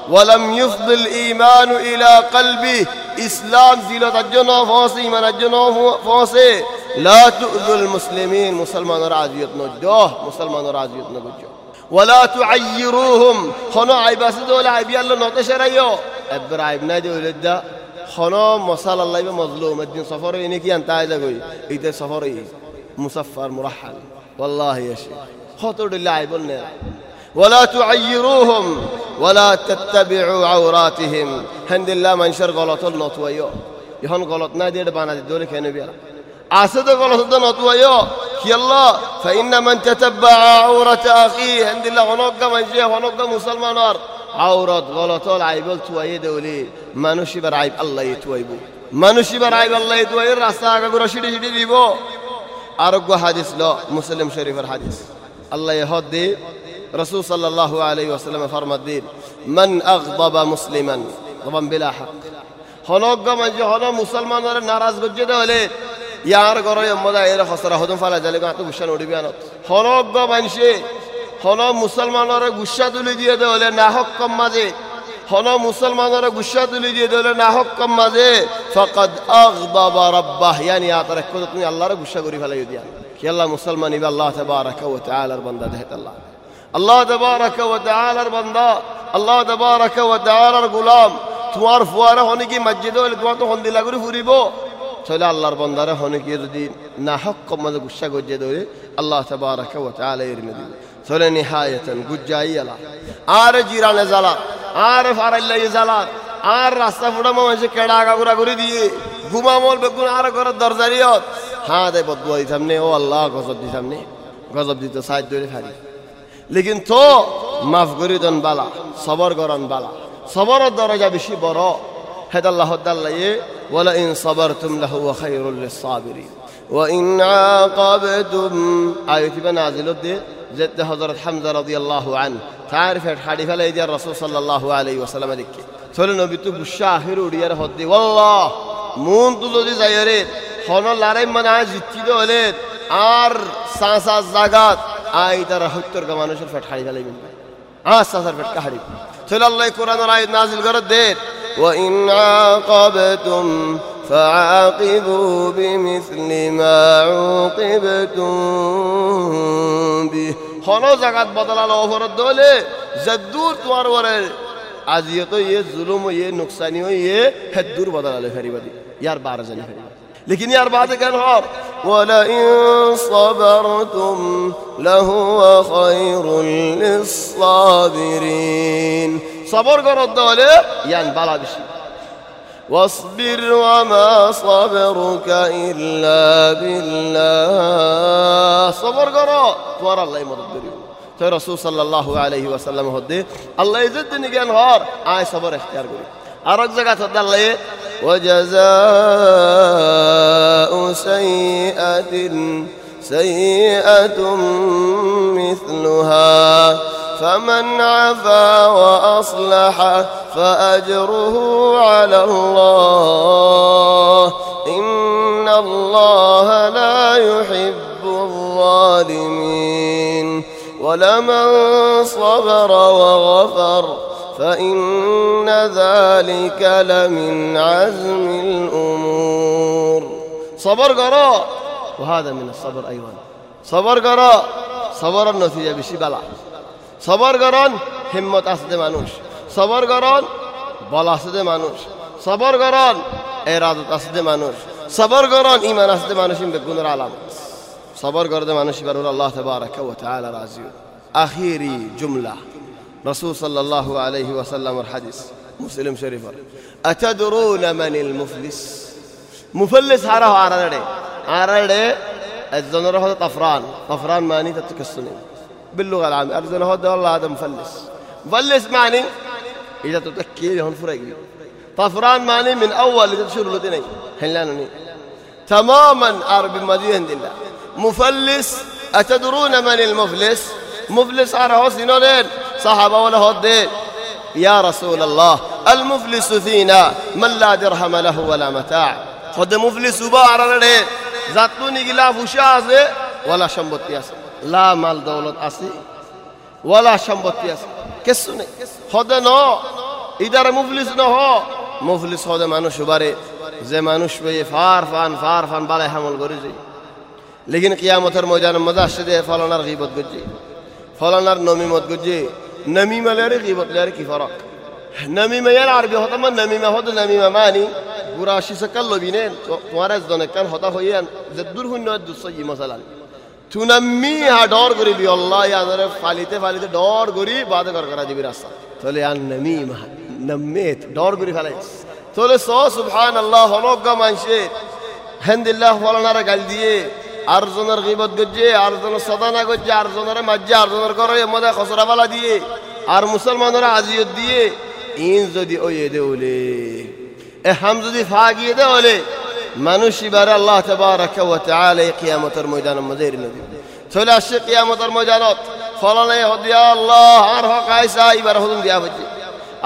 ولم يفض الإيمان إلى قلبي إسلام ديلو تجنو فوسي إيمان تجنو فوسي لا تؤذوا المسلمين مسلمان راجيت نجوه مسلمان راجيت نجوه ولا تعيروهم. خنو عيباس دول عيبي الله نوتشر ايو أبر عيب نادي ولدا خنو مصال الله يبقى مظلوم. الدين سفر إنك عايز أقول. إذا سفر مسفر مرحل. والله يا شيخ. خطر الله عيبنا ولا تعيروهم. ولا تتبعوا عوراتهم. هند الله من شر غلط النطويو يهون غلط نادي بانا دول كانوا بيلا. عاسد غلطدن أطويا كي الله فإن من تتبع عورة أخيه عند الله هنوك من جيه هنوك مسلمان نار عورة غلطة العيب توي دولي. ما نشيب العيب الله يتويبو ما نشيب العيب الله يتوي الرساقة قرشيد شدي ديبو أرقو حديث لا مسلم شريف الحديث. الله يهدي. رسول صلى الله عليه وسلم فرمى الدين. من أغضب مسلما؟ غضب بلا حق. هنوك من جيه مسلمان نار ناراض بجده ولي ইয়ার গড়ে মজা, এর হসরা হদম ফালা, জালে গাঁত গুসা নড়িবি আনত। হলক গ মানুষে হল গুসা তুলি দিয়ে দেলে না হক কম মাঝে। হল মুসলমানরে গুসা তুলি দিয়ে দেলে না হক কম মাঝে। ফকদ আগ বাবা রব্বা হিয়ানি আতার এক তুমি আল্লাহরে গুসা করি ফেলাই দিয়া। কি আল্লাহ, মুসলমান ইবা আল্লাহ তাবা রাখা ও তালার বান্দা দেহেত আল্লাহ আল্লাহ বা রাখা ও আলার বন্দা, আল্লাহ তাবা রাখা ও আলার গুলাম। তোমার ফুয়ারা হনি কি মসজিদ তোমার তো হন্দিলা করে ফুরিব। তাহলে আল্লাহর বান্দারা হনে যদি না হক কমাজে গুসা গজ্জে ধরে আল্লাহ তাআলা এরমে দিবে। তাহলে নিহায়াতান, গুজ্জাই আলা। আর জিরানে জালা আর ফারাইলাই জালা আর রাস্তা ফুটা মানুষে কেডা আগাগুড়া করে দিয়ে ঘুমামল বেগুন আর ঘরের দরজারিয়ত হ্যাঁ দে বদুয়া দিতাম নে ও আল্লাহ গজব দিতাম নে গজব দিতে সাহায্য করে ফারি লেকিন তো মাফ করি দন বালা, সবর গরন বালা, সবরের দরজা বেশি বড়। হেদ আল্লাহ দাল্লাইয়ে ওয়ালা ইন সাবারতুম লাহু ওয়া খায়রুল লিসাবিরিন ওয়া ইন আকাবতুম আয়াতিবা নাজিলত দে যেতে হযরত হামজা রাদিয়াল্লাহু আন তারিফ এর হাড়ি ফেলে দিয়া রাসূল সাল্লাল্লাহু আলাইহি ওয়াসাল্লাম দেখে চলে নবী তো গুসা আখির উড়িয়ার হদ্দি ওয়াল্লাহ মন তো যদি যাই রে হন লারাই মানে আজ জিত্তিত হলে আর সাঁসা জাগাত আই তারা সত্তর গা মানুষের ফেট হাড়ি ফেলাই মিলবে আজ সাঁসার ফেট কাহাড়ি চলে আল্লাহ কোরআন আয়াত নাজিল করে দে وإن عاقبتم فعاقبوا بمثل ما عوقبتم به. خلاص زکات بدل الله فر الدولة زدور توار ورا از يه ظلم ويه یہ ويه هدور یہ بدل الله فری لكن يا أربعة كان حار ولئن صبرتم لهو خير للصابرين. صبر قرد الدولة يعني بلا بشي. واصبر وما صبرك إلا بالله. صبر قرد توار الله مضبريو تو رسول صلى الله عليه وسلم هدي. الله يزد نجان هار. آي صبر اختيار قري أرق زكاة الله وجزاء سيئة سيئة مثلها. فمن عفا وأصلح فأجره على الله. إن الله لا يحب الظالمين. ولمن صبر وغفر فإن ذلك لمن عزم الأمور. صبر قراء وهذا من الصبر أيضا. صبر قراء صبر النتيجة بشي بلا صبر قران همت أسد মানুষ صبر قران বল আসতে মানুষ صبر قران এরাদত আসতে মানুষ صبر قران ইমান আসতে মানুষ বেগুনের আলামত صبر قرده মানুষ এবার আল্লাহ تبارك وتعالى রাজি আখিরি জুমলা رسول صلى الله عليه وسلم الحديث مسلم شريف أتدرون من المفلس مفلس هاره عرده عرده الزنر هذا طفران طفران ماني تتكسنين باللغة العامة. أرزنا هذا والله هذا مفلس. مفلس معني إذا تتكي هون فرقي طفران معني من أول اللي تشير له ديني. تماما أرب مدينة الله مفلس أتدرون من المفلس؟ مفلس على حسن دين صحابة ولا الدين يا رسول الله المفلس فينا. من لا درهم له ولا متاع. خد مفلس بار إيه؟ ذاتوني غلاف فشاز ولا شمبت ياسر. লা মাল দৌলত আসি ওয়ালা সম্পত্তি আছে কিছু নেই হদে ন ইদারে মুফলিস ন হ মুফলিস হদে মানুষ বারে যে মানুষ পেয়ে ফার ফান ফার ফান বালে হামল করে যাই লেকিন কিয়ামতের ময়দানে মজা আসছে যে ফলানার গিবত গুজি ফলানার নমিমত গুজি নমিমা লেয়ারে গিবত লেয়ারে কি ফরক নমিমা ইয়ার আরবি হতো মা নমিমা হতো নমিমা মানি গুরা আসিছে কাল লবিনে তোমার দনে কান হতা হইয়ান যে দূর শূন্য দুসই মশালান চুনাম্মি হা ডর করিবি অল্লাহ আদরে ফালিতে ফালিতে ডর করি, বাদে কর করা দিবি রাস্তা। তাহলে আর নামি নাম্মেত ডর করি ফেলাইস তাহলে স সুবহান আল্লাহ হলগা মানসে। হেন্দিল্লাহ ফলানারে গাল দিয়ে আর জনের গিবত গজ্জে আর জনের সদানা গজ্জে আর জনের মাজ্জে আর জনের করে মধ্যে খসরা বালা দিয়ে, আর মুসলমানরা আজিয়ত দিয়ে, ইন যদি ওয়ে দে ওলে এ হাম যদি ফা গিয়ে দে ওলে মানুষ এবার আল্লাহ তাআলা কিয়ামতের ময়দানের মধ্যে দিবে চলে আসছে কিয়ামতের ময়দানত। ফলানে হদিয়া আল্লাহ আর হক আইসা এবার হদুন দিয়া হচ্ছে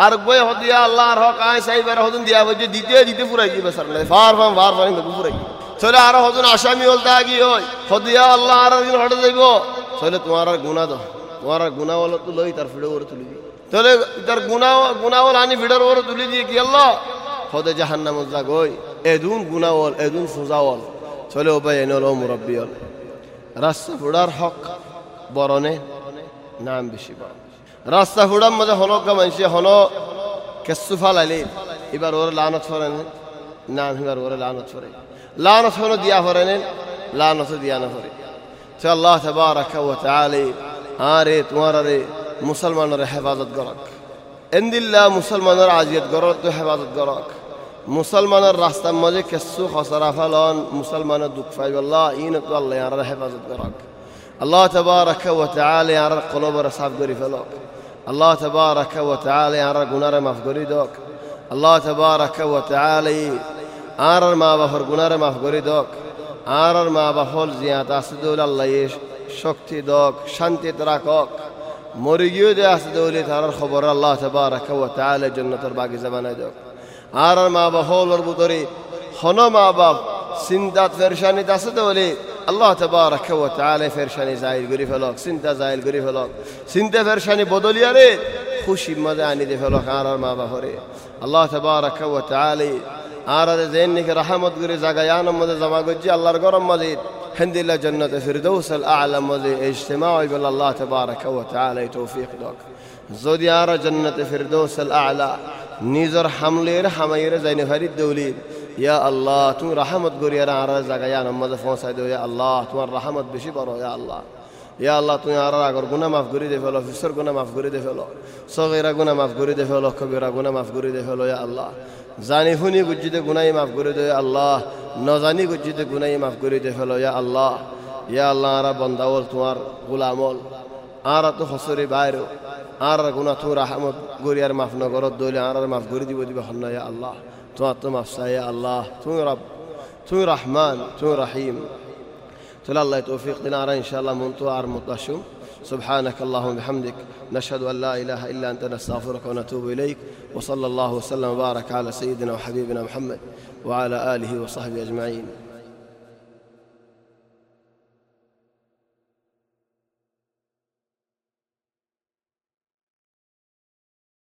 আর বই হদিয়া আল্লাহ আর হক আইসা এবার হদুন দিয়া হচ্ছে দিতে দিতে পুরাই দিবে স্যার। ফার ফার ফার ফার পুরাই। চলে আরও হদুন আসামি হলতে আগি হয় হদিয়া আল্লাহ আর একদিন হটে যাইব। চলে তোমার আর গুণা দাও। তোমার আর গুণা হলো তো লই তার ফিডে ওরে তুলি। তাহলে তার গুণা গুণা আনি ফিডার ওরে তুলি দিয়ে কি আল্লাহ? হদে জাহান্নাম যাগ ওই এদুন গুণা হল এদুন সোজা হল চলে ও ভাই এনে মুরব্বী হল রাস্তা ফুড়ার হক বরণে নাম বেশি বড় রাস্তা ফুড়ার মধ্যে হনক মানুষ হন কেসু ফালাইলে এবার ওরে লানত ফরে নাম এবার ওরে লানত ফরে লানত হনো দিয়া ফরেন লানত দিয়া না ফরে সে আল্লাহ তবারক ওয়া তাআলা আরে তোমার রে মুসলমানের হেফাজত করক এন্দিল্লা মুসলমানের আজিয়ত গরত তো হেফাজত করক মুসলমানের রাস্তার মাঝে কেসু খসরা ফেলন মুসলমানের দুঃখ পাইব আল্লাহ ইন তো আল্লাহ আর হেফাজত করক আল্লাহ তবারক ওয়া তাআলা আর কলবর সাফ করি ফেলক আল্লাহ তবারক ওয়া তাআলা আর গুনারে মাফ করি দক আল্লাহ তবারক ওয়া তাআলা আর আর মা বাপর গুনারে মাফ করি দক আর আর মা বাপর জিয়াত আছে দৌল আল্লাহ শক্তি দক শান্তিতে রাখক মরে গিয়েও যে আছে দৌলি তার খবর আল্লাহ তবারক ওয়া তাআলা জান্নাতের বাগিচা বানাই দক আর আর মা বাপর ভিতরে হন মা বাপ চিন্তাত ফেরশানিত আছে দৌলি আল্লাহ তবারক ওয়া তাআলা ফেরশানি জাহির করি ফেলক চিন্তা জাহির করি ফেলক চিন্তা ফেরশানি বদলিয়ারে খুশি মজা আনি দে ফেলক আর আর মা বাপরে আল্লাহ তবারক ওয়া তাআলা আর জেন নিকে রাহমত করে জাগায়ান মধ্যে জমা করছি আল্লাহর গরম মজিদ হেন্দিল্লা জন্নতে ফিরদৌস আল আলম মধ্যে ইজতেমা বল আল্লাহ তবারক ওয়া তাআলা তৌফিক দক যদি আর জন্নতে ফিরদৌস আল আলা নিজর হামলের হামাইয়ের জাইনে ফারিদ দৌলিদ ইয়া আল্লাহ, তুমি রাহমত করিয়ার আর জাগায়ান মধ্যে পৌঁছাই দিও, ইয়া আল্লাহ, তোমার রাহমত বেশি বড়, ইয়া আল্লাহ। ইয়া আল্লাহ, তুমি আর আগর গুণা মাফ করে দে ফেলো ফিসর গুণা মাফ করে দে ফেলো, সগেরা গুণা মাফ করে দে ফেলো কবিরা গুণা মাফ করে দে ফেলো, ইয়া আল্লাহ। জানি শুনি গুজ্জিতে গুনাই মাফ করে দে আল্লাহ। নজানি গুজ্জিতে গুনাই মাফ করে দে ফেলো, ইয়া আল্লাহ। ইয়া আল্লাহ, আর বন্দাওল তোমার গুলামল আর তো হসরি বাইর আর গুণা তুমি রাহমত গরিয়ার মাফ নগরত দইলে আর মাফ করে দিব দিব হন ইয়া আল্লাহ তোমার তো মাফ চাই আল্লাহ তুমি রব তুমি রহমান তুমি রাহিম تلا الله توفيق لنا إن شاء الله منتو عر مطاشم سبحانك اللهم وبحمدك نشهد أن لا إله إلا أنت نستغفرك ونتوب إليك وصلى الله وسلم وبارك على سيدنا وحبيبنا محمد وعلى آله وصحبه أجمعين